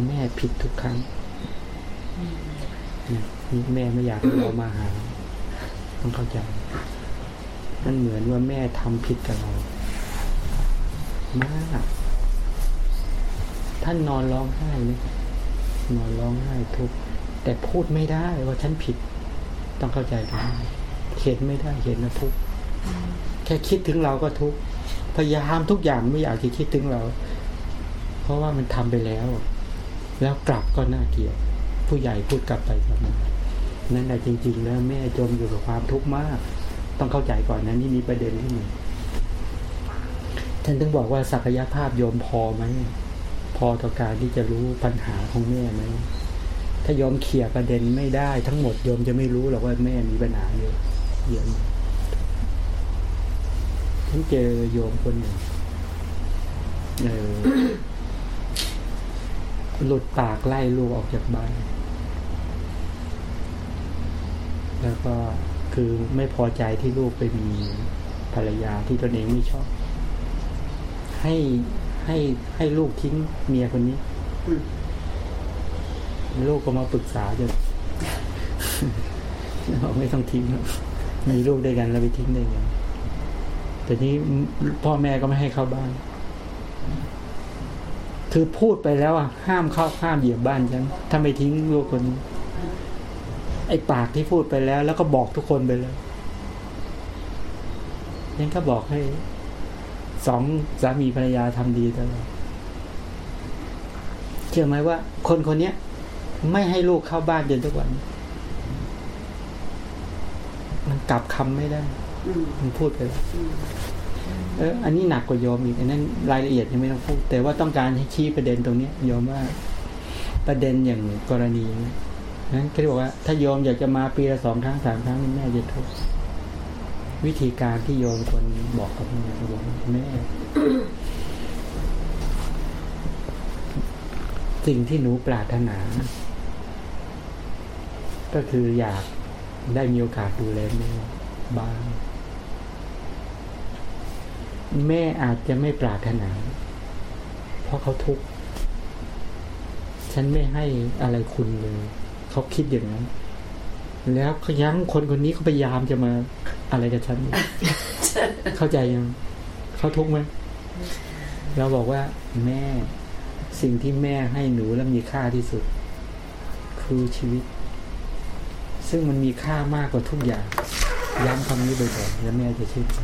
แม่ผิดทุกครั้งนี่แม่ไม่อยากให้เรามาหา ต้องเข้าใจมันเหมือนว่าแม่ทำผิดกับเรา มากท่านนอนร้องไห้เลยนอนร้องไห้ทุก แต่พูดไม่ได้ว่าฉันผิด ต้องเข้าใจกันเห็นไม่ได้เห็นนะทุก ค่คิดถึงเราก็ทุกพยายามทุกอย่างไม่อยากจะคิดถึงเรา เพราะว่ามันทำไปแล้ว แล้วกลับก็น่าเกลียดผู้ใหญ่พูดกลับไปกลับมานั่นแหละจริง ๆ แล้วแม่จมอยู่กับความทุกข์มาก ต้องเข้าใจก่อนนะนี่มีประเด็นที่หนึ่งท่านถึงบอกว่าศักยภาพโยมพอไหมพอต่อการที่จะรู้ปัญหาของแม่ไหมถ้าโยมเขี่ยประเด็นไม่ได้ทั้งหมดโยมจะไม่รู้หรอกว่าแม่มีปัญหาเยอะเยอะ ฉันเจอโยมคนหนึ่งเออหลุดปากไล่ลูกออกจากบ้าน แล้วก็คือไม่พอใจที่ลูกไปมีภรรยาที่ตนเองไม่ชอบ ให้ให้ให้ลูกทิ้งเมียคนนี้ ลูกก็มาปรึกษาจนบอกไม่ต้องทิ้งมีลูกด้วยกันแล้วไปทิ้งได้ไง แต่นี้พ่อแม่ก็ไม่ให้เข้าบ้าน คือพูดไปแล้วอะห้ามเข้าห้ามเหยียบบ้านฉันถ้าไม่ทิ้งลูกคนนี้ไอ้ปากที่พูดไปแล้ว แล้วก็บอกทุกคนไปแล้วยังก็บอกให้สองสามีภรรยาทำดีตลอดเชื่อไหมว่า คนคนเนี้ยไม่ให้ลูกเข้าบ้านจนทุกวัน มันกลับคำไม่ได้ มมันพูดไปแล้วอืมเอออันนี้หนักกว่าโยมอีกอันนั้นรายละเอียดยังไม่ต้องพูด แต่ว่าต้องการให้ชี้ประเด็นตรงเนี้ยโยมว่าประเด็นอย่างกรณีนี้นั้นก็บอกว่า ถ้าโยมอยากจะมาปีละสองครั้งสามครั้งนี่แม่จะทุกข์วิธีการที่โยมคนบอกกับแม่บอกแม่สิ่งที่หนูปรารถนา ก็คืออยากได้มีโอกาสดูแลแม่บ้าง แม่อาจจะไม่ปรารถนา เพราะเขาทุกข์ฉันไม่ให้อะไรคุณเลยเขาคิดอย่างนั้น แล้วเขายังคนคนนี้เขาพยายามจะมาอะไรกับฉันอยู่เข้าใจยังเขาทุกข์ไหมเราบอกว่า แม่สิ่งที่แม่ให้หนูแล้วมีค่าที่สุด คือชีวิต ซึ่งมันมีค่ามากกว่าทุกอย่างย้ำคำนี้บ่อยๆแล้วแม่จะชื่นใจ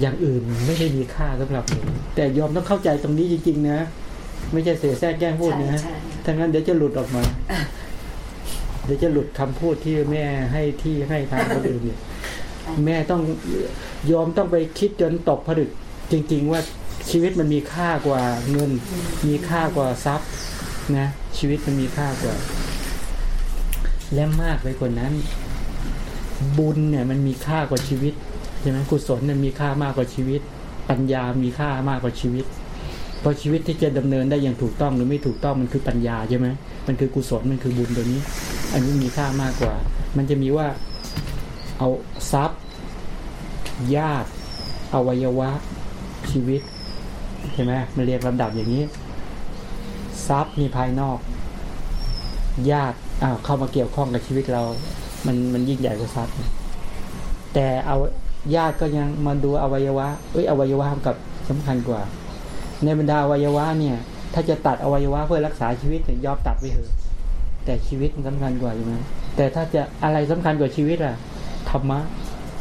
อย่างอื่นไม่ได้มีค่าสำหรับหนูแต่ยอมต้องเข้าใจตรงนี้จริง ๆ นะ ไม่ใช่เสียแทรกแกล้งพูดนะใช่ใช่ถ้างั้นเดี๋ยวจะหลุดออกมา เดี๋ยวจะหลุดคำพูดที่แม่ให้ที่ให้ทางคนอื่นเนี่ยแม่ต้องยอมต้องไปคิดจนตกผลึก จริง ๆ ว่าชีวิตมันมีค่ากว่าเงิน มีค่ากว่าทรัพย์นะ ชีวิตมันมีค่ากว่า และมากไปกว่านั้น บุญเนี่ยมันมีค่ากว่าชีวิตใช่ไหมกุศลเนี่ยมีค่ามากกว่าชีวิต ปัญญามีค่ามากกว่าชีวิต เพราะชีวิตที่จะดำเนินได้อย่างถูกต้องหรือไม่ถูกต้องมันคือปัญญาใช่ไหมมันคือกุศลมันคือบุญตัวนี้ อันนี้มีค่ามากกว่า มันจะมีว่าเอาทรัพย์ญาติอวัยวะ ชีวิตใช่ไหมมันเรียงลำดับอย่างนี้ ทรัพย์มีภายนอก ญาติอ้าวเข้ามาเกี่ยวข้องกับชีวิตเรา มันมันยิ่งใหญ่กว่าทรัพย์แต่เอา ญาติก็ยังมาดูอวัยวะ เอ้ยอวัยวะกับสำคัญกว่า ในบรรดาอวัยวะเนี่ย ถ้าจะตัดอวัยวะเพื่อรักษาชีวิตเนี่ยยอมตัดไปเถอะ แต่ชีวิตมันสำคัญกว่าใช่ไหมแต่ถ้าจะอะไรสำคัญกว่าชีวิตอะธรรมะ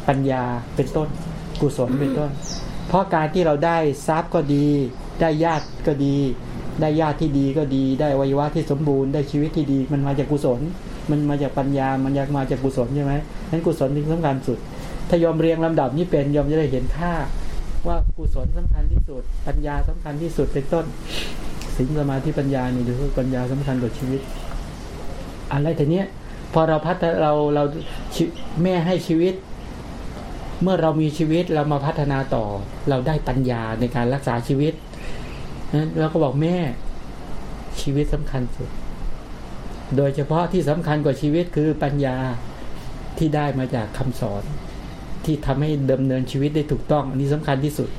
ปัญญาเป็นต้น กุศลเป็นต้น เพราะการที่เราได้ทรัพย์ก็ดี ได้ญาติก็ดี ได้ญาติที่ดีก็ดี ได้อวัยวะที่สมบูรณ์ได้ชีวิตที่ดี มันมาจากกุศล มันมาจากปัญญามันอยากมาจากกุศลใช่ไหมนั้นกุศลเป็นสำคัญสุด ถ้ายอมเรียงลำดับนี้เป็นยอมจะได้เห็นค่า ว่ากุศลสำคัญที่สุด ปัญญาสำคัญที่สุดเป็นต้นสิ่งสมาธิปัญญานี่คือปัญญาสำคัญกว่าชีวิต อะไรแต่เนี้ยพอเราพัฒนาเราเราแม่ให้ชีวิต เมื่อเรามีชีวิตเรามาพัฒนาต่อ เราได้ปัญญาในการรักษาชีวิตนั้นเราก็บอกแม่ชีวิตสำคัญสุด โดยเฉพาะที่สำคัญกว่าชีวิตคือปัญญาที่ได้มาจากคำสอน ที่ทำให้ดำเนินชีวิตได้ถูกต้อง อันนี้สำคัญที่สุด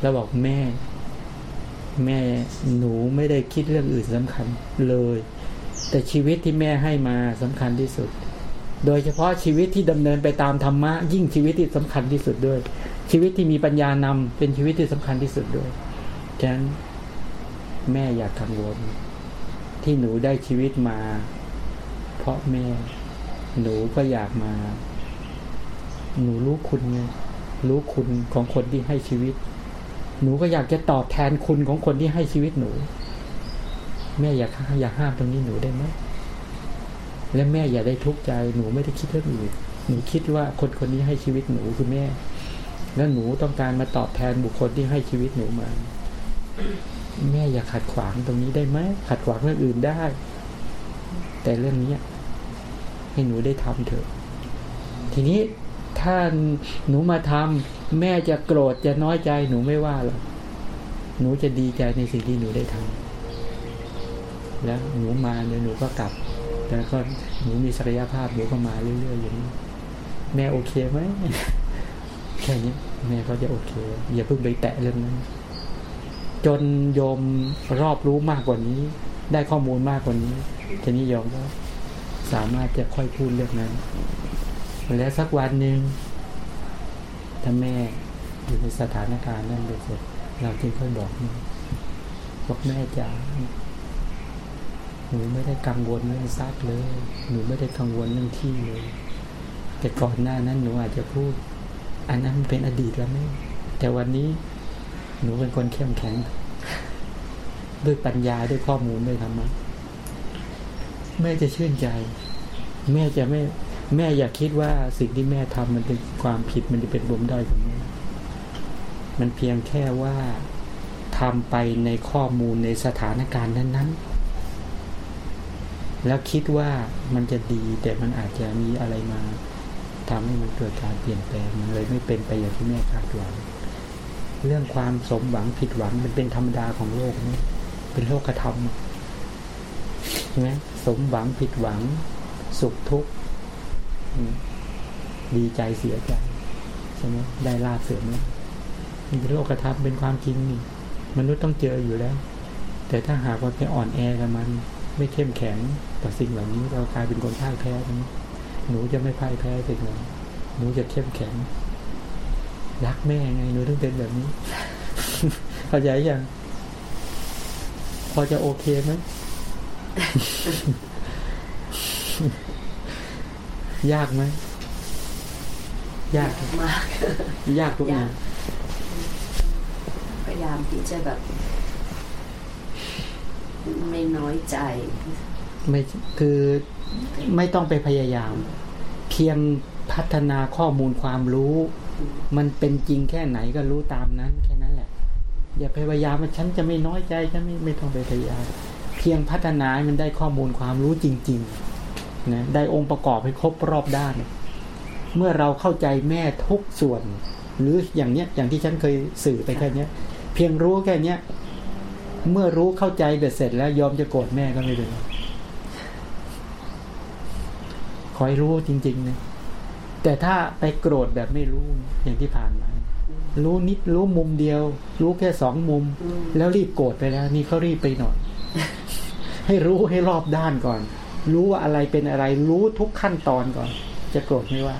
เราบอกแม่ แม่หนูไม่ได้คิดเรื่องอื่นสำคัญเลย แต่ชีวิตที่แม่ให้มาสำคัญที่สุด โดยเฉพาะชีวิตที่ดำเนินไปตามธรรมะ ยิ่งชีวิตที่สำคัญที่สุดด้วย ชีวิตที่มีปัญญานำเป็นชีวิตที่สำคัญที่สุดด้วยฉะนั้นแม่อยากกังวลที่หนูได้ชีวิตมา เพราะแม่ หนูก็อยากมา หนูรู้คุณไงรู้คุณของคนที่ให้ชีวิต หนูก็อยากจะตอบแทนคุณของคนที่ให้ชีวิตหนู แม่อยากอยากห้ามตรงนี้หนูได้ไหมและแม่อย่าได้ทุกข์ใจหนูไม่ได้คิดเรื่องอื่นหนูคิดว่าคนคนนี้ให้ชีวิตหนูคือแม่ แล้วหนูต้องการมาตอบแทนบุคคลที่ให้ชีวิตหนูมา แม่อย่าขัดขวางตรงนี้ได้ไหมขัดขวางเรื่องอื่นได้ แต่เรื่องนี้ให้หนูได้ทำเถอะ ทีนี้ ถ้าหนูมาทำแม่จะโกรธจะน้อยใจหนูไม่ว่าหรอกหนูจะดีใจในสิ่งที่หนูได้ทำแล้วหนูมาเดี๋ยวหนูก็กลับแล้วก็หนูมีศักยภาพหนูก็มาเรื่อยๆอย่างนี้แม่โอเคไหมแค่นี้แม่ก็จะโอเค อย่าเพิ่งไปแตะเรื่องนั้นจนโยมรอบรู้มากกว่านี้ ได้ข้อมูลมากกว่านี้ทีนี้โยมก็สามารถจะค่อยพูดเรื่องนั้น แล้วสักวันหนึ่งถ้าแม่อยู่ในสถานการณ์นั้นเลยเสร็จเราจึงค่อยบอกแม่บอกแม่จ๋าหนูไม่ได้กังวลเรื่องทรัพย์เลย หนูไม่ได้กังวลเรื่องที่เลย แต่ก่อนหน้านั้นหนูอาจจะพูด อันนั้นเป็นอดีตแล้วแม่แต่วันนี้หนูเป็นคนเข้มแข็ง ด้วยปัญญาด้วยข้อมูลด้วยธรรมะแม่จะชื่นใจ แม่จะไม่ แม่อย่าคิดว่าสิ่งที่แม่ทำมันเป็นความผิดมันจะเป็นบ่มด้อยของแม่มันเพียงแค่ว่าทำไปในข้อมูลในสถานการณ์นั้น ๆ แล้วคิดว่ามันจะดีแต่มันอาจจะมีอะไรมาททำให้มันเกิดการเปลี่ยนแปลงมันเลยไม่เป็นไปอย่างที่แม่คาดหวังเรื่องความสมหวังผิดหวังมันเป็นธรรมดาของโลกนี่เป็นโลกธรรมใช่ไหมสมหวังผิดหวัง สุขทุกข์ ดีใจเสียใจใช่ไหมได้ลาบเสื่อมมันเป็นโลกธรรมเป็นความจริงนี่มนุษย์ต้องเจออยู่แล้ว แต่ถ้าหากว่าไปอ่อนแอกับมัน ไม่เข้มแข็งต่อสิ่งเหล่านี้เรากลายเป็นคนพ่ายแพ้กันหนูจะไม่พ่ายแพ้สิ่งเหล่านี้หนูจะเข้มแข็งรักแม่ไงหนูต้องเป็นแบบนี้เข้าใจยังพอจะโอเคไหม ยากไหมยากมาก ยากทุกอย่างพยายามที่จะแบบ ไม่น้อยใจ ไม่คือไม่ต้องไปพยายาม เพียงพัฒนาข้อมูลความรู้ มันเป็นจริงแค่ไหนก็รู้ตามนั้น แค่นั้นแหละ อย่าไปพยายามว่าฉันจะไม่น้อยใจฉันไม่ไม่ต้องไปพยายาม เพียงพัฒนาให้มันได้ข้อมูลความรู้จริง ๆ นะได้องค์ประกอบให้ครบรอบด้าน เมื่อเราเข้าใจแม่ทุกส่วน หรืออย่างเนี้ยอย่างที่ฉันเคยสื่อไปแค่เนี้ยเพียงรู้แค่เนี้ยเมื่อรู้เข้าใจเบ็ดเสร็จแล้วยอมจะโกรธแม่ก็ไม่เป็นไรขอให้รู้จริงๆนะแต่ถ้าไปโกรธแบบไม่รู้อย่างที่ผ่านมา รู้นิดรู้มุมเดียว รู้แค่สองมุม แล้วรีบโกรธไปแล้ว นี่เขารีบไปหน่อยให้รู้ให้รอบด้านก่อน รู้ว่าอะไรเป็นอะไร รู้ทุกขั้นตอนก่อน จะโกรธไม่ว่า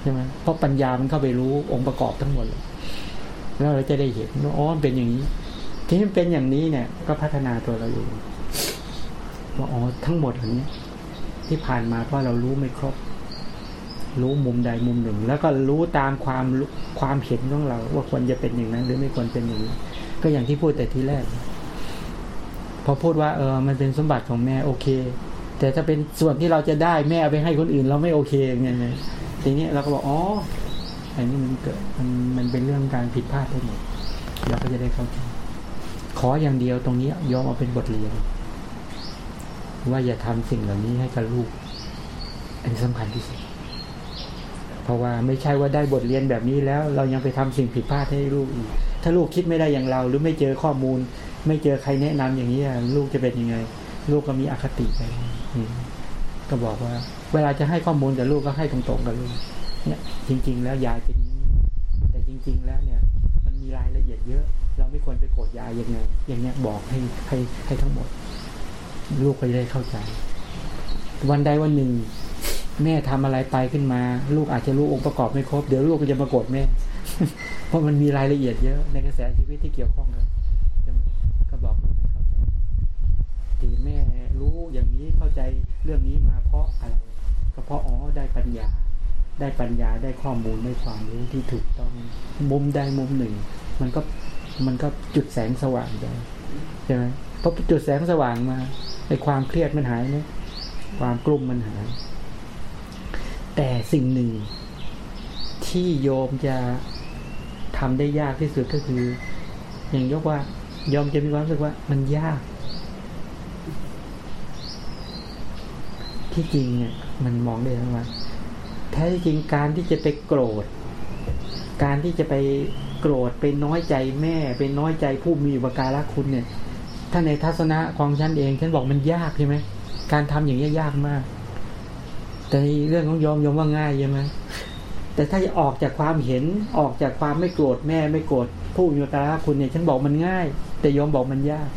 ใช่ไหมเพราะปัญญามันเข้าไปรู้องค์ประกอบทั้งหมดเลยแล้วเราจะได้เห็นว่าอ๋อเป็นอย่างนี้ ที่มันเป็นอย่างนี้เนี่ย ก็พัฒนาตัวเราอยู่ว่าอ๋อทั้งหมดเหล่านี้ที่ผ่านมาเพราะเรารู้ไม่ครบ รู้มุมใดมุมหนึ่ง แล้วก็รู้ตามความความเห็นของเรา ว่าควรจะเป็นอย่างนั้น หรือไม่ควรเป็นอย่างนี้ก็อย่างที่พูดแต่ทีแรก อพูดว่าเออมันเป็นสมบัติของแม่โอเค แต่ถ้าเป็นส่วนที่เราจะได้แม่เอาไปให้คนอื่น เราไม่โอเคไงไงทีนี้เราก็บอกอ๋ออันนี้มันเกิดมันมันเป็นเรื่องการผิดพลาดทั้งหมดเราก็จะได้เข้าใจขออย่างเดียวตรงนี้ยอมเอาเป็นบทเรียน ว่าอย่าทำสิ่งเหล่านี้ให้กับลูก อันนี้สำคัญที่สุดเพราะว่าไม่ใช่ว่าได้บทเรียนแบบนี้แล้ว เรายังไปทำสิ่งผิดพลาดให้ลูกอีก ถ้าลูกคิดไม่ได้อย่างเรา หรือไม่เจอข้อมูล ไม่เจอใครแนะนำอย่างนี้ลูกจะเป็นยังไง ลูกก็มีอคติไปก็บอกว่า เวลาจะให้ข้อมูลกับลูกก็ให้ตรงๆกับลูกเนี่ยจริง ๆ แล้วยายเป็นอย่างนี้ แต่จริง ๆ แล้วเนี่ย มันมีรายละเอียดเยอะ เราไม่ควรไปโกรธยายยังไงอย่างเงี้ยบอกให้ให้ให้ทั้งหมด ลูกก็จะได้เข้าใจ วันใดวันหนึ่ง แม่ทำอะไรไปขึ้นมา ลูกอาจจะรู้องค์ประกอบไม่ครบเดี๋ยวลูกก็จะมาโกรธแม่ เพราะมันมีรายละเอียดเยอะในกระแสชีวิตที่เกี่ยวข้องกันใช่ไหมก็บอกลูกให้เข้าใจ ที่แม่รู้อย่างนี้เข้าใจเรื่องนี้มาเพราะอะไร ก็เพราะอ๋อได้ปัญญา ได้ปัญญาได้ข้อมูลได้ความรู้ที่ถูกต้องมุมใดมุมหนึ่ง มันก็มันก็จุดแสงสว่างได้ใช่ไหมพอจุดแสงสว่างมาไอ้ความเครียดมันหายไหมความกลุ่มมันหายแต่สิ่งหนึ่งที่โยมจะทำได้ยากที่สุดก็คือ อย่างยกว่าโยมจะมีความรู้สึกว่ามันยาก ที่จริงเนี่ยมันมองได้ทั้งวันแท้ที่จริงการที่จะไปโกรธ การที่จะไปโกรธไปน้อยใจแม่ไปน้อยใจผู้มีอุปการะคุณเนี่ย ถ้าในทัศนะของฉันเองฉันบอกมันยากใช่ไหมการทำอย่างนี้ยากมาก แต่ในเรื่องของโยมโยมว่าง่ายใช่ไหมแต่ถ้าจะออกจากความเห็นออกจากความไม่โกรธแม่ไม่โกรธผู้มีอุปการะคุณเนี่ย ฉันบอกมันง่าย แต่โยมบอกมันยาก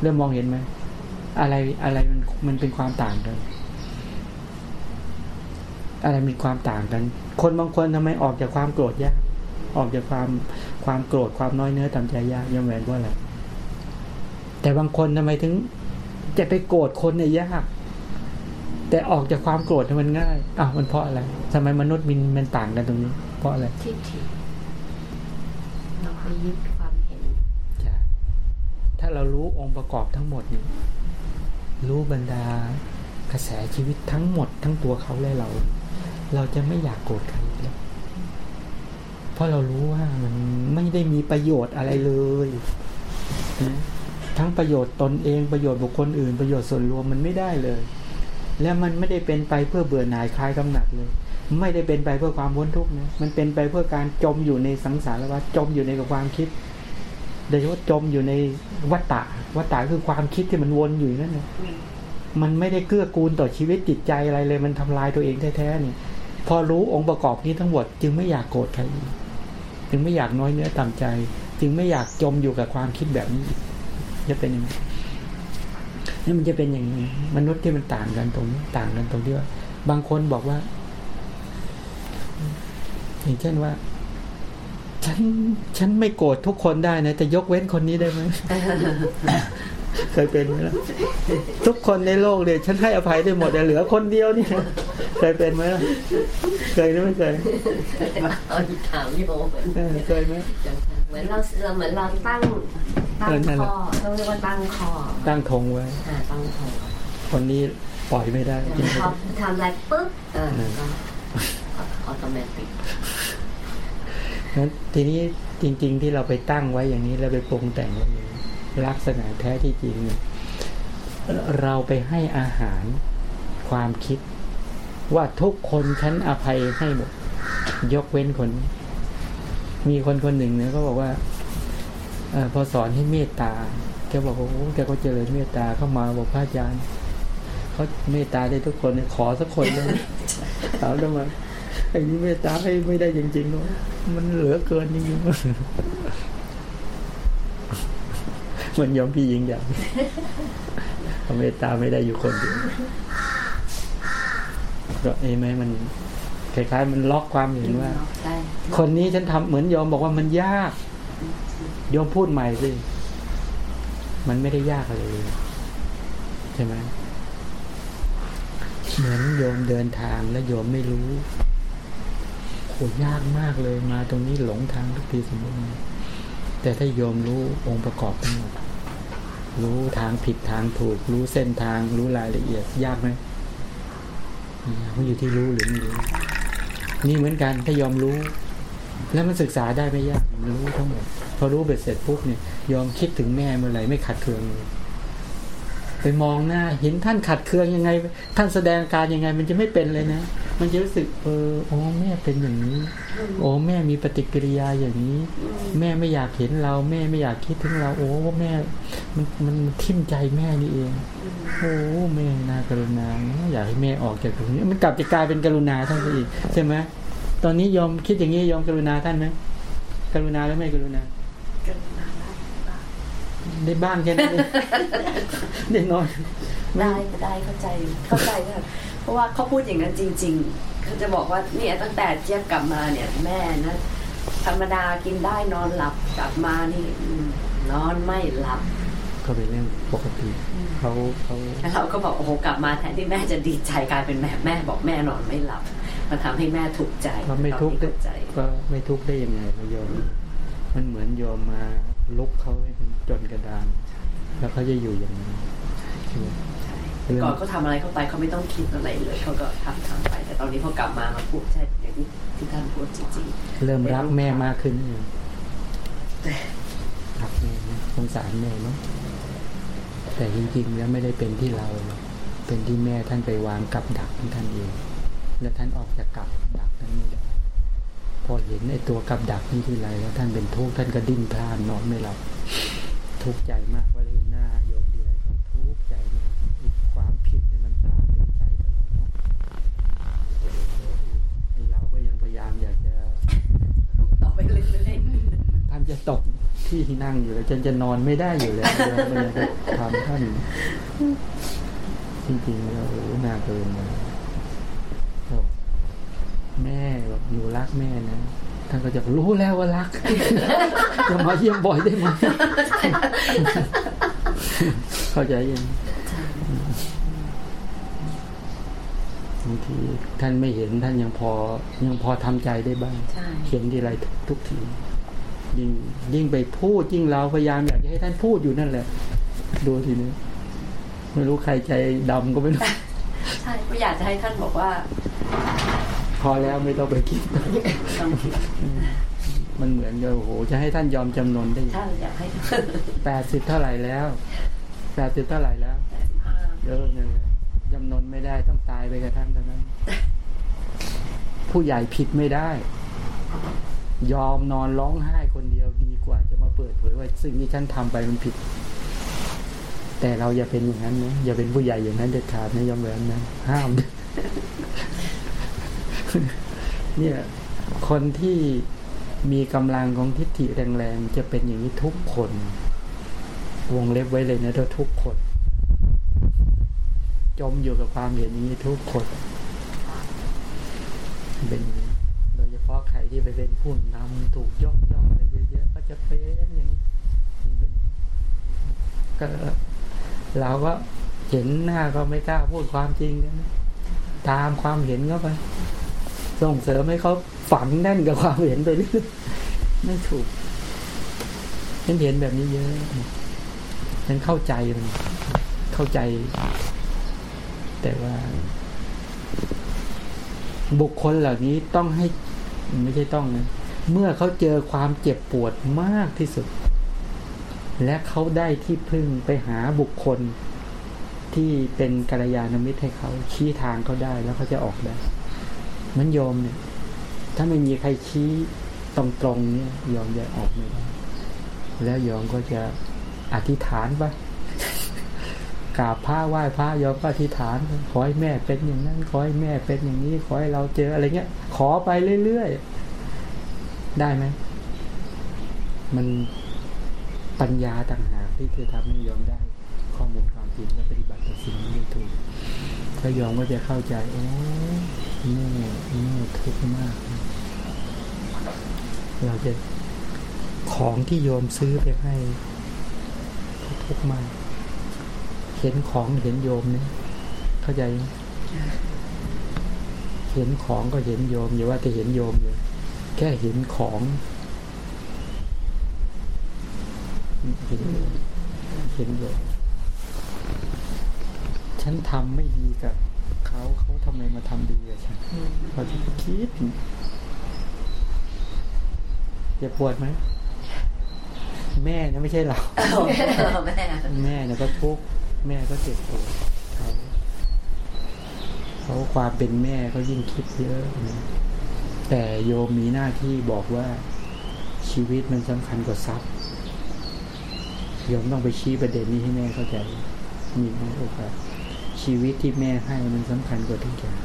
เริ่มมองเห็นไหม อะไรอะไรมันมันเป็นความต่างกัน อะไรมีความต่างกัน คนบางคนทำไมออกจากความโกรธยากออกจากความความโกรธความน้อยเนื้อต่ำใจยากยอมแหวนว่าอะไรแต่บางคนทำไมถึง จะไปโกรธคนเนี่ยยาก แต่ออกจากความโกรธเนี่ยมันง่ายอ้าวมันเพราะอะไรทำไมมนุษย์มันมันต่างกันตรงนี้ เพราะอะไรทิฏฐิเราไปยึดความเห็นใช่ถ้าเรารู้องค์ประกอบทั้งหมดนี่ รู้บรรดากระแสชีวิตทั้งหมดทั้งตัวเขาและเรา เราจะไม่อยากโกรธใครแล้วเพราะเรารู้ว่ามันไม่ได้มีประโยชน์อะไรเลยนะทั้งประโยชน์ตนเองประโยชน์บุคคลอื่น ประโยชน์ส่วนรวมมันไม่ได้เลย แล้วมันไม่ได้เป็นไปเพื่อเบื่อหน่ายคลายกำหนัดเลย ไม่ได้เป็นไปเพื่อความพ้นทุกข์นะมันเป็นไปเพื่อการจมอยู่ในสังสารวัฏจมอยู่ในกับความคิด โดยเฉพาะจมอยู่ในวัฏฏะวัฏฏะคือความคิดที่มันวนอยู่นั่นนะมันไม่ได้เกื้อกูลต่อชีวิตจิตใจอะไรเลย มันทำลายตัวเองแท้ๆนี่พอรู้องค์ประกอบนี้ทั้งหมด จึงไม่อยากโกรธใครอีกจึงไม่อยากน้อยเนื้อต่ำใจ จึงไม่อยากจมอยู่กับความคิดแบบนี้อีกจะเป็นยังไงนี่มันจะเป็นอย่างนี้มนุษย์ที่มันต่างกันตรงนี้ต่างกันตรงที่ว่า บางคนบอกว่า อย่างเช่นว่า ฉันฉันไม่โกรธทุกคนได้นะแต่ยกเว้นคนนี้ได้ไหมเคยเป็นไหมล่ะทุกคนในโลกเลยฉันให้อภัยได้หมดแต่เหลือคนเดียวนี่นะเคยเป็นไหมล่ะเคยหรือไม่เคยตอนถามโยมเออเคยไหมเหมือนเราเราเหมือนเราตั้งตั้งเออนั่นคแหละอต้องเรียกว่าตั้งคอตั้งธงไว้อ่าตั้งคอคนนี้ปล่อยไม่ได้จริงพอทำอะไรปุ๊บเอออืมก็ automatic ๆ นั้นทีนี้จริง ๆ ที่เราไปตั้งไว้อย่างนี้แล้วไปปรุงแต่งไว้อย่างนี้ลักษณะแท้ที่จริงเนี่ยเราไปให้อาหารความคิด ว่าทุกคนฉันอภัยให้หมดยกเว้นคน มีคนคนหนึ่งเนี่ยก็บอกว่าอพอสอนให้เมตตาแกบอกว่าโอ้แกก็เจริญเมตตาเข้ามาบอกพระอาจารย์เขาเมตตาได้ทุกคนขอสักคนเลยถามทำไม ไอ้นี่เมตตาให้ไม่ได้จริงๆเนาะมันเหลือเกินจริงๆมันยอมพี่ยิงอย่างเขาเมตตาไม่ได้อยู่คนเดียวก็เอ้ไหมมันคล้ายๆมันล็อกความเห็นว่า คนนี้ฉันทำเหมือนโยมบอกว่ามันยากโยมพูดใหม่สิมันไม่ได้ยากอะไรเลยใช่ไหมเหมือนโยมเดินทางแล้วโยมไม่รู้ โหยากมากเลยมาตรงนี้หลงทางทุกทีสมมติแต่ถ้าโยมรู้องค์ประกอบทั้งหมดรู้ทางผิดทางถูก รู้เส้นทางรู้รายละเอียดยากไหมมันอยู่ที่รู้หรือไม่รู้นี่เหมือนกันถ้ายอมรู้ แล้วมันศึกษาได้ไม่ยากรู้ทั้งหมด พอรู้เบ็ดเสร็จปุ๊บเนี่ยยอมคิดถึงแม่เมื่อไหร่ไม่ขัดเคืองเลย ไปมองหน้าเห็นท่านขัดเคืองยังไง ท่านแสดงการยังไง มันจะไม่เป็นเลยนะ มันจะรู้สึกเออโอ้แม่เป็นอย่างนี้ โอ้แม่มีปฏิกิริยาอย่างนี้ แม่ไม่อยากเห็นเรา แม่ไม่อยากคิดถึงเรา โอ้แม่ มันมันทิ่มใจแม่นี่เองโอ้แม่น่ากรุณานะอยากให้แม่ออกจากตรงนี้ มันกลับจะกลายเป็นกรุณาท่านไปอีกใช่ไหมตอนนี้ยอมคิดอย่างนี้ยอมกรุณาท่านไหมกรุณาแล้วไม่กรุณา ได้บ้างแค่นั้นเองได้น้อยได้ได้เข้าใจเข้าใจค่ะเพราะว่าเขาพูดอย่างนั้นจริง ๆเขาจะบอกว่าเนี่ยตั้งแต่เจี๊ยบกลับมาเนี่ย แม่นะธรรมดากินได้นอนหลับกลับมานี่อืมนอนไม่หลับก็เป็นเรื่องปกติเขาเขาแล้วเราก็บอกโอ้โหกลับมาแทนที่แม่จะดีใจกลายเป็นแม่แม่บอกแม่นอนไม่หลับมันทำให้แม่ถูกใจก็ไม่ทุกข์ได้เข้าใจก็ไม่ทุกข์ได้ยังไงพโยมมันเหมือนโยมมา ลุกเขาให้มันจนกระดาน แล้วเขาจะอยู่อย่างนี้ใช่ไหมแต่ก่อนเขาทำอะไรเข้าไปเขาไม่ต้องคิดอะไรเลยเขาก็ทำทำไป แต่ตอนนี้พอกลับมามาพูดใช่อย่างที่ที่ท่านพูดจริงเริ่มรักแม่มากขึ้นเนี่ยรักแม่นะสงสารแม่เนาะแต่จริงๆแล้วไม่ได้เป็นที่เราหรอกเป็นที่แม่ท่านไปวางกับดักของท่านเอง แล้วท่านออกจากกับดักนั้นไม่ได้ พอเห็นไอ้ตัวกับดักนี่ทีไรแล้วท่านเป็นทุกข์ท่านก็ดิ้นพลานนอนไม่หลับทุกข์ใจมากว่าเห็นหน้าโยมทีไรก็ทุกข์ใจมากอีกความผิดเนี่ยมันตาตึงใจตลอดเนาะไอ้เราก็ยังพยายามอยากจะต่อไปเรื่อยท่านจะตกที่นั่งอยู่แล้วจนจะนอนไม่ได้อยู่แล้วไม่อยากจะทำท่านจริงๆแล้วโอ้หน่าเกินเลย แม่บอกหนูรักแม่นะท่านก็จะรู้แล้วว่ารักจะมาเยี่ยมบ่อยได้ไหมเข้าใจยังบางทีท่านไม่เห็นท่านยังพอยังพอทำใจได้บ้างๆใช่เขียนทีไรทุกทุกทียิ่งยิ่งไปพูดยิ่งเราพยายามอยากจะให้ท่านพูดอยู่นั่นแหละ ดูทีนี้ไม่รู้ใครใจดำก็ไม่รู้ใช่ก็อยากจะให้ท่านบอกว่า พอแล้วไม่ต้องไปคิดต้องคิด มันเหมือนกับโอ้โห จะให้ท่านยอมจำนนได้ถ้าอยากให้แปดสิบเท่าไหร่แล้วแปดสิบเท่าไหร่แล้วเออนั่นแหละจำนนไม่ได้ต้องตายไปกับท่านเท่านั้น ผู้ใหญ่ผิดไม่ได้ ยอมนอนร้องไห้คนเดียวดีกว่า จะมาเปิดเผยว่าสิ่งที่ฉันทำไปมันผิด แต่เราอย่าเป็นอย่างนั้นนะอย่าเป็นผู้ใหญ่อย่างนั้นเด็ดขาดนะยอมแบบนั้นห้าม เนี่ยคนที่มีกำลังของทิฏฐิแรงๆ จะเป็นอย่างนี้ทุกคน วงเล็บไว้เลยนะทุกคน จมอยู่กับความเห็นอย่างนี้ทุกคน เป็นโดยเฉพาะใครที่ไปเป็นผู้นำถูกยกย่องอะไรเยอะๆก็จะเป็นอย่างนี้ก็เราก็เห็นหน้าก็ไม่กล้าพูดความจริงกันตามความเห็นเข้าไป ส่งเสริมให้เขาฝังแน่นกับความเห็นไปเรื่อยๆไม่ถูกฉันเห็นแบบนี้เยอะฉันเข้าใจมันเข้าใจ แต่ว่า บุคคลเหล่านี้ต้องให้ไม่ใช่ต้องนะเมื่อเขาเจอความเจ็บปวดมากที่สุด และเขาได้ที่พึ่งไปหาบุคคลที่เป็นกัลยาณมิตรให้เขาชี้ทางเขาได้แล้วเขาจะออกได้เห มันโยมเนี่ย ถ้าไม่มีใครชี้ตรงๆเนี่ยโยมจะออกไม่ได้แล้วโยมก็จะอธิษฐานไปกราบพระไหว้พระโยมก็อธิษฐาน ขอให้แม่เป็นอย่างนั้น ขอให้แม่เป็นอย่างนี้ ขอให้เราเจออะไรเงี้ย ขอไปเรื่อยๆ ได้ไหม มันปัญญาต่างหากที่จะทำให้โยมได้ ข้อมูลความจริงและปฏิบัติต่อสิ่งนี้ถูก ถ้ายอมก็จะเข้าใจโอ้แม่แม่ทุกข์มาก เราจะของที่โยมซื้อไปให้ทุกข์มาก เห็นของเห็นโยมเนี่ยเข้าใจไหมเห็นของก็เห็นโยมอย่าว่าแต่เห็นโยมเลยแค่เห็นของเห็นโยมเห็นโยม ฉันทำไม่ดีกับเขาเขาทำไมมาทำดีกับฉันเขาจะคิดจะปวดไหมแม่นะไม่ใช่เราแม่แม่เนี่ยก็ทุกข์แม่ก็เจ็บปวดเขาเขาความเป็นแม่เขายิ่งคิดเยอะนะแต่โยมมีหน้าที่บอกว่าชีวิตมันสำคัญกว่าทรัพย์โยมต้องไปชี้ประเด็นนี้ให้แม่เข้าใจมีไหมโอกาส ชีวิตที่แม่ให้มันสำคัญกว่าทุกอย่าง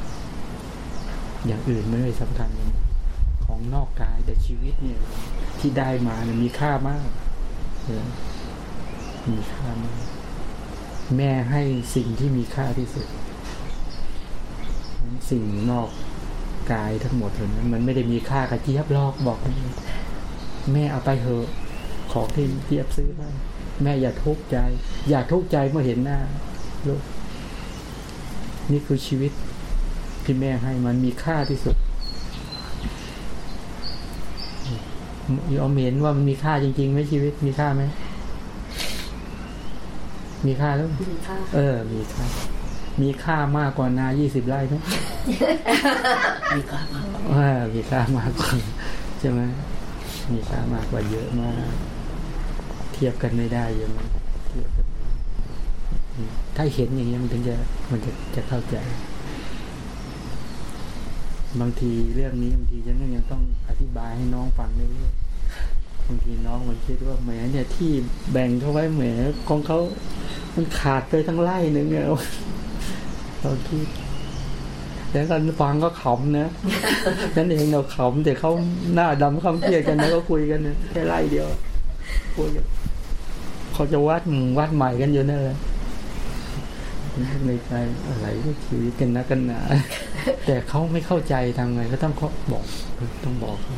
อย่างอื่นไม่ได้สำคัญเลยของนอกกายแต่ชีวิตเนี่ย ที่ได้มาเนี่ยมีค่ามากมีค่ามาก แม่ให้สิ่งที่มีค่าที่สุด สิ่งนอกกายทั้งหมดเลยนมันไม่ได้มีค่ากระเจี๊ยบลอกบอกแม่แม่เอาไปเถอะของที่เจี๊ยบซื้อมาแม่อย่าทุกข์ใจ อย่าทุกข์ใจเมื่อเห็นหน้าลูก นี่คือชีวิตที่แม่ให้มันมีค่าที่สุดยอมเห็นว่ามันมีค่าจริงๆไหมชีวิตมีค่าไหมมีค่าแล้วมีค่าเออ มีค่า มีค่ามากกว่านายี่สิบไร่ไหมมีก็มาว่ามีค่ามากกว่าใช่ไหมมีค่ามากกว่าเยอะมาก เทียบกันไม่ได้เยอะมากเทียบกันไม่ได้อืม ถ้าเห็นอย่างนี้มันถึงจะมันจะจะเข้าใจ บางทีเรื่องนี้บางทีฉันก็ยังต้องอธิบายให้น้องฟังเรื่อยๆบางทีน้องมันคิดว่าแหมเนี่ยที่แบ่งเขาไว้แหมของเขา มันขาดไปทั้งไร่หนึ่งเนี่ยเราคิดแล้วกันฟังก็ขำนะนั่นเองเราขำแต่เขาหน้าดำคำเครียดกันนะก็คุยกันนะแค่ไร่เดียวคุยเขาจะวัดวัดใหม่กันอยู่นั่นแหละ ในใจอะไรก็ชีวิตกันนะกันหนาแต่เขาไม่เข้าใจทำไงก็ต้องเขาบอกต้องบอกเขา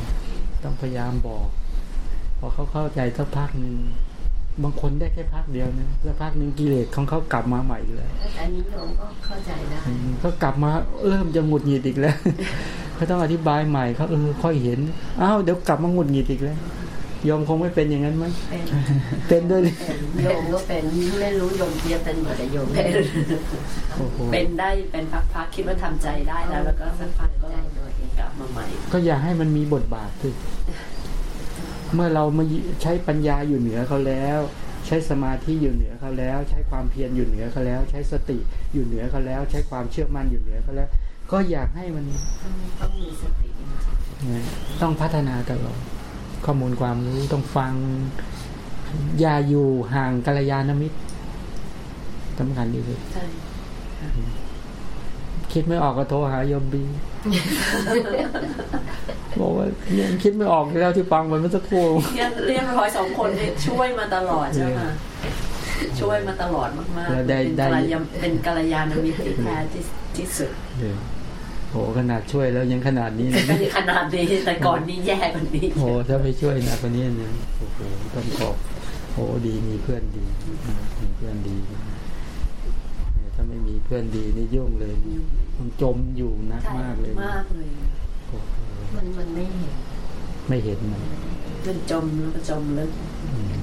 ต้องพยายามบอก พอเขาเข้าใจสักพักหนึ่งบางคนได้แค่พักเดียวนะแล้วพักหนึ่งกิเลสของเขากลับมาใหม่อีกแล้วอันนี้โยมก็เข้าใจได้อืมก็กลับมาเริ่มจะหงุดหงิดอีกแล้วเขาต้องอธิบายใหม่เขาเออค่อยเห็นอ้าวเดี๋ยวกลับมาหงุดหงิดอีกแล้ว ยอมคงไม่เป็นอย่างนั้นมั้งเป็นเป็นด้วยดิเป็นโยมก็เป็นไม่รู้โยมเพียเป็นเหมือนแต่โยมเป็นโอ้โหเป็นได้เป็นพักๆคิดว่าทำใจได้แล้ว แล้วก็สักพักก็กลับมาใหม่ ก็อย่าให้มันมีบทบาทสิเมื่อเรามาใช้ปัญญาอยู่เหนือเขาแล้ว ใช้สมาธิอยู่เหนือเขาแล้ว ใช้ความเพียรอยู่เหนือเขาแล้ว ใช้สติอยู่เหนือเขาแล้ว ใช้ความเชื่อมั่นอยู่เหนือเขาแล้ว ก็อยากให้มันต้องมีสตินะต้องพัฒนาตลอด ข้อมูลความรู้ต้องฟังอย่าอยู่ห่างกัลยาณมิตรสำคัญที่สุดใช่คิดไม่ออกก็โทรหาโยมบีบอกว่าเนี่ยคิดไม่ออกแล้วที่ฟังมันเมื่อสักครู่เนี่ยเรียบร้อยสองคนเนี่ยช่วยมาตลอดใช่ไหมช่วยมาตลอดมากๆแล้วได้เป็นได้กัลยาเป็นกัลยาณมิตรที่แท้ที่ที่สุดเออ โหขนาดช่วยแล้วยังขนาดนี้เลยไม่ได้ขนาดนี้แต่ก่อนนี้แย่กว่านี้โหถ้าไปช่วยหนักกว่านี้เนี่ยโอ้โหต้องขอบโหดีมีเพื่อนดีมีเพื่อนดีเนี่ยถ้าไม่มีเพื่อนดีนี่ยุ่งเลยมันจมอยู่หนักใช่มากเลยมากเลยโอ้โหมันมันไม่เห็น ไม่เห็นมันมันจมแล้วก็จมลึกอืม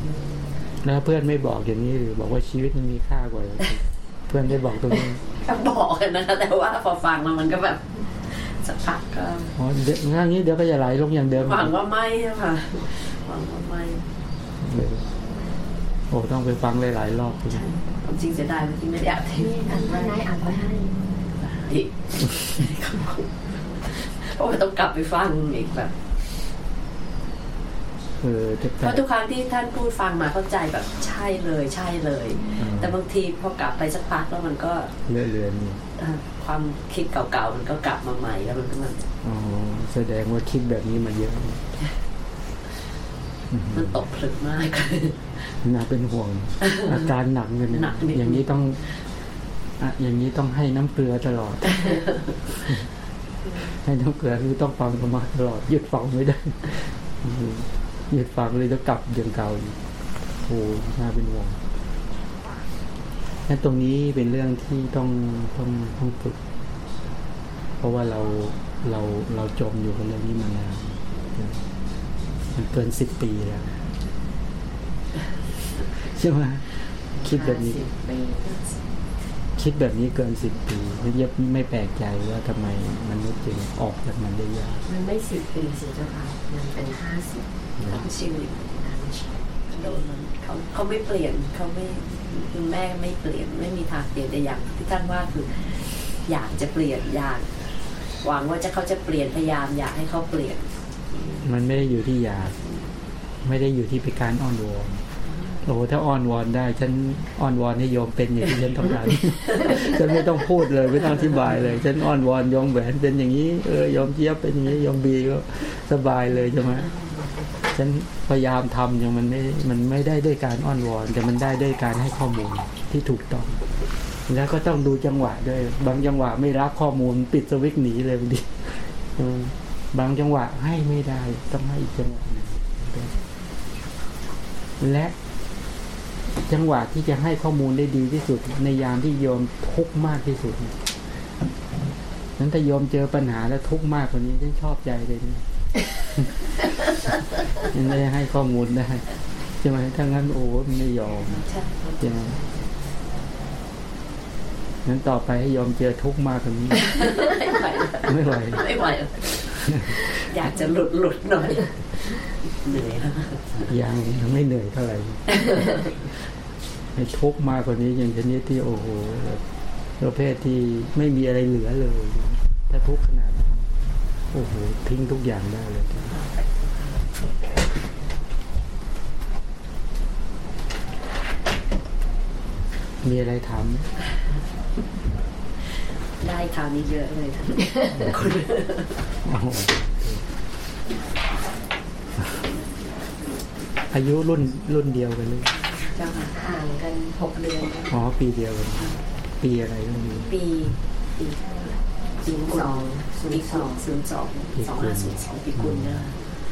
แล้วเพื่อนไม่บอกอย่างนี้หรือบอกว่าชีวิตมันมีค่ากว่าเพื่อนได้บอกตรงนี้ก็บอกกันนะคะแต่ว่าพอฟังแล้วมันก็แบบสักพักก็อ๋อเดี๋ยวงั้นอย่างนี้เดี๋ยวก็จะไหลลงอย่างเดิมหวังว่าไม่อะค่ะหวังว่าไม่เออโอ้ต้องไปฟังหลายๆรอบเลยความจริงเสียดายที่ไม่ได้อัดที่อันนายอ่านไว้ให้อีกเพราะว่าต้องกลับไปฟังอีกแบบ เออแต่เพราะทุกครั้งที่ท่านพูดฟังมาเข้าใจแบบใช่เลยใช่เลย แต่บางทีพอกลับไปสักพักแล้วมันก็เลื่อนเรือนนี่เอ่อความคิดเก่าๆมันก็กลับมาใหม่แล้วมันก็มันอ๋อแสดงว่าคิดแบบนี้มาเยอะอืมมันตกผลึกมากน่าเป็นห่วง อาการหนักเลยเยหนักนิดอย่างนี้ต้องอะอย่างนี้ต้องให้น้ำเกลือตลอด ให้น้ำเกลือคือต้องฟังธรรมะตลอดหยุดฟังไม่ได้อืม หยุดฟังเลยจะกลับอย่างเก่าอีกโอ้น่าเป็นห่วงนั่นตรงนี้เป็นเรื่องที่ต้องต้องต้องฝึก เพราะว่าเราเราเราจมอยู่กับเรื่องนี้มานานมันเกินสิบปีแล้วใช่ไหมคิดแบบนี้สิบปีคิดแบบนี้เกินสิบปีไม่เย็บไม่แปลกใจว่าทำไมมนุษย์จึงออกจากมันได้ยาก มันไม่สิบปีสิเจ้าค่ะมันเป็นห้าสิบ ทั้งชีวิตโดนมันเขาเขาไม่เปลี่ยนเขาไม่คุณแม่ไม่เปลี่ยนไม่มีทางเปลี่ยนแต่อย่างที่ท่านว่าคือ อยากจะเปลี่ยนอยากหวังว่าจะเขาจะเปลี่ยนพยายามอยากให้เขาเปลี่ยน มันไม่ได้อยู่ที่อยาก ไม่ได้อยู่ที่ไปการอ้อนวอนโอ้โหถ้าอ้อนวอนได้ ฉันอ้อนวอนให้โยมเป็นอย่างที่ฉันต้องการฉันไม่ต้องพูดเลยไม่ต้องอธิบายเลย ฉันอ้อนวอนโยมแหวนเป็นอย่างนี้เออโยมเจี๊ยบเป็นอย่างนี้โยมบีก็สบายเลยใช่ไหม ฉันพยายามทำย่างมันไม่ มันไม่ได้ด้วยการอ้อนวอน แต่มันได้ด้วยการให้ข้อมูลที่ถูกต้อง แล้วก็ต้องดูจังหวะด้วย บางจังหวะไม่รับข้อมูลปิดสวิตช์หนีเลยบางทีบางจังหวะให้ไม่ได้ต้องให้อีกจังหวะหนึ่งและจังหวะที่จะให้ข้อมูลได้ดีที่สุด ในยามที่โยมทุกข์มากที่สุดนั้นถ้าโยมเจอปัญหาแล้วทุกข์มากกว่านี้ฉันชอบใจเลยนี่ ยังไม่ได้ให้ข้อมูลได้ใช่ไหมถ้างั้นโอ้มันไม่ยอมใช่ใช่ไหมงั้นต่อไปให้ยอมเจอทุกข์มากกว่านี้ ไม่ไหวไม่ไหวไม่ไหวอยากจะหลุดหลุดหน่อยเหนื่อยแล้วยังยังไม่เหนื่อยเท่าไหร่ให้ทุกข์มากกว่านี้อย่างชนิดที่โอ้โหแบบประเภทที่ไม่มีอะไรเหลือเลย ถ้าทุกข์ขนาดนั้น โอ้โหทิ้งทุกอย่างได้เลยมีอะไรถามไหมได้คราวนี้เยอะเลยค่ะคุณโอ้โหอายุรุ่นรุ่นเดียวกันเลยเจ้าค่ะห่างกันหกเดือน อ๋อ ปีเดียวกัน ปีอะไรก็มีปี ปี ศูนย์สองศูนย์สองศูนย์สองสองห้าศูนย์สองปีกุลนะ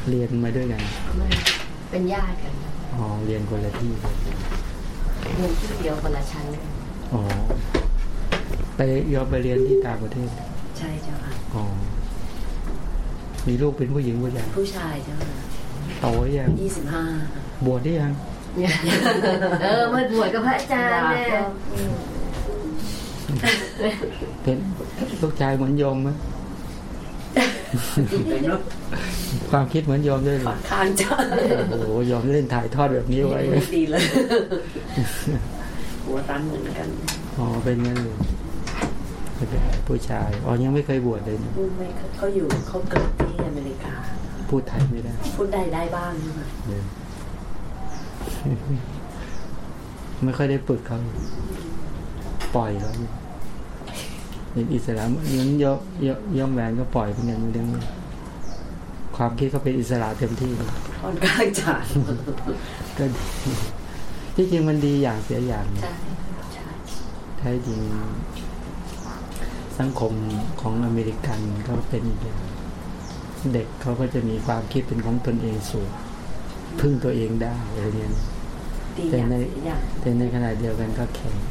เรียนมาด้วยกันไม่เป็นญาติกันอ๋อเรียนคนละที่กันเรียนที่เดียวคนละชั้นอ๋อไปยอมไปเรียนที่ต่างประเทศ ใช่เจ้าค่ะอ๋อมีลูกเป็นผู้หญิงผู้ชายผู้ชายเจ้าค่ะโตหรือยังยี่สิบห้าบวชได้ยังเออมาบวชกับพระอาจารย์เนี่ย เป็นลูกชายเหมือนโยมไหมเป็นลูกความคิดเหมือนโยมด้วยเลค่อยนข้างจะโอ้โหโยมเล่นถ่ายทอดแบบนี้ไว้ไม่ดีเลยหัวตันเหมือนกันอ๋อเป็นงั้นเลยไม่เป็นไรผู้ชายอ๋อยังไม่เคยบวชเลยนะไม่เขาอยู่เขาเกิดที่อเมริกา พูดไทยไม่ได้ พูดได้ได้บ้างใช่ไหมเลยไม่ค่อยได้ฝึกเขาปล่อยเขา อยู่เป็นอิสระยังยกยกย่อมแหวนก็ปล่อยเป็นอย่างเรื่องนี้ความคิดเขาเป็นอิสระเต็มที่เลยค่อนข้างจะก็ดีที่จริงมันดีอย่างเสียอย่างใช่ใช่แท้จริงสังคมของอเมริกันก็เป็นอีกอย่างเด็กเขาก็จะมีความคิดเป็นของตนเองสูงพึ่งตัวเองได้อะไรเงี้ยดีอย่างเสียอย่างแต่ในขณะเดียวกันก็แข็งโ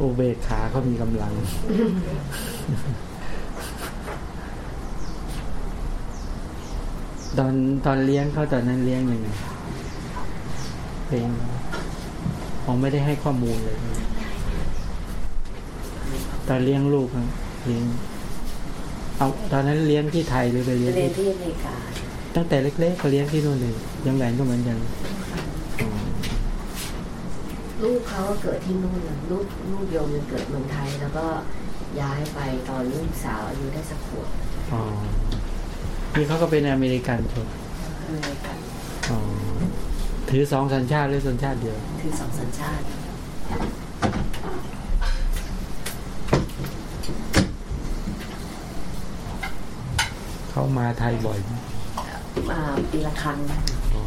อเบกขาเขามีกำลัง ตอนตอนเลี้ยงเขาตอนนั้นเลี้ยงยังไงเป็นผมไม่ได้ให้ข้อมูลเลย ตอนเลี้ยงลูกครับเลี้ยงเอาตอนนั้นเลี้ยงที่ไทยหรือไปเลี้ยงเรียนที่ที่อเมริกาตั้งแต่เล็กๆก็เลี้ยงที่นู่นเลยยังแหวนก็เหมือนกันอ๋อ ลูกเขาก็เกิดที่นู่นน่ะลูกลูกโยมยังเกิดเมืองไทย แล้วก็ย้ายไปตอนลูกสาวอายุได้สักขวบอ๋อนี่เขาก็เป็นอเมริกันใช่ไหมอเมริกันอ๋อถือสองสัญชาติหรือสัญชาติเดียวคือสองสัญชาติเขามาไทยบ่อยไหมมาปีละครั้งอ๋อ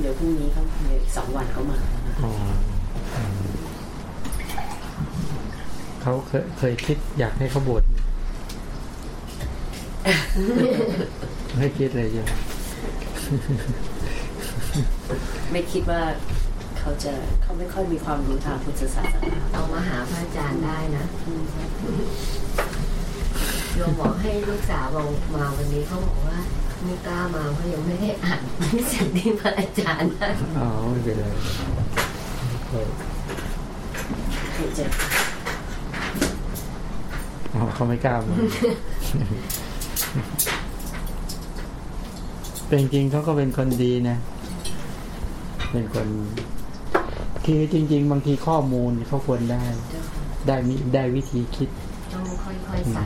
เดี๋ยวพรุ่งนี้เขาเดี๋ยวอีกสองวันเขามาแล้วนะอ๋ออืมเขาเคยเคยคิดอยากให้เขาบวชไหมไม่คิดเลยใช่ไหมไม่คิดว่าเขาจะเขาไม่ค่อยมีความรู้ทางพุทธศาสนาเอามาหาพระอาจารย์ได้นะโยมบอกให้ลูกสาวมามาวันนี้เขาบอกว่า ไม่กล้ามาเพราะยังไม่ได้อ่านสิ่งที่พระอาจารย์ให้อ๋อไม่เป็นไรก็เคยเจออ๋อเขาไม่กล้ามาเป็นจริงเขาก็เป็นคนดีนะ เป็นคนคือจริง ๆ บางทีข้อมูลเขาควรได้ ได้มิได้วิธีคิด ต้องค่อยๆใส่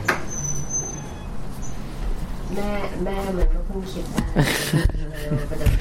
แม่แม่มันก็เพิ่งคิดได้ประเด็น